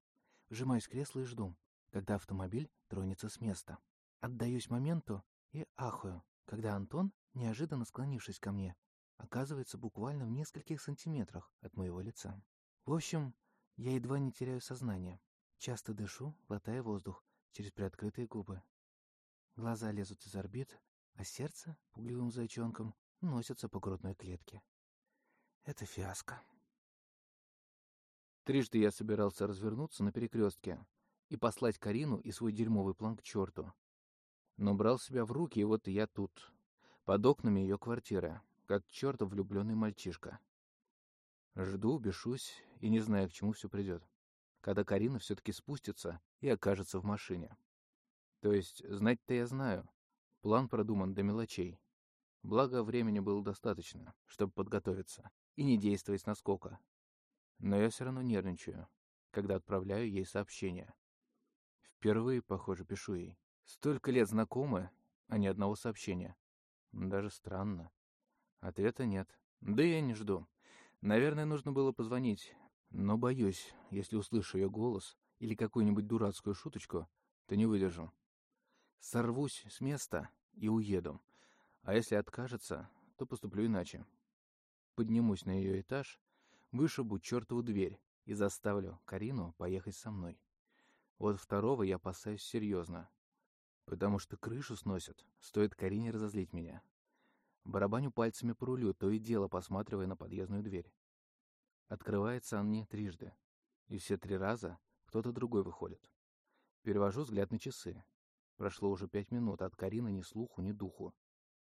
Вжимаюсь в кресло и жду, когда автомобиль тронется с места. Отдаюсь моменту и ахаю, когда Антон, неожиданно склонившись ко мне, оказывается буквально в нескольких сантиметрах от моего лица. В общем, я едва не теряю сознание. Часто дышу, глотая воздух через приоткрытые губы. Глаза лезут из орбит, а сердце, пугливым зайчонком, носится по грудной клетке. Это фиаско.
Трижды я собирался развернуться на перекрестке и послать Карину и свой дерьмовый план к черту. Но брал себя в руки, и вот я тут, под окнами ее квартиры, как чертов влюбленный мальчишка. Жду, бешусь и не знаю, к чему все придет. Когда Карина все-таки спустится и окажется в машине. То есть, знать-то я знаю. План продуман до мелочей. Благо, времени было достаточно, чтобы подготовиться и не действовать наскока. Но я все равно нервничаю, когда отправляю ей сообщение. Впервые, похоже, пишу ей. Столько лет знакомы, а ни одного сообщения. Даже странно. Ответа нет. Да я не жду. Наверное, нужно было позвонить, но боюсь, если услышу ее голос или какую-нибудь дурацкую шуточку, то не выдержу. Сорвусь с места и уеду. А если откажется, то поступлю иначе. Поднимусь на ее этаж, вышибу чертову дверь и заставлю Карину поехать со мной. Вот второго я опасаюсь серьезно, потому что крышу сносят, стоит Карине разозлить меня. Барабаню пальцами по рулю, то и дело посматривая на подъездную дверь. Открывается она не трижды, и все три раза кто-то другой выходит. Перевожу взгляд на часы. Прошло уже пять минут, а от Карины ни слуху, ни духу.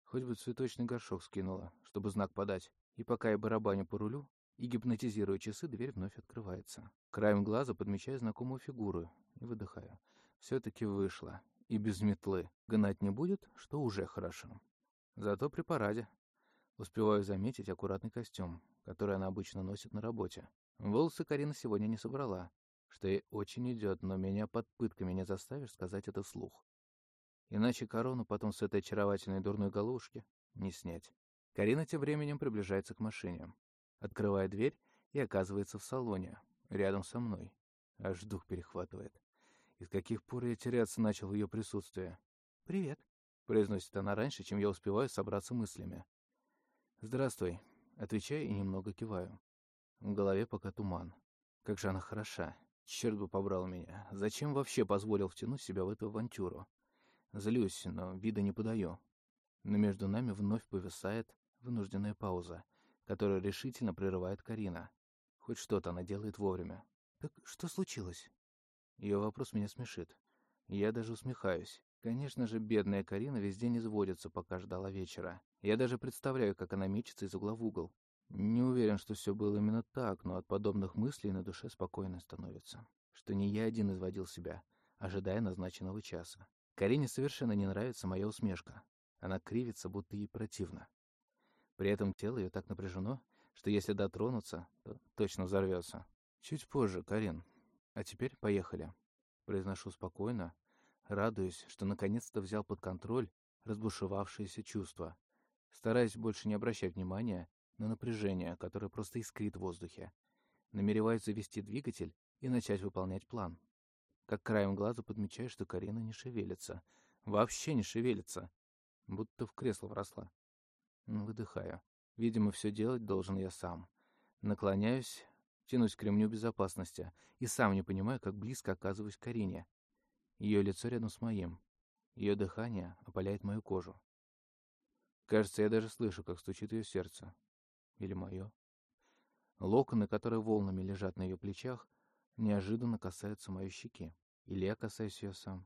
Хоть бы цветочный горшок скинула, чтобы знак подать. И пока я барабаню по рулю и гипнотизирую часы, дверь вновь открывается. Краем глаза подмечаю знакомую фигуру и выдыхаю. Все-таки вышло. И без метлы. Гнать не будет, что уже хорошо. Зато при параде. Успеваю заметить аккуратный костюм, который она обычно носит на работе. Волосы Карина сегодня не собрала, что ей очень идет, но меня под пытками не заставишь сказать это вслух. Иначе корону потом с этой очаровательной дурной головушки не снять. Карина тем временем приближается к машине. Открывает дверь и оказывается в салоне, рядом со мной. Аж дух перехватывает. Из каких пор я теряться начал в ее присутствии? «Привет», произносит она раньше, чем я успеваю собраться мыслями. «Здравствуй», — отвечаю и немного киваю. В голове пока туман. Как же она хороша. Черт бы побрал меня. Зачем вообще позволил втянуть себя в эту авантюру? Злюсь, но вида не подаю. Но между нами вновь повисает вынужденная пауза, которую решительно прерывает Карина. Хоть что-то она делает вовремя. «Так что случилось?» Ее вопрос меня смешит. Я даже усмехаюсь. Конечно же, бедная Карина везде не сводится, пока ждала вечера. Я даже представляю, как она мечется из угла в угол. Не уверен, что все было именно так, но от подобных мыслей на душе спокойно становится. Что не я один изводил себя, ожидая назначенного часа. Карине совершенно не нравится моя усмешка. Она кривится, будто ей противно. При этом тело ее так напряжено, что если дотронуться, то точно взорвется. Чуть позже, Карин. А теперь поехали. Произношу спокойно, радуясь, что наконец-то взял под контроль разбушевавшиеся чувства, стараясь больше не обращать внимания на напряжение, которое просто искрит в воздухе. Намереваюсь завести двигатель и начать выполнять план. Как краем глаза подмечаю, что Карина не шевелится. Вообще не шевелится. Будто в кресло вросла. Выдыхаю. Видимо, все делать должен я сам. Наклоняюсь, тянусь к ремню безопасности и сам не понимаю, как близко оказываюсь к Карине. Ее лицо рядом с моим. Ее дыхание опаляет мою кожу. Кажется, я даже слышу, как стучит ее сердце. Или мое. Локоны, которые волнами лежат на ее плечах, неожиданно касаются моей щеки. Или я касаюсь ее сам.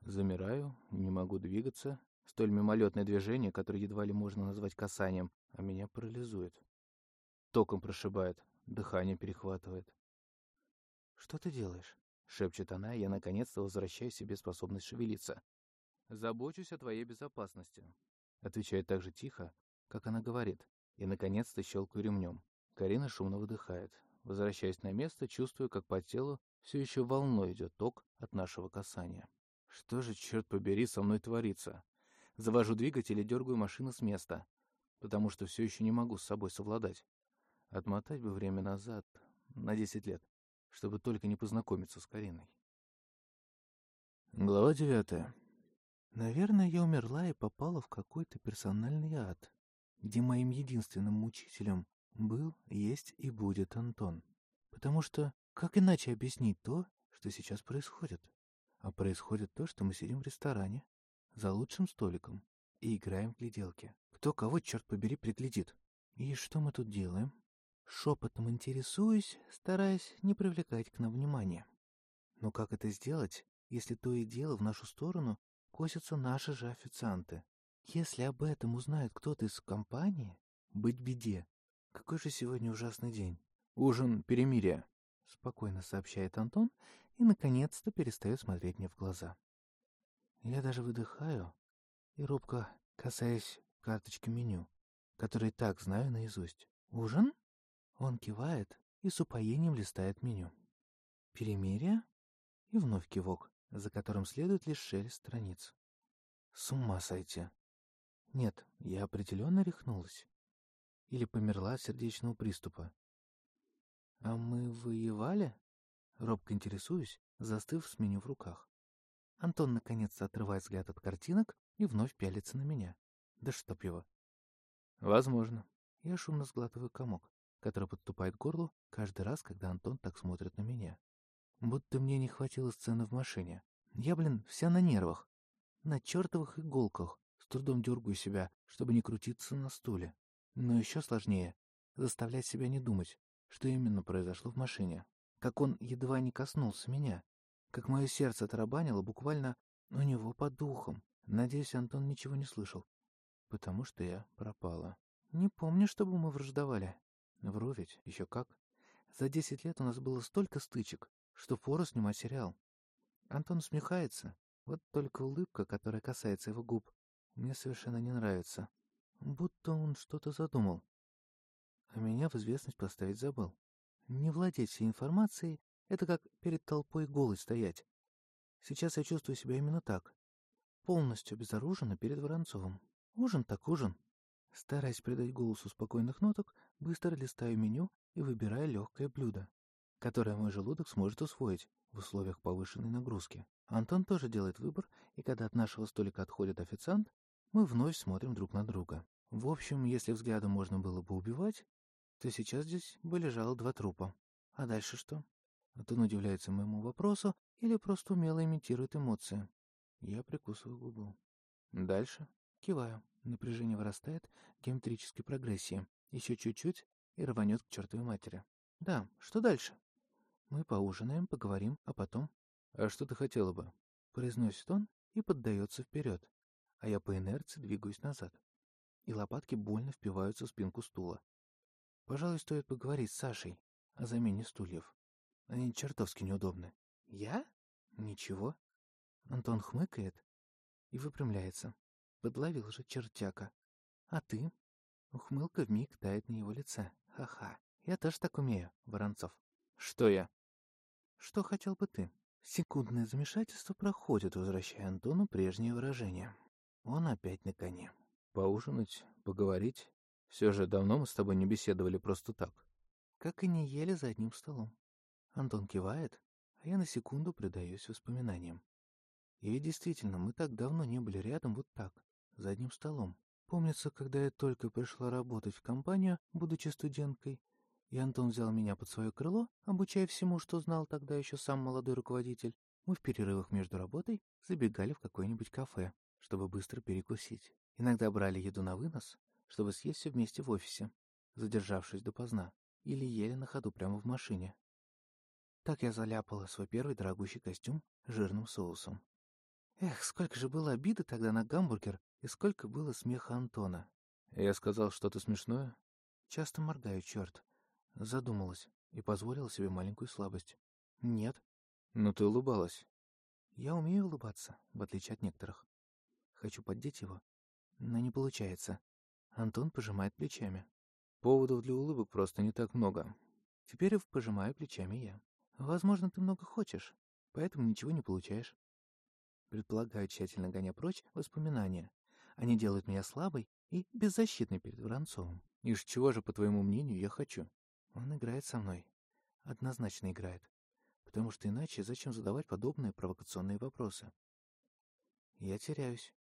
Замираю, не могу двигаться. Столь мимолетное движение, которое едва ли можно назвать касанием, а меня парализует. Током прошибает, дыхание перехватывает. «Что ты делаешь?» — шепчет она, и я наконец-то возвращаю себе способность шевелиться. «Забочусь о твоей безопасности», — отвечает так же тихо, как она говорит, и наконец-то щелкаю ремнем. Карина шумно выдыхает. Возвращаясь на место, чувствую, как по телу все еще волной идет ток от нашего касания. Что же, черт побери, со мной творится? Завожу двигатель и дергаю машину с места, потому что все еще не могу с собой совладать. Отмотать бы время назад, на десять лет чтобы только не познакомиться с Кариной. Глава девятая. Наверное, я умерла и попала в какой-то персональный ад, где моим единственным мучителем был, есть и будет Антон. Потому что как иначе объяснить то, что сейчас происходит? А происходит то, что мы сидим в ресторане, за лучшим столиком, и играем в гляделки. Кто кого, черт побери, приглядит. И что мы тут делаем?
Шепотом интересуюсь, стараясь не привлекать к нам внимания. Но как это сделать, если то и дело в нашу сторону косятся наши же официанты? Если об этом узнает кто-то из компании, быть беде. Какой же сегодня ужасный день.
Ужин перемирия,
спокойно сообщает Антон и, наконец-то, перестает смотреть мне в глаза. Я даже выдыхаю и робко касаясь карточки меню, который так знаю наизусть. «Ужин?» Он кивает и с упоением листает меню. «Перемирие?» И вновь кивок, за которым следует лишь шелест страниц. С ума сойти. Нет, я определенно рехнулась. Или померла от сердечного приступа. «А мы воевали?» Робко интересуюсь, застыв с меню в руках. Антон наконец-то отрывает взгляд от картинок и вновь пялится на меня. Да чтоб его.
Возможно.
Я шумно сглатываю комок, который подступает к горлу каждый раз, когда Антон так смотрит на меня. Будто мне не хватило сцены в машине. Я, блин, вся на нервах. На чертовых иголках. С трудом дергаю себя, чтобы не крутиться на стуле. Но еще сложнее заставлять себя не думать, что именно произошло в машине. Как он едва не коснулся меня. Как мое сердце тарабанило буквально у него под духом. Надеюсь, Антон ничего не слышал. Потому что я пропала. Не помню, чтобы мы враждовали. Вру ведь, еще как. За десять лет у нас было столько стычек, что пору снимать сериал. Антон смехается. Вот только улыбка, которая касается его губ, мне совершенно не нравится. Будто он что-то задумал. А меня в известность поставить забыл. Не владеть всей информацией — это как перед толпой голой стоять. Сейчас я чувствую себя именно так полностью обезоружена перед Воронцовым. Ужин так ужин. Стараясь придать голосу спокойных ноток, быстро листаю меню и выбираю легкое блюдо, которое мой желудок сможет усвоить в условиях повышенной нагрузки. Антон тоже делает выбор, и когда от нашего столика отходит официант, мы вновь смотрим друг на друга. В общем, если взглядом можно было бы убивать, то сейчас здесь бы лежало два трупа. А дальше что? Антон удивляется моему вопросу или просто умело имитирует эмоции. Я прикусываю губу. Дальше. Киваю. Напряжение вырастает в геометрической прогрессии. Еще чуть-чуть и рванет к чертовой матери. Да, что дальше? Мы поужинаем, поговорим, а потом...
А что ты хотела бы?
Произносит он и поддается вперед. А я по инерции двигаюсь назад. И лопатки больно впиваются в спинку стула. Пожалуй, стоит поговорить с Сашей о замене стульев. Они чертовски неудобны. Я? Ничего. Антон хмыкает и выпрямляется. Подловил же чертяка. А ты? Ухмылка вмиг тает на его лице. Ха-ха. Я тоже так умею, Воронцов.
Что я?
Что хотел бы ты? Секундное замешательство проходит, возвращая Антону прежнее выражение. Он опять на коне.
Поужинать, поговорить. Все же давно мы с тобой не беседовали просто так.
Как и не ели за одним столом. Антон кивает, а я на секунду предаюсь воспоминаниям. И ведь действительно, мы так давно не были рядом вот так, за одним столом. Помнится, когда я только пришла работать в компанию, будучи студенткой, и Антон взял меня под свое крыло, обучая всему, что знал тогда еще сам молодой руководитель, мы в перерывах между работой забегали в какое-нибудь кафе, чтобы быстро перекусить. Иногда брали еду на вынос, чтобы съесть все вместе в офисе, задержавшись допоздна, или ели на ходу прямо в машине. Так я заляпала свой первый дорогущий костюм жирным соусом. Эх, сколько же было обиды тогда на гамбургер, и сколько было смеха Антона.
Я сказал что-то смешное?
Часто моргаю, черт. Задумалась и позволила себе маленькую слабость. Нет.
Но ты улыбалась.
Я умею улыбаться, в отличие от некоторых. Хочу поддеть его, но не получается. Антон пожимает плечами.
Поводов для улыбок просто не так много.
Теперь пожимаю плечами я. Возможно, ты много хочешь, поэтому ничего не получаешь. Предполагаю, тщательно гоня прочь воспоминания. Они делают меня слабой и беззащитной перед Воронцовым.
И ж чего же, по твоему мнению, я хочу?
Он играет со мной. Однозначно играет. Потому что иначе зачем задавать подобные провокационные вопросы? Я теряюсь.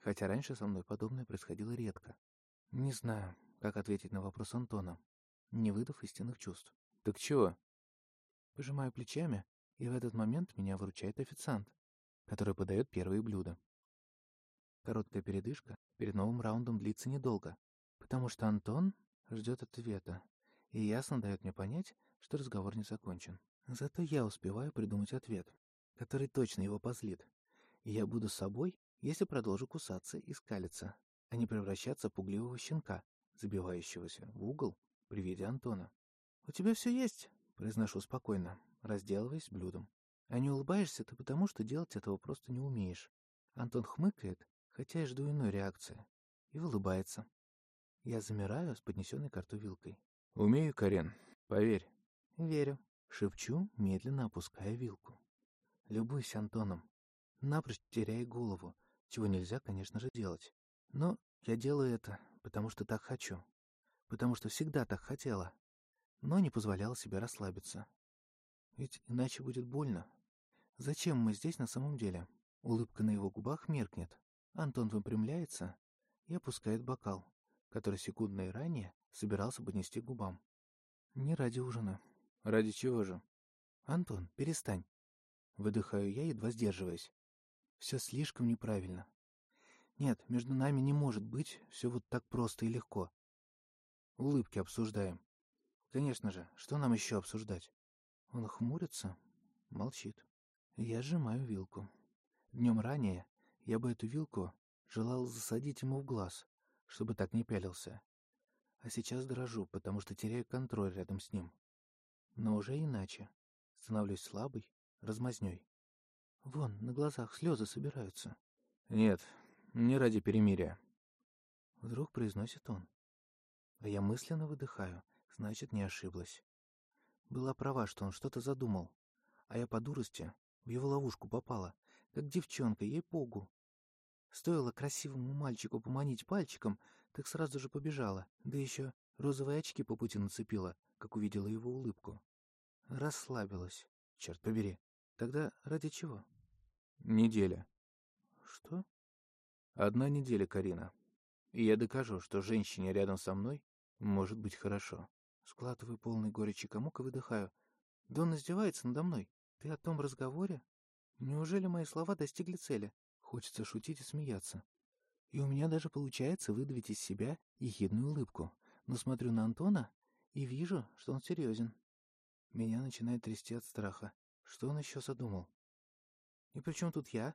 Хотя раньше со мной подобное происходило редко. Не знаю, как ответить на вопрос Антона, не выдав истинных чувств.
Так чего?
Пожимаю плечами, и в этот момент меня выручает официант который подает первые блюда. Короткая передышка перед новым раундом длится недолго, потому что Антон ждет ответа и ясно дает мне понять, что разговор не закончен. Зато я успеваю придумать ответ, который точно его позлит. И я буду собой, если продолжу кусаться и скалиться, а не превращаться в пугливого щенка, забивающегося в угол при виде Антона. «У тебя все есть», — произношу спокойно, разделываясь блюдом. «А не улыбаешься ты потому, что делать этого просто не умеешь». Антон хмыкает, хотя я жду иной реакции, и улыбается. Я замираю с поднесенной к рту вилкой.
«Умею, Карен, поверь».
«Верю», — шепчу, медленно опуская вилку. Любуюсь Антоном, напрочь теряя голову, чего нельзя, конечно же, делать. Но я делаю это, потому что так хочу. Потому что всегда так хотела. Но не позволяла себе расслабиться. Ведь иначе будет больно. Зачем мы здесь на самом деле? Улыбка на его губах меркнет. Антон выпрямляется и опускает бокал, который секундной ранее собирался поднести к губам. Не ради ужина.
Ради чего же?
Антон, перестань. Выдыхаю я, едва сдерживаясь. Все слишком неправильно. Нет, между нами не может быть все вот так просто и легко. Улыбки обсуждаем. Конечно же, что нам еще обсуждать? Он хмурится, молчит. Я сжимаю вилку. Днем ранее я бы эту вилку желал засадить ему в глаз, чтобы так не пялился. А сейчас дрожу, потому что теряю контроль рядом с ним. Но уже иначе. Становлюсь слабой, размазнёй. Вон, на глазах слезы собираются.
Нет, не ради перемирия.
Вдруг произносит он. А я мысленно выдыхаю, значит, не ошиблась. Была права, что он что-то задумал. А я по дурости в его ловушку попала, как девчонка, ей-богу. Стоило красивому мальчику поманить пальчиком, так сразу же побежала, да еще розовые очки по пути нацепила, как увидела его улыбку. Расслабилась, черт побери. Тогда ради чего?
Неделя.
Что?
Одна неделя, Карина. И я докажу, что женщине рядом со мной может быть хорошо.
Складываю полный горечи комок и выдыхаю. Да он издевается надо мной. Ты о том разговоре? Неужели мои слова достигли цели? Хочется шутить и смеяться. И у меня даже получается выдавить из себя ехидную улыбку. Но смотрю на Антона и вижу, что он серьезен. Меня начинает трясти от страха. Что он еще задумал? И при чем тут я?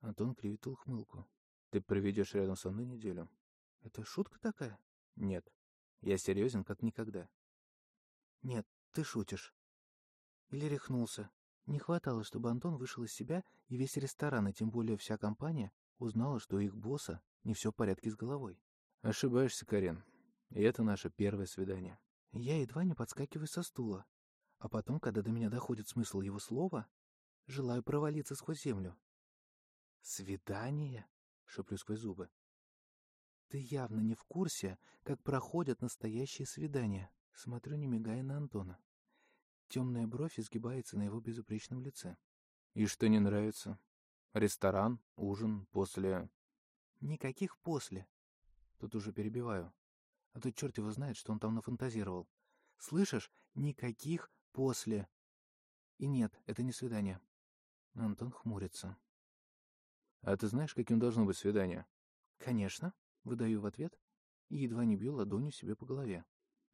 Антон кривит ухмылку.
Ты проведешь рядом со мной неделю.
Это шутка такая?
Нет. Я серьезен, как никогда.
Нет, ты шутишь. Или рехнулся. Не хватало, чтобы Антон вышел из себя, и весь ресторан, и тем более вся компания, узнала, что у их босса не все в порядке с головой.
Ошибаешься, Карен. И это наше первое свидание.
Я едва не подскакиваю со стула. А потом, когда до меня доходит смысл его слова, желаю провалиться сквозь землю. «Свидание?» — шеплю сквозь зубы. «Ты явно не в курсе, как проходят настоящие свидания». Смотрю, не мигая на Антона. Темная бровь изгибается на его безупречном лице.
«И что не нравится? Ресторан, ужин, после...»
«Никаких после». Тут уже перебиваю. А то черт его знает, что он там нафантазировал. «Слышишь? Никаких после». И нет, это не свидание. Антон хмурится.
«А ты знаешь, каким должно быть свидание?»
«Конечно», — выдаю в ответ и едва не бью ладонью себе по голове.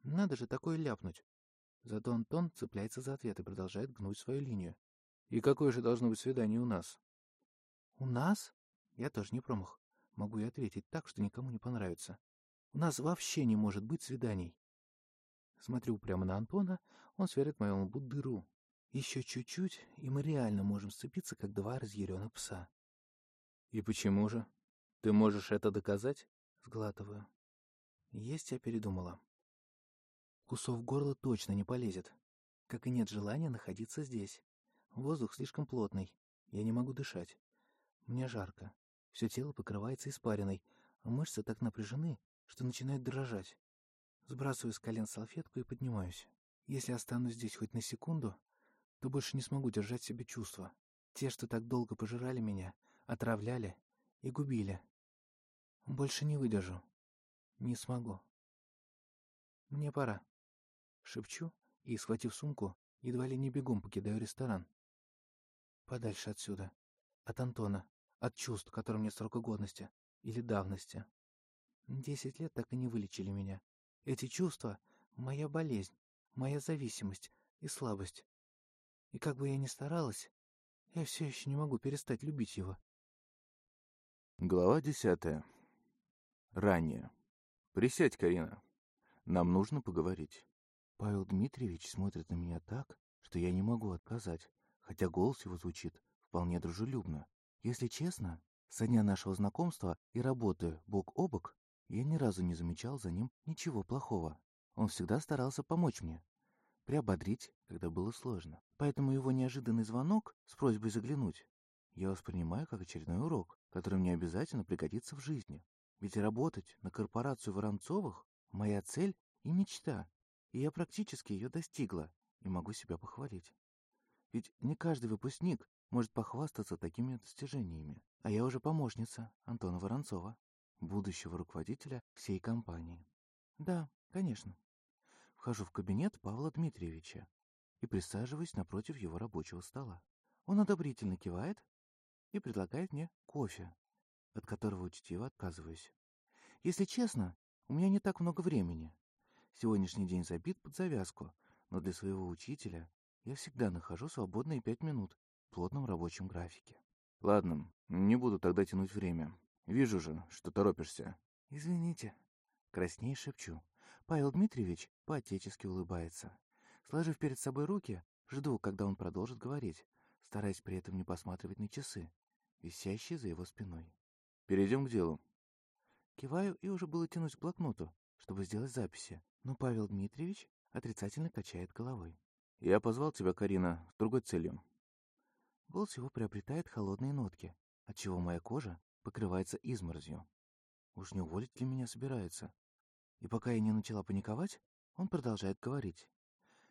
«Надо же такое ляпнуть». Зато Антон цепляется за ответ и продолжает гнуть свою линию.
«И какое же должно быть свидание у нас?»
«У нас?» Я тоже не промах. Могу и ответить так, что никому не понравится. «У нас вообще не может быть свиданий». Смотрю прямо на Антона, он сверлит моему лбу дыру. Еще чуть-чуть, и мы реально можем сцепиться, как два разъяренных пса.
«И почему же? Ты можешь это доказать?»
Сглатываю. Есть я передумала. Кусок в горло точно не полезет. Как и нет желания находиться здесь. Воздух слишком плотный. Я не могу дышать. Мне жарко. Все тело покрывается испариной, а мышцы так напряжены, что начинают дрожать. Сбрасываю с колен салфетку и поднимаюсь. Если останусь здесь хоть на секунду, то больше не смогу держать себе чувства. Те, что так долго пожирали меня, отравляли и губили. Больше не выдержу. Не смогу. Мне пора. Шепчу и, схватив сумку, едва ли не бегом покидаю ресторан. Подальше отсюда. От Антона. От чувств, которым нет срока годности. Или давности. Десять лет так и не вылечили меня. Эти чувства
моя болезнь, моя зависимость и слабость. И как бы я ни старалась, я все еще не могу перестать любить его.
Глава десятая. Ранее. Присядь, Карина. Нам нужно поговорить. Павел Дмитриевич смотрит на меня так, что я не могу отказать, хотя голос его звучит вполне дружелюбно. Если честно, со дня нашего знакомства и работы бок о бок, я ни разу не замечал за ним ничего плохого. Он всегда старался помочь мне, приободрить, когда было сложно. Поэтому его неожиданный звонок с просьбой заглянуть я воспринимаю как очередной урок, который мне обязательно пригодится в жизни. Ведь работать на корпорацию Воронцовых — моя цель и мечта, и я практически ее достигла, и могу себя похвалить. Ведь не каждый выпускник может похвастаться такими достижениями. А я уже помощница Антона Воронцова, будущего руководителя всей компании. Да, конечно. Вхожу в кабинет Павла Дмитриевича и присаживаюсь напротив его рабочего стола. Он одобрительно кивает и предлагает мне кофе, от которого учтиво отказываюсь. Если честно, у меня не так много времени. Сегодняшний день забит под завязку, но для своего учителя я всегда нахожу свободные пять минут в плотном рабочем графике. Ладно, не буду тогда тянуть время. Вижу же, что торопишься. Извините. Красней шепчу. Павел Дмитриевич по-отечески улыбается. Сложив перед собой руки, жду, когда он продолжит говорить, стараясь при этом не посматривать на часы, висящие за его спиной. Перейдем к делу. Киваю и уже было тянусь к блокноту, чтобы сделать записи, но Павел Дмитриевич отрицательно качает головой. «Я позвал тебя, Карина, с другой целью». Голос его приобретает холодные нотки, отчего моя кожа покрывается изморозью. Уж не уволить ли меня собирается? И пока я не начала паниковать, он продолжает говорить.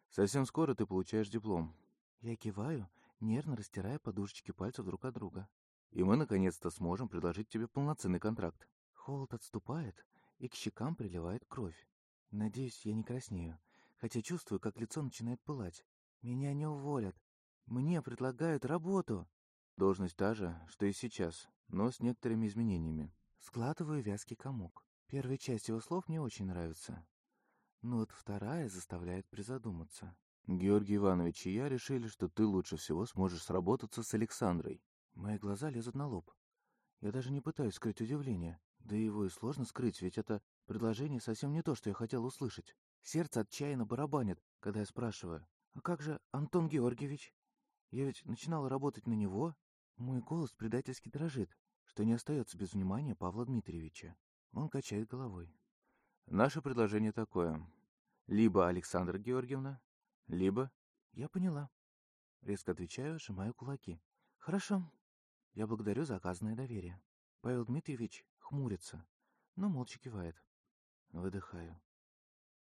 «Совсем скоро ты получаешь диплом». Я киваю, нервно растирая подушечки пальцев друг от друга. «И мы, наконец-то, сможем предложить тебе полноценный контракт». Холод отступает, и к щекам приливает кровь. Надеюсь, я не краснею, хотя чувствую, как лицо начинает пылать. Меня не уволят. Мне предлагают работу. Должность та же, что и сейчас, но с некоторыми изменениями. Складываю вязкий комок. Первая часть его слов мне очень нравится. Но вот вторая заставляет призадуматься. Георгий Иванович и я решили, что ты лучше всего сможешь сработаться с Александрой. Мои глаза лезут на лоб. Я даже не пытаюсь скрыть удивление. Да его и сложно скрыть, ведь это предложение совсем не то, что я хотел услышать. Сердце отчаянно барабанит, когда я спрашиваю, «А как же Антон Георгиевич? Я ведь начинала работать на него». Мой голос предательски дрожит, что не остается без внимания Павла Дмитриевича. Он качает головой. «Наше предложение такое. Либо Александра Георгиевна, либо...» «Я поняла». Резко отвечаю, сжимаю кулаки. «Хорошо. Я благодарю за оказанное доверие». Павел Дмитриевич хмурится, но молча кивает. Выдыхаю.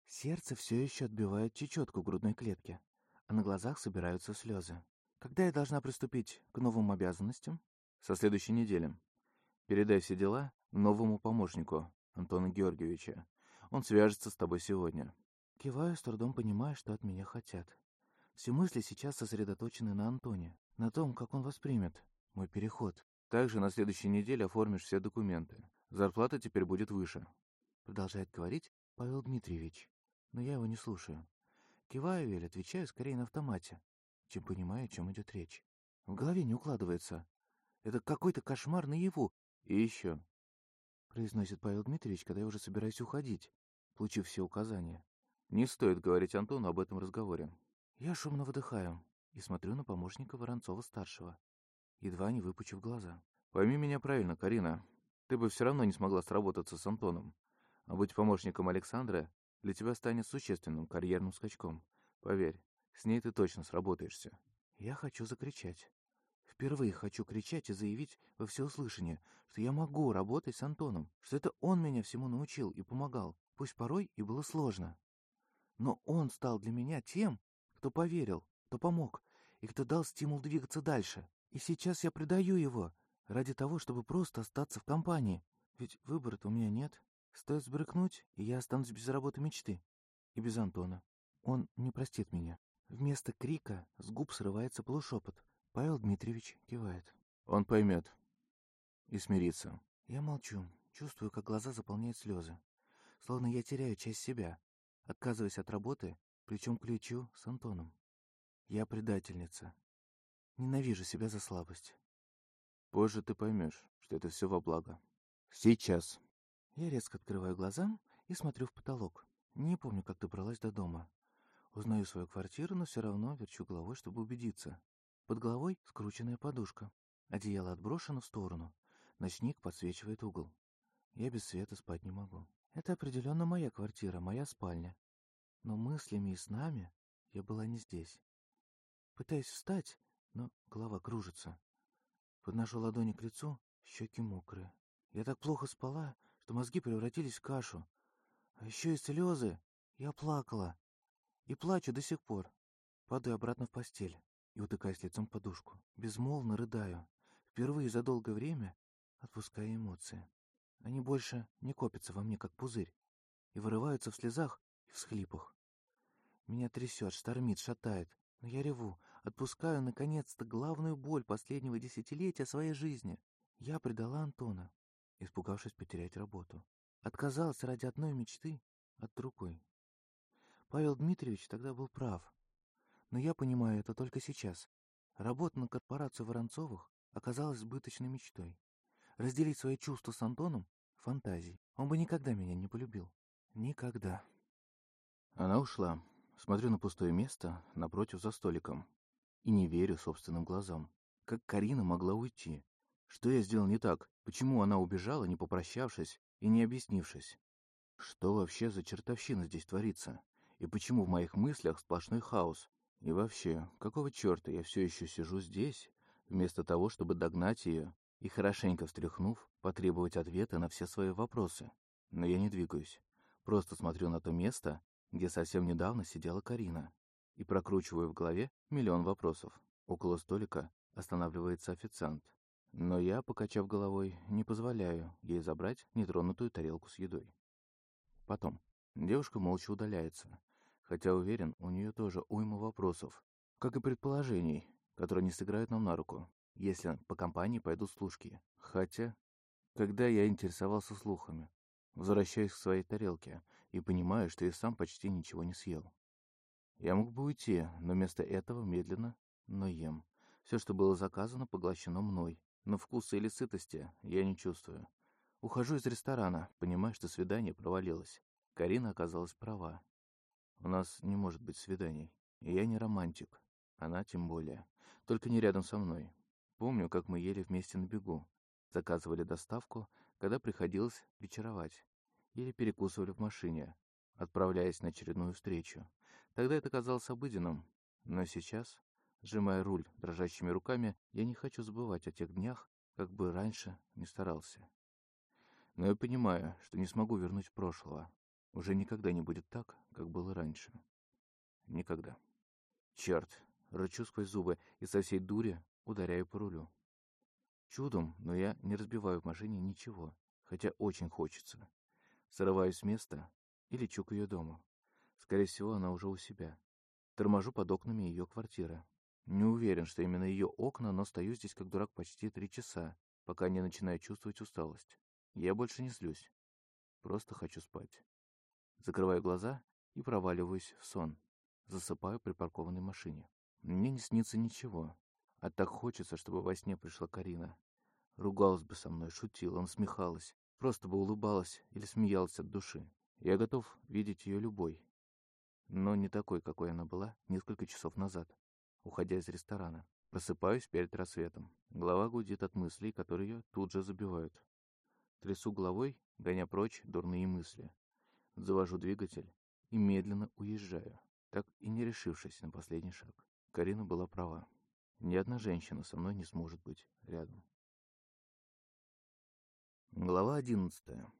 Сердце все еще отбивает чечетку грудной клетке, а на глазах собираются слезы. Когда я должна приступить к новым обязанностям? Со следующей недели. Передай все дела новому помощнику, Антона Георгиевича. Он свяжется с тобой сегодня. Киваю, с трудом понимая, что от меня хотят. Все мысли сейчас сосредоточены на Антоне, на том, как он воспримет мой переход. Также на следующей неделе оформишь все документы. Зарплата теперь будет выше. Продолжает говорить Павел Дмитриевич, но я его не слушаю. Киваю или отвечаю скорее на автомате, чем понимаю, о чем идет речь. В голове не укладывается. Это какой-то кошмар наяву. И еще, произносит Павел Дмитриевич, когда я уже собираюсь уходить, получив все указания. Не стоит говорить Антону об этом разговоре. Я шумно выдыхаю и смотрю на помощника Воронцова-старшего, едва не выпучив глаза. Пойми меня правильно, Карина. Ты бы все равно не смогла сработаться с Антоном. А быть помощником Александра для тебя станет существенным карьерным скачком. Поверь, с ней ты точно сработаешься. Я хочу закричать. Впервые хочу кричать и заявить во всеуслышание, что я могу работать с Антоном, что это он меня всему научил и помогал, пусть порой и было сложно. Но он стал для меня тем, кто поверил, кто помог и кто дал стимул двигаться дальше. И сейчас я предаю его ради того, чтобы просто остаться в компании. Ведь выбора-то у меня нет. Стоит сбрыкнуть, и я останусь без работы мечты. И без Антона. Он не простит меня. Вместо крика с губ срывается полушепот. Павел Дмитриевич кивает. Он поймет. И смирится. Я молчу, чувствую, как глаза заполняют слезы. Словно я теряю часть себя.
отказываясь от работы, плечом к плечу с Антоном. Я предательница. Ненавижу себя за слабость.
Позже ты поймешь, что это все во благо. Сейчас.
Я резко открываю глаза и смотрю в потолок. Не помню, как добралась до дома. Узнаю свою квартиру, но все равно верчу головой, чтобы убедиться. Под головой скрученная подушка. Одеяло отброшено в сторону. Ночник подсвечивает угол. Я без света спать не могу. Это определенно моя квартира, моя спальня. Но мыслями и снами я была не здесь. Пытаюсь встать, но голова кружится. Подношу ладони к лицу, щеки мокрые. Я так плохо спала, что мозги превратились в кашу. А еще и слезы. Я плакала. И плачу до сих пор. Падаю обратно в постель и утыкаюсь лицом в подушку. Безмолвно рыдаю. Впервые за долгое время отпуская эмоции. Они больше не копятся во мне, как пузырь, и вырываются в слезах и всхлипах. Меня трясет, штормит, шатает, но я реву, отпускаю, наконец-то, главную боль последнего десятилетия своей жизни. Я предала Антона, испугавшись потерять работу. Отказалась ради одной мечты от другой. Павел Дмитриевич тогда был прав. Но я понимаю это только сейчас. Работа на корпорацию Воронцовых оказалась сбыточной мечтой. Разделить свои чувства с Антоном — фантазий. Он бы никогда меня не полюбил. Никогда.
Она ушла. Смотрю на пустое место напротив за столиком. И не верю собственным глазам. Как Карина могла уйти? Что я сделал не так? Почему она убежала, не попрощавшись и не объяснившись? Что вообще за чертовщина здесь творится? И почему в моих мыслях сплошной хаос? И вообще, какого черта я все еще сижу здесь, вместо того, чтобы догнать ее и, хорошенько встряхнув, потребовать ответа на все свои вопросы? Но я не двигаюсь. Просто смотрю на то место, где совсем недавно сидела Карина, и прокручиваю в голове миллион вопросов. Около столика останавливается официант. Но я, покачав головой, не позволяю ей забрать нетронутую тарелку с едой. Потом. Девушка молча удаляется, хотя уверен, у нее тоже уйма вопросов, как и предположений, которые не сыграют нам на руку, если по компании пойдут служки. Хотя, когда я интересовался слухами, возвращаюсь к своей тарелке и понимаю, что и сам почти ничего не съел. Я мог бы уйти, но вместо этого медленно, но ем. Все, что было заказано, поглощено мной, но вкуса или сытости я не чувствую. Ухожу из ресторана, понимая, что свидание провалилось. Карина оказалась права. У нас не может быть свиданий. И я не романтик. Она тем более. Только не рядом со мной. Помню, как мы ели вместе на бегу. Заказывали доставку, когда приходилось вечеровать. Или перекусывали в машине, отправляясь на очередную встречу. Тогда это казалось обыденным. Но сейчас, сжимая руль дрожащими руками, я не хочу забывать о тех днях, как бы раньше не старался. Но я понимаю, что не смогу вернуть прошлого. Уже никогда не будет так, как было раньше. Никогда. Черт, рычу сквозь зубы и со всей дури ударяю по рулю. Чудом, но я не разбиваю в машине ничего, хотя очень хочется. Срываюсь с места и лечу к ее дому. Скорее всего, она уже у себя. Торможу под окнами ее квартиры. Не уверен, что именно ее окна, но стою здесь как дурак почти три часа, пока не начинаю чувствовать усталость. Я больше не злюсь. Просто хочу спать. Закрываю глаза и проваливаюсь в сон. Засыпаю в припаркованной машине. Мне не снится ничего. А так хочется, чтобы во сне пришла Карина. Ругалась бы со мной, шутила, насмехалась. Просто бы улыбалась или смеялась от души. Я готов видеть ее любой. Но не такой, какой она была несколько часов назад, уходя из ресторана. Просыпаюсь перед рассветом. Голова гудит от мыслей, которые ее тут же забивают. Трясу головой, гоня прочь дурные мысли завожу двигатель и медленно уезжаю, так и не решившись на последний шаг. Карина была права. Ни одна женщина со мной не сможет быть рядом. Глава одиннадцатая.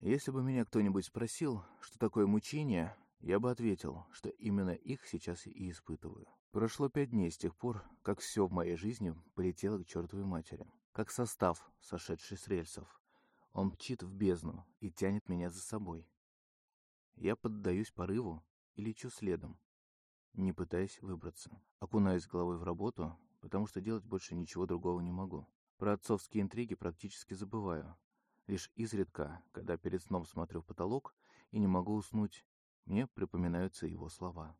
Если бы меня кто-нибудь спросил, что такое мучение, я бы ответил, что именно их сейчас и испытываю. Прошло пять дней с тех пор, как все в моей жизни полетело к чертовой матери. Как состав, сошедший с рельсов. Он мчит в бездну и тянет меня за собой. Я поддаюсь порыву и лечу следом, не пытаясь выбраться. Окунаюсь головой в работу, потому что делать больше ничего другого не могу. Про отцовские интриги практически забываю. Лишь изредка, когда перед сном смотрю в потолок и не могу уснуть, мне припоминаются его слова.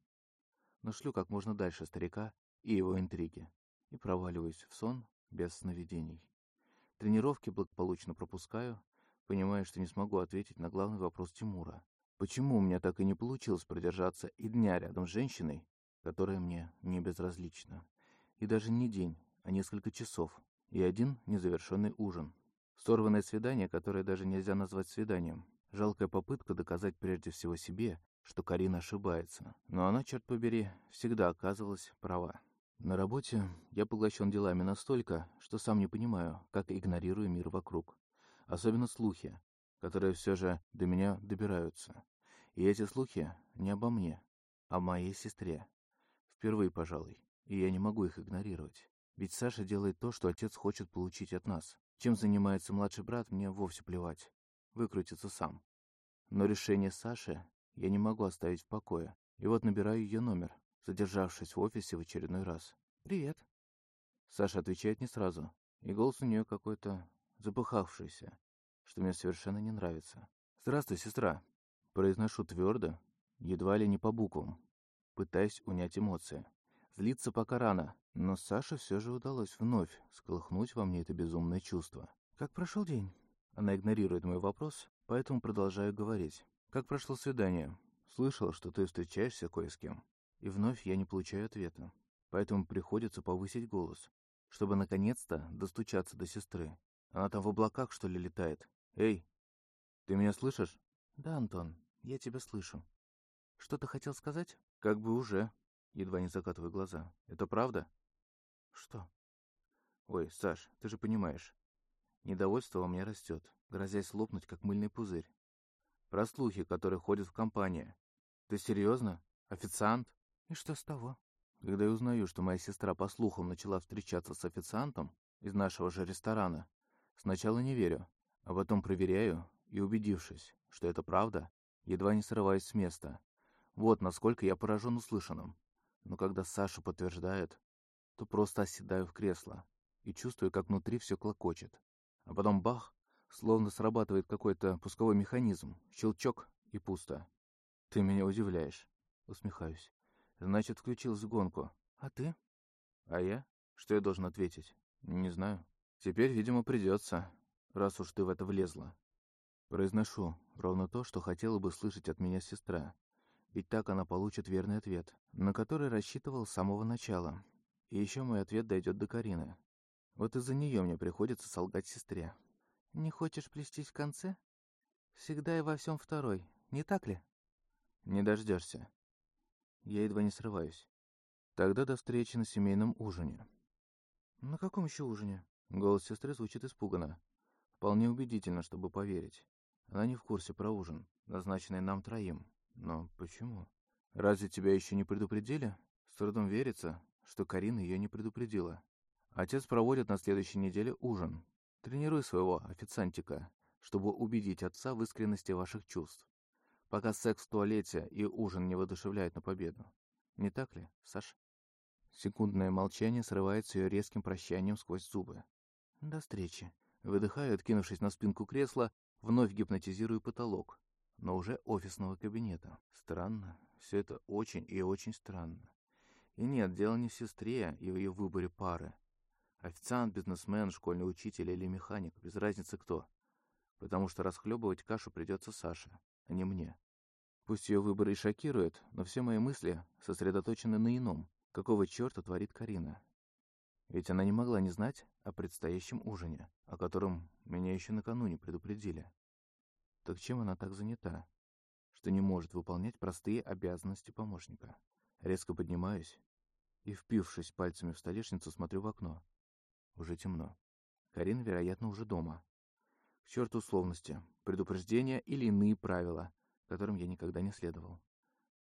Но шлю как можно дальше старика и его интриги, и проваливаюсь в сон без сновидений. Тренировки благополучно пропускаю, понимая, что не смогу ответить на главный вопрос Тимура. Почему у меня так и не получилось продержаться и дня рядом с женщиной, которая мне не безразлична? И даже не день, а несколько часов, и один незавершенный ужин. Сорванное свидание, которое даже нельзя назвать свиданием. Жалкая попытка доказать прежде всего себе, что Карина ошибается. Но она, черт побери, всегда оказывалась права. На работе я поглощен делами настолько, что сам не понимаю, как игнорирую мир вокруг. Особенно слухи, которые все же до меня добираются. И эти слухи не обо мне, а о моей сестре. Впервые, пожалуй, и я не могу их игнорировать. Ведь Саша делает то, что отец хочет получить от нас. Чем занимается младший брат, мне вовсе плевать. Выкрутится сам. Но решение Саши я не могу оставить в покое. И вот набираю ее номер, задержавшись в офисе в очередной раз. «Привет». Саша отвечает не сразу, и голос у нее какой-то запыхавшийся, что мне совершенно не нравится. «Здравствуй, сестра». Произношу твердо, едва ли не по буквам, пытаясь унять эмоции. Злиться пока рано, но Саше все же удалось вновь сколыхнуть во мне это безумное чувство. «Как прошел день?» Она игнорирует мой вопрос, поэтому продолжаю говорить. «Как прошло свидание? Слышала, что ты встречаешься кое с кем». И вновь я не получаю ответа, поэтому приходится повысить голос, чтобы наконец-то достучаться до сестры. Она там в облаках, что ли, летает? Эй, ты меня слышишь? Да, Антон, я тебя слышу. Что ты хотел сказать? Как бы уже. Едва не закатываю глаза. Это правда? Что? Ой, Саш, ты же понимаешь. Недовольство у меня растет, грозясь лопнуть, как мыльный пузырь. Про слухи, которые ходят в компании. Ты серьезно? Официант? И что с того? Когда я узнаю, что моя сестра по слухам начала встречаться с официантом из нашего же ресторана, сначала не верю, а потом проверяю и, убедившись, что это правда, едва не срываюсь с места. Вот насколько я поражен услышанным. Но когда Саша подтверждает, то просто оседаю в кресло и чувствую, как внутри все клокочет. А потом бах, словно срабатывает какой-то пусковой механизм, щелчок и пусто. «Ты меня удивляешь», — усмехаюсь. «Значит, включилась гонку. А ты?» «А я? Что я должен ответить? Не знаю. Теперь, видимо, придется, раз уж ты в это влезла». Произношу ровно то, что хотела бы слышать от меня сестра. Ведь так она получит верный ответ, на который рассчитывал с самого начала. И еще мой ответ дойдет до Карины. Вот из-за нее мне приходится солгать сестре. «Не хочешь плестись в конце? Всегда и во всем второй, не так ли?» «Не дождешься». Я едва не срываюсь. Тогда до встречи на семейном ужине. «На каком еще ужине?» Голос сестры звучит испуганно. Вполне убедительно, чтобы поверить. Она не в курсе про ужин, назначенный нам троим. Но почему? Разве тебя еще не предупредили? С трудом верится, что Карина ее не предупредила. Отец проводит на следующей неделе ужин. Тренируй своего официантика, чтобы убедить отца в искренности ваших чувств. Пока секс в туалете и ужин не воодушевляют на победу. Не так ли, Саш? Секундное молчание срывается ее резким прощанием сквозь зубы. До встречи. Выдыхаю, откинувшись на спинку кресла, вновь гипнотизирую потолок, но уже офисного кабинета. Странно. Все это очень и очень странно. И нет, дело не в сестре и в ее выборе пары. Официант, бизнесмен, школьный учитель или механик, без разницы кто. Потому что расхлебывать кашу придется Саше, а не мне. Пусть ее выбор и шокирует, но все мои мысли сосредоточены на ином. Какого черта творит Карина? Ведь она не могла не знать о предстоящем ужине, о котором меня еще накануне предупредили. Так чем она так занята, что не может выполнять простые обязанности помощника? Резко поднимаюсь и, впившись пальцами в столешницу, смотрю в окно. Уже темно. Карина, вероятно, уже дома. К черту условности, предупреждения или иные правила, которым я никогда не следовал.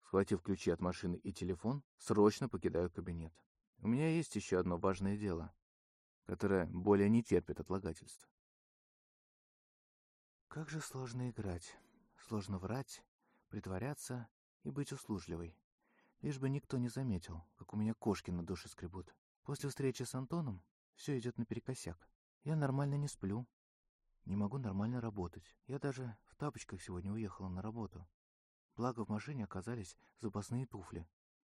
Схватив ключи от машины и телефон, срочно покидаю кабинет. У меня есть еще одно важное дело, которое более не терпит отлагательств. Как же сложно играть. Сложно врать, притворяться и быть услужливой. Лишь бы никто не заметил, как у меня кошки на душе скребут. После встречи с Антоном все идет наперекосяк. Я нормально не сплю. Не могу нормально работать. Я даже в тапочках сегодня уехала на работу.
Благо в машине оказались запасные туфли,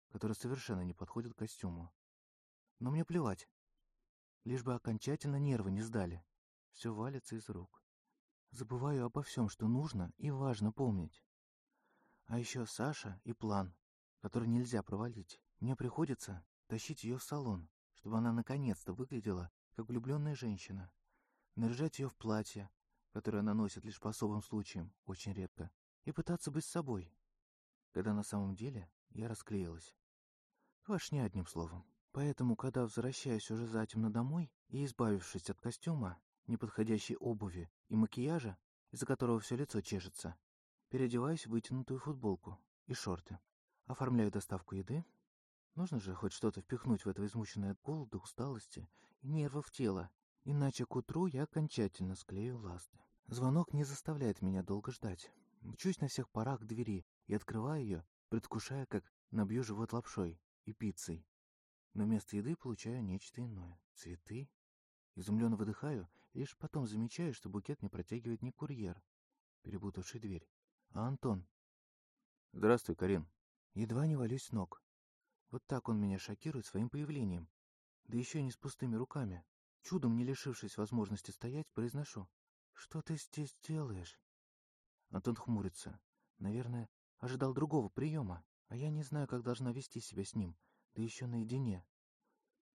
которые совершенно не подходят к костюму. Но мне плевать. Лишь бы окончательно нервы не сдали. Все валится из рук. Забываю обо всем, что нужно и важно помнить. А еще Саша и план, который нельзя провалить. Мне приходится тащить ее в салон, чтобы она наконец-то выглядела как влюбленная женщина. Наряжать ее в платье, которое она носит лишь по особым случаям, очень редко, и пытаться быть собой, когда на самом деле я расклеилась. Квашня одним словом. Поэтому, когда возвращаюсь уже затемно домой и, избавившись от костюма, неподходящей обуви и макияжа, из-за которого все лицо чешется, переодеваюсь в вытянутую футболку и шорты. Оформляю доставку еды. Нужно же хоть что-то впихнуть в это измученное от голода, усталости и нервов тела, иначе к утру я окончательно склею ласты. Звонок не заставляет меня долго ждать. Мчусь на всех парах к двери и открываю ее, предвкушая, как набью живот лапшой и пиццей. Но вместо еды получаю нечто иное. Цветы. Изумленно выдыхаю, лишь потом замечаю, что букет не протягивает не курьер, перепутавший дверь, а Антон.
«Здравствуй, Карин».
Едва не валюсь с ног. Вот так он меня шокирует своим появлением. Да еще и не с пустыми руками. Чудом не лишившись возможности стоять, произношу. «Что ты здесь делаешь?» Антон хмурится. Наверное, ожидал другого приема, а я не знаю, как должна вести себя с ним, да еще наедине.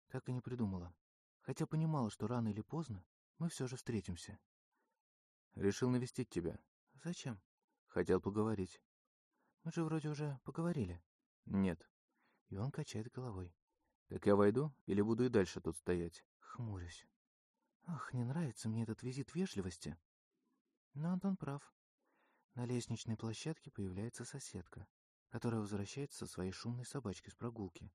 Так и не придумала. Хотя понимала, что рано или поздно мы все же встретимся.
Решил навестить тебя.
Зачем?
Хотел поговорить.
Мы же вроде уже поговорили.
Нет.
И он качает головой.
Так я войду или буду и дальше тут стоять?
Хмурюсь. Ах, не нравится мне этот визит вежливости. Но Антон прав. На лестничной площадке появляется соседка, которая возвращается со своей шумной собачкой с прогулки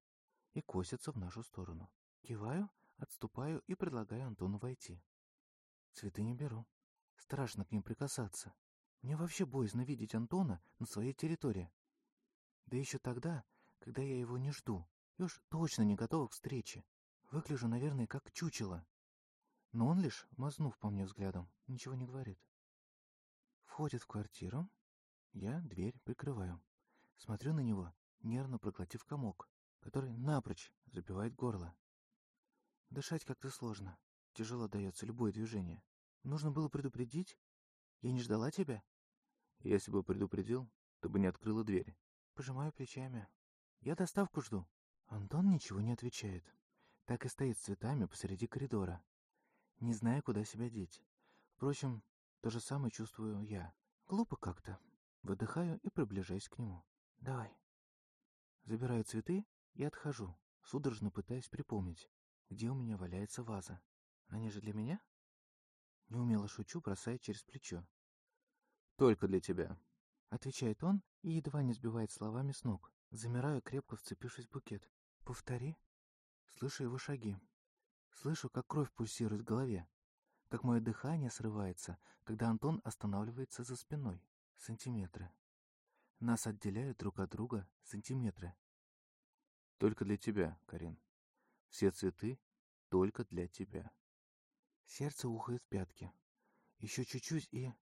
и косится в нашу сторону. Киваю, отступаю и предлагаю Антону войти. Цветы не беру. Страшно к ним прикасаться. Мне вообще боязно видеть Антона на своей территории. Да еще тогда, когда я его не жду, и уж точно не готова к встрече. Выгляжу, наверное, как чучело. Но он лишь, мазнув по мне взглядом, ничего не говорит. Входит в квартиру. Я дверь прикрываю. Смотрю на него, нервно проглотив комок, который напрочь забивает горло. Дышать как-то сложно. Тяжело дается любое движение. Нужно было предупредить? Я не ждала тебя?
Если бы предупредил, то бы не открыла дверь.
Пожимаю плечами. Я доставку жду. Антон ничего не отвечает. Так и стоит с цветами посреди коридора. Не зная, куда себя деть. Впрочем, то же самое чувствую я. Глупо как-то. Выдыхаю и приближаюсь к нему. Давай. Забираю цветы и отхожу, судорожно пытаясь припомнить, где у меня валяется ваза. Они же для меня? Неумело шучу, бросая через плечо.
«Только для тебя», —
отвечает он и едва не сбивает словами с ног. Замираю, крепко вцепившись в букет. «Повтори». Слышу его шаги. Слышу, как кровь пульсирует в голове, как мое дыхание срывается, когда Антон останавливается за спиной. Сантиметры. Нас отделяют друг от друга сантиметры.
Только для тебя, Карин. Все цветы только для тебя.
Сердце ухает в пятки. Еще чуть-чуть и...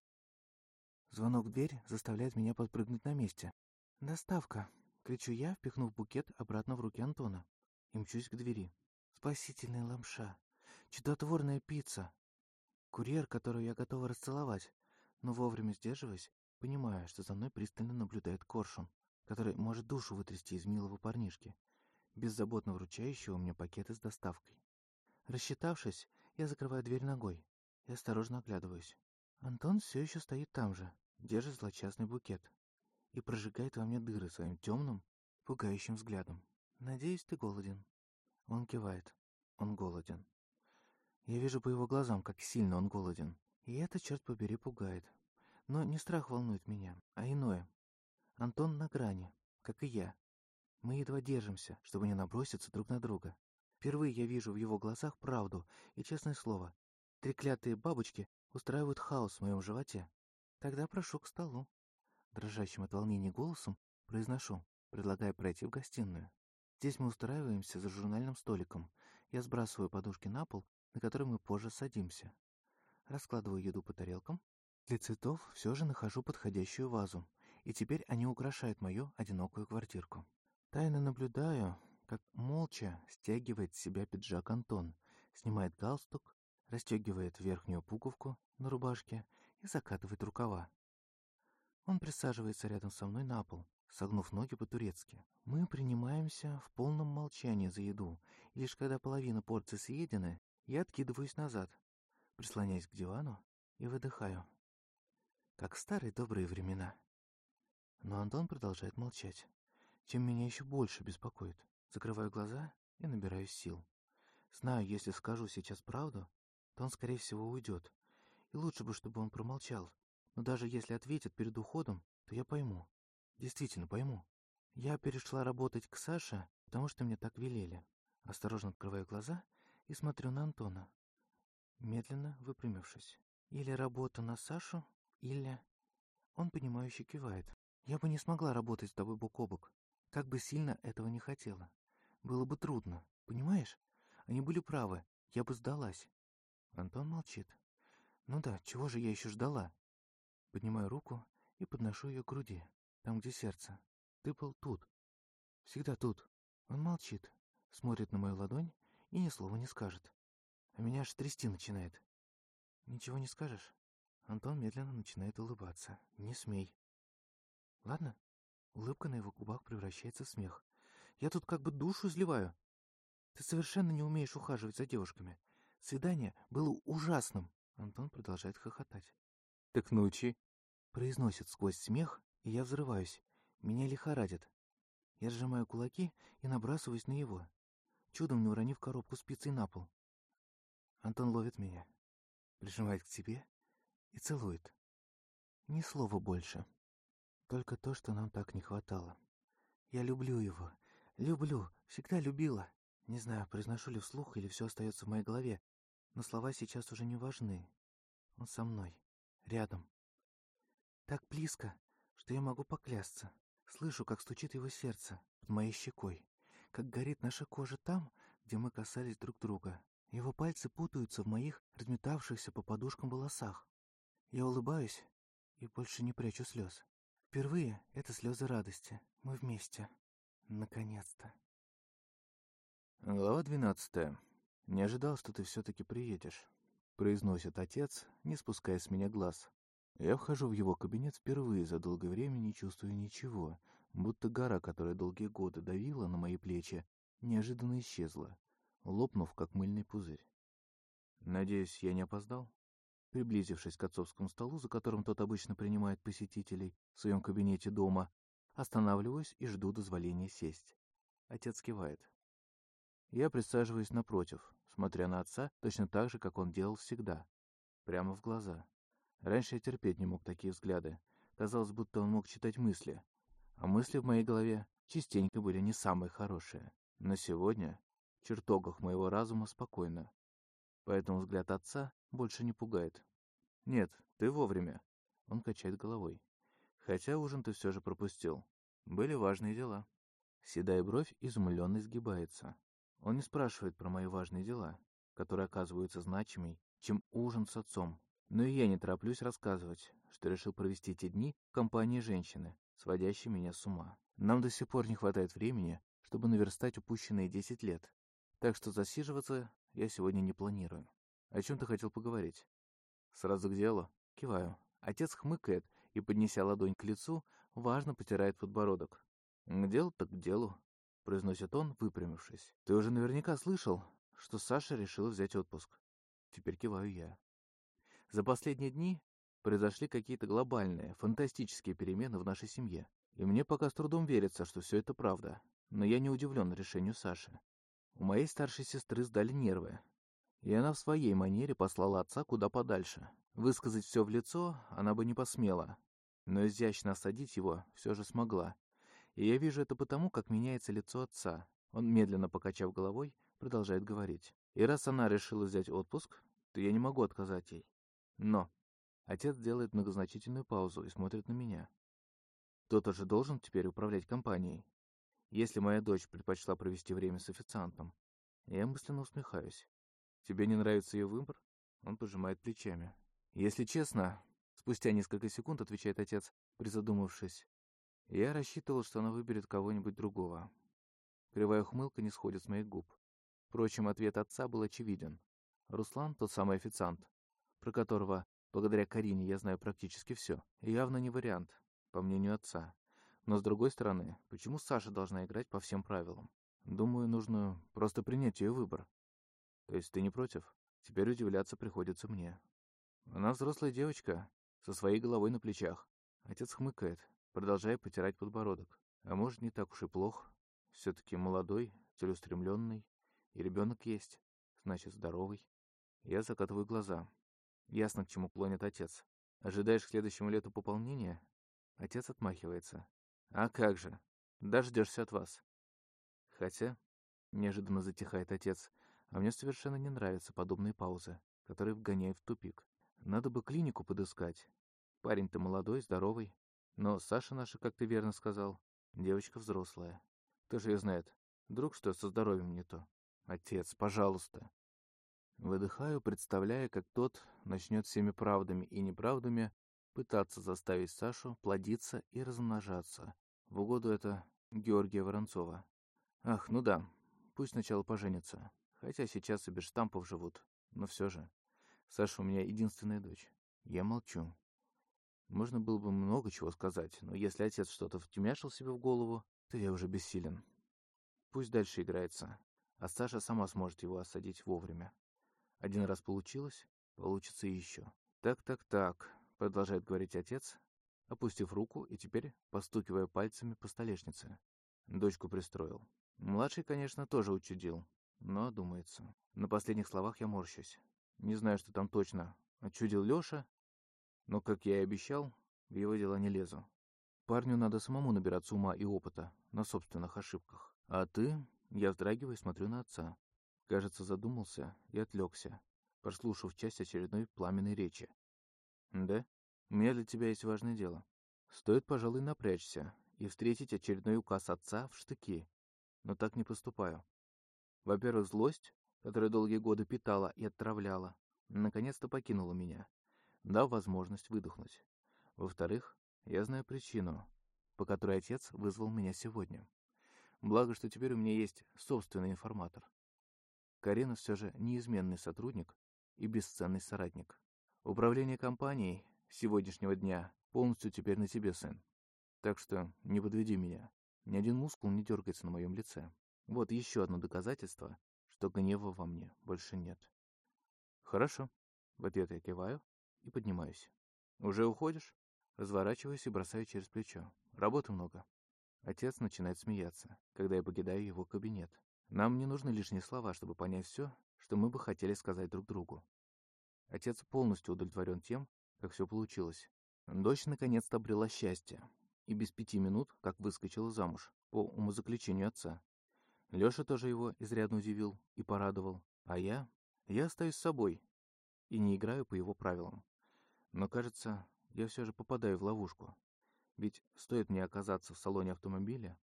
Звонок в дверь заставляет меня подпрыгнуть на месте. «Доставка!» — кричу я, впихнув букет обратно в руки Антона. И мчусь к двери. Спасительная ламша. Чудотворная пицца. Курьер, которого я готова расцеловать, но вовремя сдерживаясь, понимая, что за мной пристально наблюдает коршун, который может душу вытрясти из милого парнишки, беззаботно вручающего мне пакеты с доставкой. Рассчитавшись, я закрываю дверь ногой и осторожно оглядываюсь. Антон все еще стоит там же, держит злочастный букет и прожигает во мне дыры своим темным, пугающим взглядом. «Надеюсь, ты голоден». Он кивает. Он голоден. Я вижу по его глазам, как сильно он голоден. И это, черт побери, пугает. Но не страх волнует меня, а иное. Антон на грани, как и я. Мы едва держимся, чтобы не наброситься друг на друга. Впервые я вижу в его глазах правду, и, честное слово, треклятые бабочки устраивают хаос в моем животе. Тогда прошу к столу. Дрожащим от волнения голосом произношу, предлагая пройти в гостиную. Здесь мы устраиваемся за журнальным столиком. Я сбрасываю подушки на пол, на который мы позже садимся. Раскладываю еду по тарелкам. Для цветов все же нахожу подходящую вазу и теперь они украшают мою одинокую квартирку. Тайно наблюдаю, как молча стягивает с себя пиджак Антон, снимает галстук, расстегивает верхнюю пуговку на рубашке и закатывает рукава. Он присаживается рядом со мной на пол, согнув ноги по-турецки. Мы принимаемся в полном молчании за еду, и лишь когда половина порции съедены, я откидываюсь назад, прислоняюсь к дивану и выдыхаю. Как в старые добрые времена. Но Антон продолжает молчать, чем меня еще больше беспокоит. Закрываю глаза и набираюсь сил. Знаю, если скажу сейчас правду, то он, скорее всего, уйдет. И лучше бы, чтобы он промолчал. Но даже если ответит перед уходом, то я пойму. Действительно пойму. Я перешла работать к Саше, потому что мне так велели. Осторожно открываю глаза и смотрю на Антона, медленно выпрямившись. Или работа на Сашу, или... Он, понимающе кивает. Я бы не смогла работать с тобой бок о бок, как бы сильно этого не хотела. Было бы трудно, понимаешь? Они были правы, я бы сдалась. Антон молчит. Ну да, чего же я еще ждала? Поднимаю руку и подношу ее к груди, там, где сердце. Ты был тут. Всегда тут. Он молчит, смотрит на мою ладонь и ни слова не скажет. А меня аж трясти начинает. Ничего не скажешь? Антон медленно начинает улыбаться. Не смей. Ладно? Улыбка на его губах превращается в смех. Я тут как бы душу изливаю. Ты совершенно не умеешь ухаживать за девушками. Свидание было ужасным. Антон продолжает хохотать.
Так научи.
Произносит сквозь смех, и я взрываюсь. Меня лихорадит. Я сжимаю кулаки и набрасываюсь на его, чудом не уронив коробку спицей на пол. Антон ловит меня, прижимает к себе и целует. Ни слова больше. Только то, что нам так не хватало. Я люблю его, Люблю, всегда любила. Не знаю, произношу ли вслух или все остается в моей голове, но слова сейчас уже не важны. Он со мной, рядом. Так близко, что я могу поклясться. Слышу, как стучит его сердце под моей щекой, как горит наша кожа там, где мы касались друг друга. Его пальцы путаются в моих разметавшихся по подушкам волосах. Я улыбаюсь и больше не прячу слез. Впервые это слезы радости. Мы вместе. Наконец-то.
Глава двенадцатая. «Не ожидал, что ты все-таки приедешь», — произносит отец, не спуская с меня глаз. Я вхожу в его кабинет впервые за долгое время, не чувствуя ничего, будто гора, которая долгие годы давила на мои плечи, неожиданно исчезла, лопнув, как мыльный пузырь. «Надеюсь, я не опоздал?» Приблизившись к отцовскому столу, за которым тот обычно принимает посетителей в своем кабинете дома, Останавливаюсь и жду дозволения сесть. Отец кивает. Я присаживаюсь напротив, смотря на отца точно так же, как он делал всегда. Прямо в глаза. Раньше я терпеть не мог такие взгляды. Казалось, будто он мог читать мысли. А мысли в моей голове частенько были не самые хорошие. Но сегодня в чертогах моего разума спокойно. Поэтому взгляд отца больше не пугает. «Нет, ты вовремя». Он качает головой. Хотя ужин ты все же пропустил. Были важные дела. Седая бровь изумленно сгибается. Он не спрашивает про мои важные дела, которые оказываются значимей, чем ужин с отцом. Но и я не тороплюсь рассказывать, что решил провести эти дни в компании женщины, сводящей меня с ума. Нам до сих пор не хватает времени, чтобы наверстать упущенные десять лет. Так что засиживаться я сегодня не планирую. О чем ты хотел поговорить? Сразу к делу. Киваю. Отец хмыкает и, поднеся ладонь к лицу, важно потирает подбородок. «К делу так к делу», — произносит он, выпрямившись. «Ты уже наверняка слышал, что Саша решила взять отпуск. Теперь киваю я. За последние дни произошли какие-то глобальные, фантастические перемены в нашей семье. И мне пока с трудом верится, что все это правда. Но я не удивлен решению Саши. У моей старшей сестры сдали нервы. И она в своей манере послала отца куда подальше, Высказать все в лицо она бы не посмела, но изящно осадить его все же смогла. И я вижу это потому, как меняется лицо отца. Он, медленно покачав головой, продолжает говорить. И раз она решила взять отпуск, то я не могу отказать ей. Но отец делает многозначительную паузу и смотрит на меня. Кто-то же должен теперь управлять компанией. Если моя дочь предпочла провести время с официантом, я мысленно усмехаюсь. Тебе не нравится ее выбор? Он пожимает плечами. Если честно, спустя несколько секунд отвечает отец, призадумавшись,
Я рассчитывал, что она выберет кого-нибудь другого. Кривая ухмылка не сходит с моих губ. Впрочем, ответ отца был очевиден. Руслан, тот самый официант, про которого, благодаря Карине, я знаю практически все, явно не вариант, по мнению отца. Но с другой стороны, почему Саша должна играть по всем правилам? Думаю, нужно просто принять ее выбор. То есть ты не против? Теперь удивляться приходится мне. Она взрослая девочка, со своей головой на плечах. Отец хмыкает, продолжая потирать подбородок. А может, не так уж и плохо. Все-таки молодой, целеустремленный, и ребенок есть, значит, здоровый. Я закатываю глаза. Ясно, к чему клонит отец. Ожидаешь к следующему лету пополнения? Отец отмахивается. А как же? Дождешься от вас. Хотя, неожиданно затихает отец, а мне совершенно не нравятся подобные паузы, которые вгоняют в тупик. Надо бы клинику подыскать. Парень-то молодой, здоровый. Но Саша наша, как ты верно сказал, девочка взрослая. Кто же ее знает? Вдруг что со здоровьем не то? Отец, пожалуйста. Выдыхаю, представляя, как тот начнет всеми правдами и неправдами пытаться заставить Сашу плодиться и размножаться. В угоду это Георгия Воронцова. Ах, ну да, пусть сначала поженятся. Хотя сейчас и без штампов живут. Но все же. Саша у меня единственная дочь. Я молчу. Можно было бы много чего сказать, но если отец что-то втемяшил себе в голову, то я уже бессилен. Пусть дальше играется, а Саша сама сможет его осадить вовремя. Один раз получилось, получится и еще. «Так-так-так», — продолжает говорить отец, опустив руку и теперь постукивая пальцами по столешнице. Дочку пристроил. Младший, конечно, тоже учудил, но думается. На последних словах я морщусь. Не знаю, что там точно. Отчудил Лёша, но, как я и обещал, в его дела не лезу. Парню надо самому набираться ума и опыта на собственных ошибках. А ты... Я вздрагиваю и смотрю на отца. Кажется, задумался и отвлекся, прослушав часть очередной пламенной речи. «Да? У меня для тебя есть важное дело. Стоит, пожалуй, напрячься и встретить очередной указ отца в штыки, но так не поступаю. Во-первых, злость, которая долгие годы питала и отравляла, наконец-то покинула меня, дав возможность выдохнуть. Во-вторых, я знаю причину, по которой отец вызвал меня сегодня. Благо, что теперь у меня есть собственный информатор. Карина все же неизменный сотрудник и бесценный соратник. Управление компанией сегодняшнего дня полностью теперь на тебе, сын. Так что не подведи меня. Ни один мускул не дергается на моем лице. Вот еще одно доказательство, что гнева во мне больше нет. Хорошо. В ответ я киваю и поднимаюсь. Уже уходишь? Разворачиваюсь и бросаю через плечо. Работы много. Отец начинает смеяться, когда я покидаю его кабинет. Нам не нужны лишние слова, чтобы понять все, что мы бы хотели сказать друг другу. Отец полностью удовлетворен тем, как все получилось. Дочь наконец-то обрела счастье, и без пяти минут, как выскочила замуж, по умозаключению отца. Лёша тоже его изрядно удивил и порадовал, а я... Я остаюсь с собой и не играю по его правилам. Но, кажется, я все же попадаю в ловушку. Ведь стоит мне оказаться в салоне автомобиля,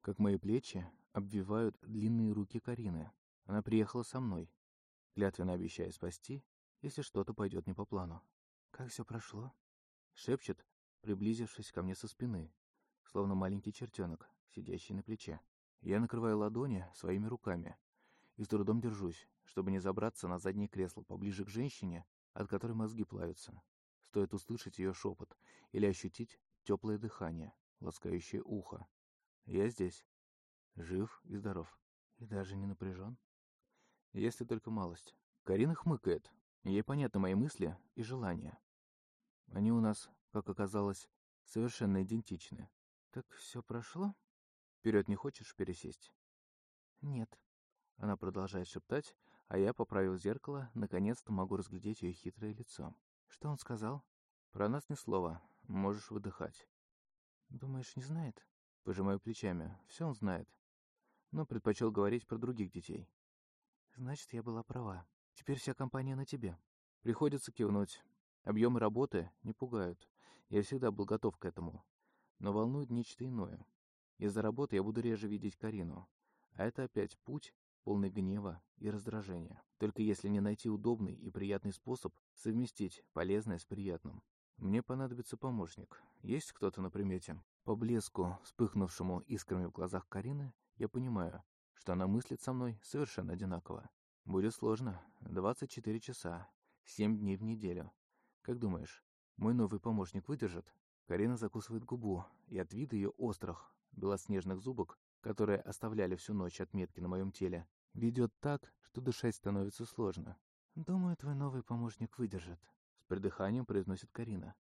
как мои плечи обвивают длинные руки Карины. Она приехала со мной, клятвенно обещая спасти, если что-то пойдет не по плану. «Как все прошло?» — шепчет, приблизившись ко мне со спины, словно маленький чертенок, сидящий на плече. Я накрываю ладони своими руками и с трудом держусь, чтобы не забраться на заднее кресло поближе к женщине, от которой мозги плавятся. Стоит услышать ее шепот или ощутить теплое дыхание, ласкающее ухо. Я здесь. Жив и здоров. И даже не напряжен. Если только малость. Карина хмыкает. Ей понятны мои мысли и желания. Они у нас как оказалось, совершенно идентичны. Так все прошло? Вперед не хочешь пересесть? Нет. Она продолжает шептать, а я, поправив зеркало, наконец-то могу разглядеть ее хитрое лицо. Что он сказал? Про нас ни слова. Можешь выдыхать. Думаешь, не знает? Пожимаю плечами. Все он знает. Но предпочел говорить про других детей. Значит, я была права. Теперь вся компания на тебе. Приходится кивнуть. Объемы работы не пугают. Я всегда был готов к этому. Но волнует нечто иное. Из-за работы я буду реже видеть Карину. А это опять путь, полный гнева и раздражения. Только если не найти удобный и приятный способ совместить полезное с приятным. Мне понадобится помощник. Есть кто-то на примете?
По блеску, вспыхнувшему искрами в глазах Карины, я понимаю, что она мыслит со мной совершенно одинаково. Будет сложно. 24 часа, 7 дней в неделю. Как думаешь, мой новый помощник выдержит? Карина закусывает губу, и от вида ее острых, белоснежных зубок, которые оставляли всю ночь отметки на моем теле, ведет так, что дышать становится сложно. «Думаю, твой новый помощник выдержит», — с придыханием произносит Карина,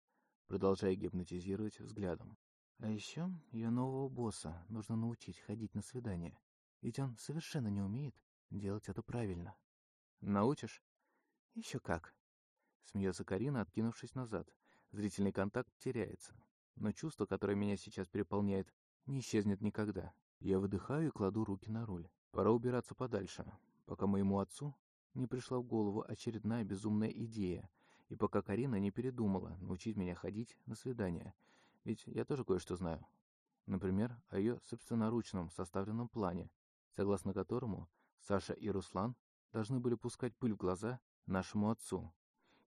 продолжая гипнотизировать взглядом. «А еще ее нового босса нужно научить ходить на свидание, ведь он совершенно не умеет делать это правильно». «Научишь?» «Еще как», — смеется Карина, откинувшись назад. Зрительный контакт теряется, но чувство, которое меня сейчас переполняет, не исчезнет никогда. Я выдыхаю и кладу руки на руль. Пора убираться подальше, пока моему отцу не пришла в голову очередная безумная идея, и пока Карина не передумала научить меня ходить на свидания, ведь я тоже кое-что знаю. Например, о ее собственноручном составленном плане, согласно которому Саша и Руслан должны были пускать пыль в глаза нашему отцу.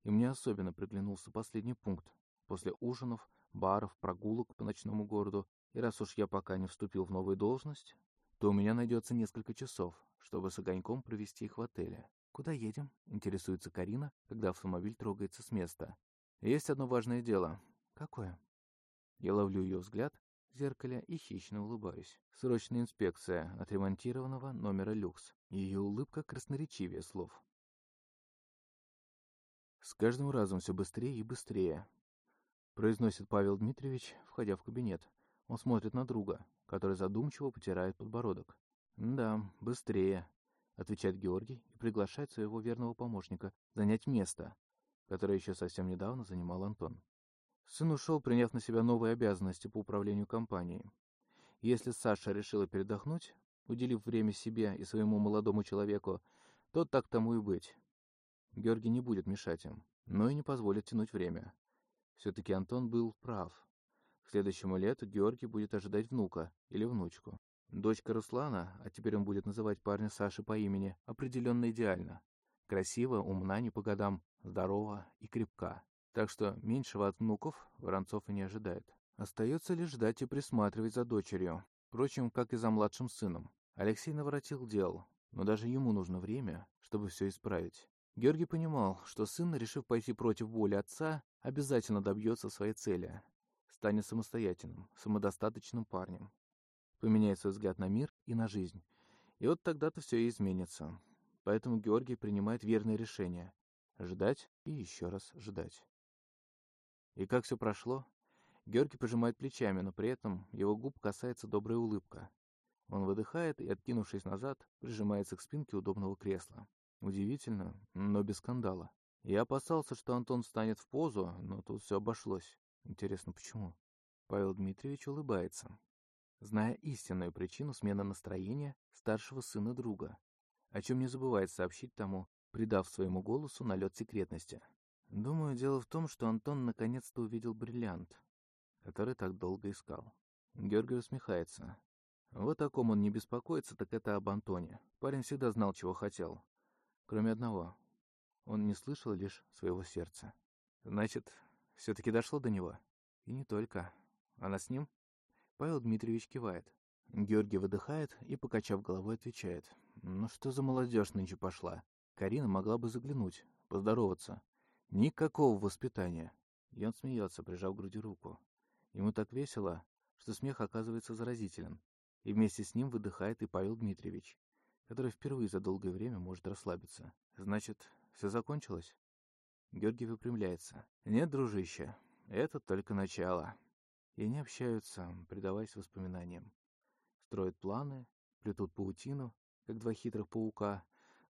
И мне особенно приглянулся последний пункт. После ужинов, баров, прогулок по ночному городу, и раз уж я пока не вступил в новую должность, то у меня найдется несколько часов, чтобы с огоньком провести их в отеле. «Куда едем?» — интересуется Карина, когда автомобиль трогается с места. «Есть одно важное дело». «Какое?» Я ловлю ее взгляд в зеркале и хищно улыбаюсь. Срочная инспекция отремонтированного номера люкс. Ее улыбка красноречивее слов. С каждым разом все быстрее и быстрее. Произносит Павел Дмитриевич, входя в кабинет. Он смотрит на друга, который задумчиво потирает подбородок. «Да, быстрее», — отвечает Георгий и приглашает своего верного помощника занять место, которое еще совсем недавно занимал Антон. Сын ушел, приняв на себя новые обязанности по управлению компанией. Если Саша решила передохнуть, уделив время себе и своему молодому человеку, то так тому и быть. Георгий не будет мешать им, но и не позволит тянуть время. Все-таки Антон был прав. К следующему лету Георгий будет ожидать внука или внучку. Дочка Руслана, а теперь он будет называть парня Саши по имени, определенно идеально. Красива, умна не по годам, здорова и крепка. Так что меньшего от внуков Воронцов и не ожидает. Остается лишь ждать и присматривать за дочерью. Впрочем, как и за младшим сыном. Алексей наворотил дел, но даже ему нужно время, чтобы все исправить. Георгий понимал, что сын, решив пойти против воли отца, обязательно добьется своей цели станет самостоятельным, самодостаточным парнем. Поменяет свой взгляд на мир и на жизнь. И вот тогда-то все и изменится. Поэтому Георгий принимает верное решение — ждать и еще раз ждать. И как все прошло? Георгий пожимает плечами, но при этом его губ касается добрая улыбка. Он выдыхает и, откинувшись назад, прижимается к спинке удобного кресла. Удивительно, но без скандала. Я опасался, что Антон встанет в позу, но тут все обошлось. Интересно, почему? Павел Дмитриевич улыбается, зная истинную причину смены настроения старшего сына друга, о чем не забывает сообщить тому, придав своему голосу налет секретности. Думаю, дело в том, что Антон наконец-то увидел бриллиант, который так долго искал. Георгий усмехается. Вот о ком он не беспокоится, так это об Антоне. Парень всегда знал, чего хотел. Кроме одного. Он не слышал лишь своего сердца. Значит, все-таки дошло до него? И не только. Она с ним? Павел Дмитриевич кивает. Георгий выдыхает и, покачав головой, отвечает. Ну что за молодежь нынче пошла? Карина могла бы заглянуть, поздороваться. Никакого воспитания. И он смеется, прижав к груди руку. Ему так весело, что смех оказывается заразителен. И вместе с ним выдыхает и Павел Дмитриевич, который впервые за долгое время может расслабиться. Значит, все закончилось? Георгий выпрямляется. «Нет, дружище, это только начало». И они общаются, предаваясь воспоминаниям. Строят планы, плетут паутину, как два хитрых паука,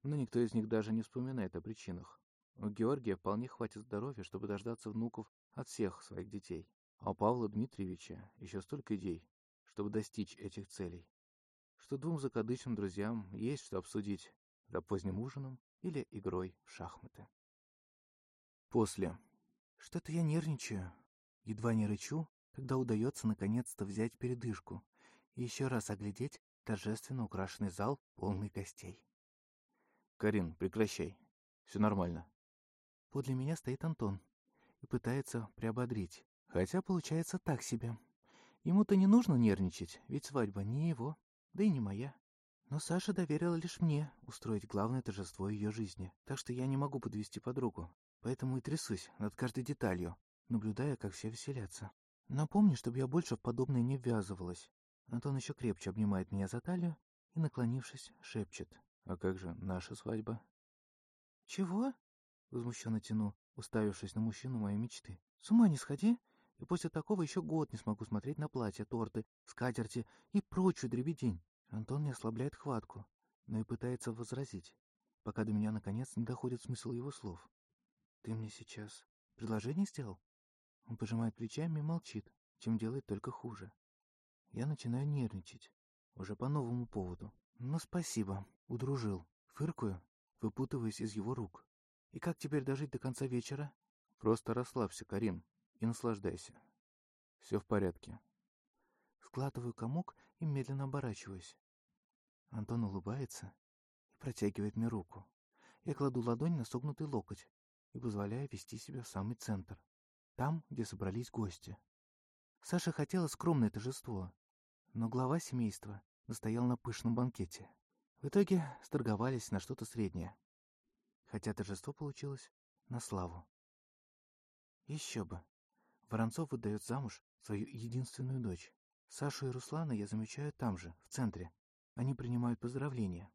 но никто из них даже не вспоминает о причинах. У Георгия вполне хватит здоровья, чтобы дождаться внуков от всех своих детей. А у Павла Дмитриевича еще столько идей, чтобы достичь этих целей. Что двум закадычным друзьям есть что обсудить за поздним ужином или игрой в шахматы. После. Что-то я нервничаю. Едва не рычу, когда удается наконец-то взять передышку и еще раз оглядеть торжественно украшенный зал, полный гостей. «Карин, прекращай. Все нормально». Подле меня стоит Антон и пытается приободрить, хотя получается так себе.
Ему-то не нужно нервничать, ведь свадьба не его, да и не моя. Но Саша доверила лишь мне устроить главное торжество ее жизни, так что я не могу подвести подругу. Поэтому и трясусь над каждой деталью, наблюдая, как все веселятся. Напомни, чтобы я больше в подобное не ввязывалась. Антон еще крепче обнимает меня за талию и, наклонившись, шепчет.
«А как же наша свадьба?»
«Чего?» — возмущенно тяну, уставившись на мужчину моей мечты. «С ума не сходи, и после такого еще год не смогу смотреть на платья, торты, скатерти и прочую дребедень». Антон не ослабляет хватку, но и пытается возразить, пока до меня наконец не доходит смысл его слов. «Ты мне сейчас предложение сделал?» Он пожимает плечами и молчит, чем делает только хуже. Я начинаю нервничать, уже по новому поводу. «Ну, спасибо, удружил». Фыркую, выпутываясь из его рук. «И как теперь дожить до конца вечера?»
«Просто расслабься, Карим, и наслаждайся. Все в порядке».
Складываю комок и медленно оборачиваюсь. Антон улыбается и протягивает мне руку. Я кладу ладонь на согнутый локоть и позволяю вести себя в самый центр, там, где собрались гости. Саша хотела скромное торжество, но глава семейства настоял на пышном банкете. В итоге сторговались на что-то среднее. Хотя торжество получилось на славу. Еще бы. Воронцов выдает замуж свою единственную дочь. Сашу и Руслана я замечаю там же, в центре. Они принимают поздравления.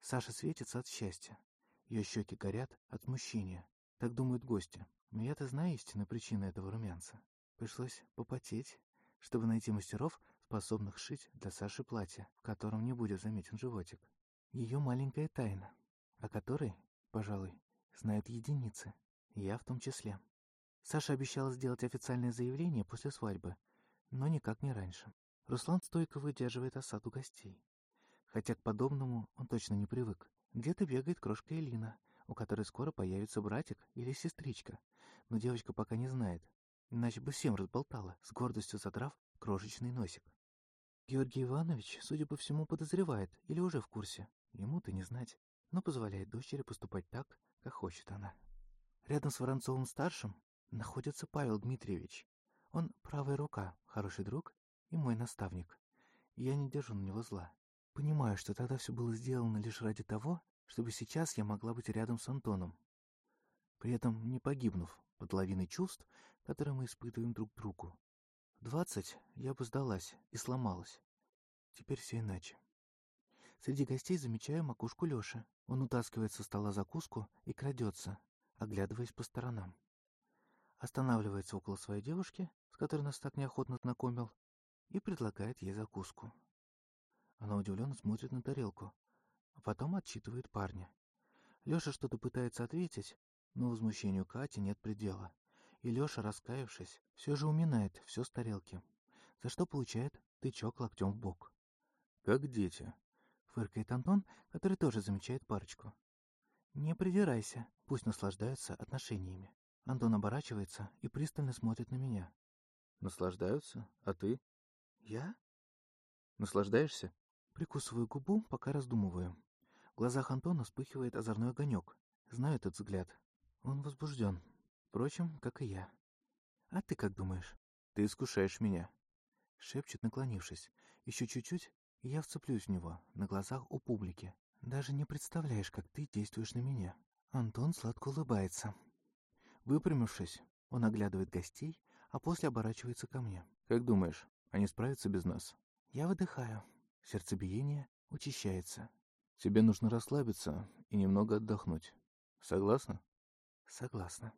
Саша светится от счастья. Ее щеки горят от смущения. Так думают гости. Но я-то знаю истинную причину этого румянца. Пришлось попотеть, чтобы найти мастеров, способных шить для Саши платье, в котором не будет заметен животик. Ее маленькая тайна, о которой, пожалуй, знают единицы, я в том числе. Саша обещала сделать официальное заявление после свадьбы, но никак не раньше. Руслан стойко выдерживает осаду гостей. Хотя к подобному он точно не привык. Где-то бегает крошка Элина, у которой скоро появится братик или сестричка, но девочка пока не знает, иначе бы всем разболтала, с гордостью задрав крошечный носик. Георгий Иванович, судя по всему, подозревает или уже в курсе. Ему-то не знать, но позволяет дочери поступать так, как хочет она. Рядом с Воронцовым-старшим находится Павел Дмитриевич. Он правая рука, хороший друг и мой наставник. Я не держу на него зла. Понимаю, что тогда все было сделано лишь ради того, чтобы сейчас я могла быть рядом с Антоном. При этом не погибнув под лавиной чувств, которые мы испытываем друг к другу. Двадцать я бы сдалась и сломалась. Теперь все иначе. Среди гостей замечаю макушку Лёши. Он утаскивает со стола закуску и крадется, оглядываясь по сторонам. Останавливается около своей девушки, с которой нас так неохотно знакомил, и предлагает ей закуску. Она удивленно смотрит на тарелку, а потом отчитывает парня. Лёша что-то пытается ответить, но возмущению Кати нет предела и Леша, раскаявшись, все же уминает все с тарелки, за что получает тычок локтем в бок.
«Как дети», —
фыркает Антон, который тоже замечает парочку. «Не придирайся, пусть наслаждаются отношениями». Антон оборачивается и пристально смотрит на меня.
«Наслаждаются? А ты?»
«Я?»
«Наслаждаешься?»
Прикусываю губу, пока раздумываю. В глазах Антона вспыхивает озорной огонек. Знаю этот взгляд. Он возбужден, Впрочем, как и я. А ты как думаешь?
Ты искушаешь меня.
Шепчет, наклонившись. Еще чуть-чуть, и я вцеплюсь в него, на глазах у публики. Даже не представляешь, как ты действуешь на меня. Антон сладко улыбается. Выпрямившись, он оглядывает гостей, а после оборачивается ко мне.
Как думаешь, они справятся без нас?
Я выдыхаю. Сердцебиение учащается.
Тебе нужно расслабиться и немного отдохнуть. Согласна?
Согласна.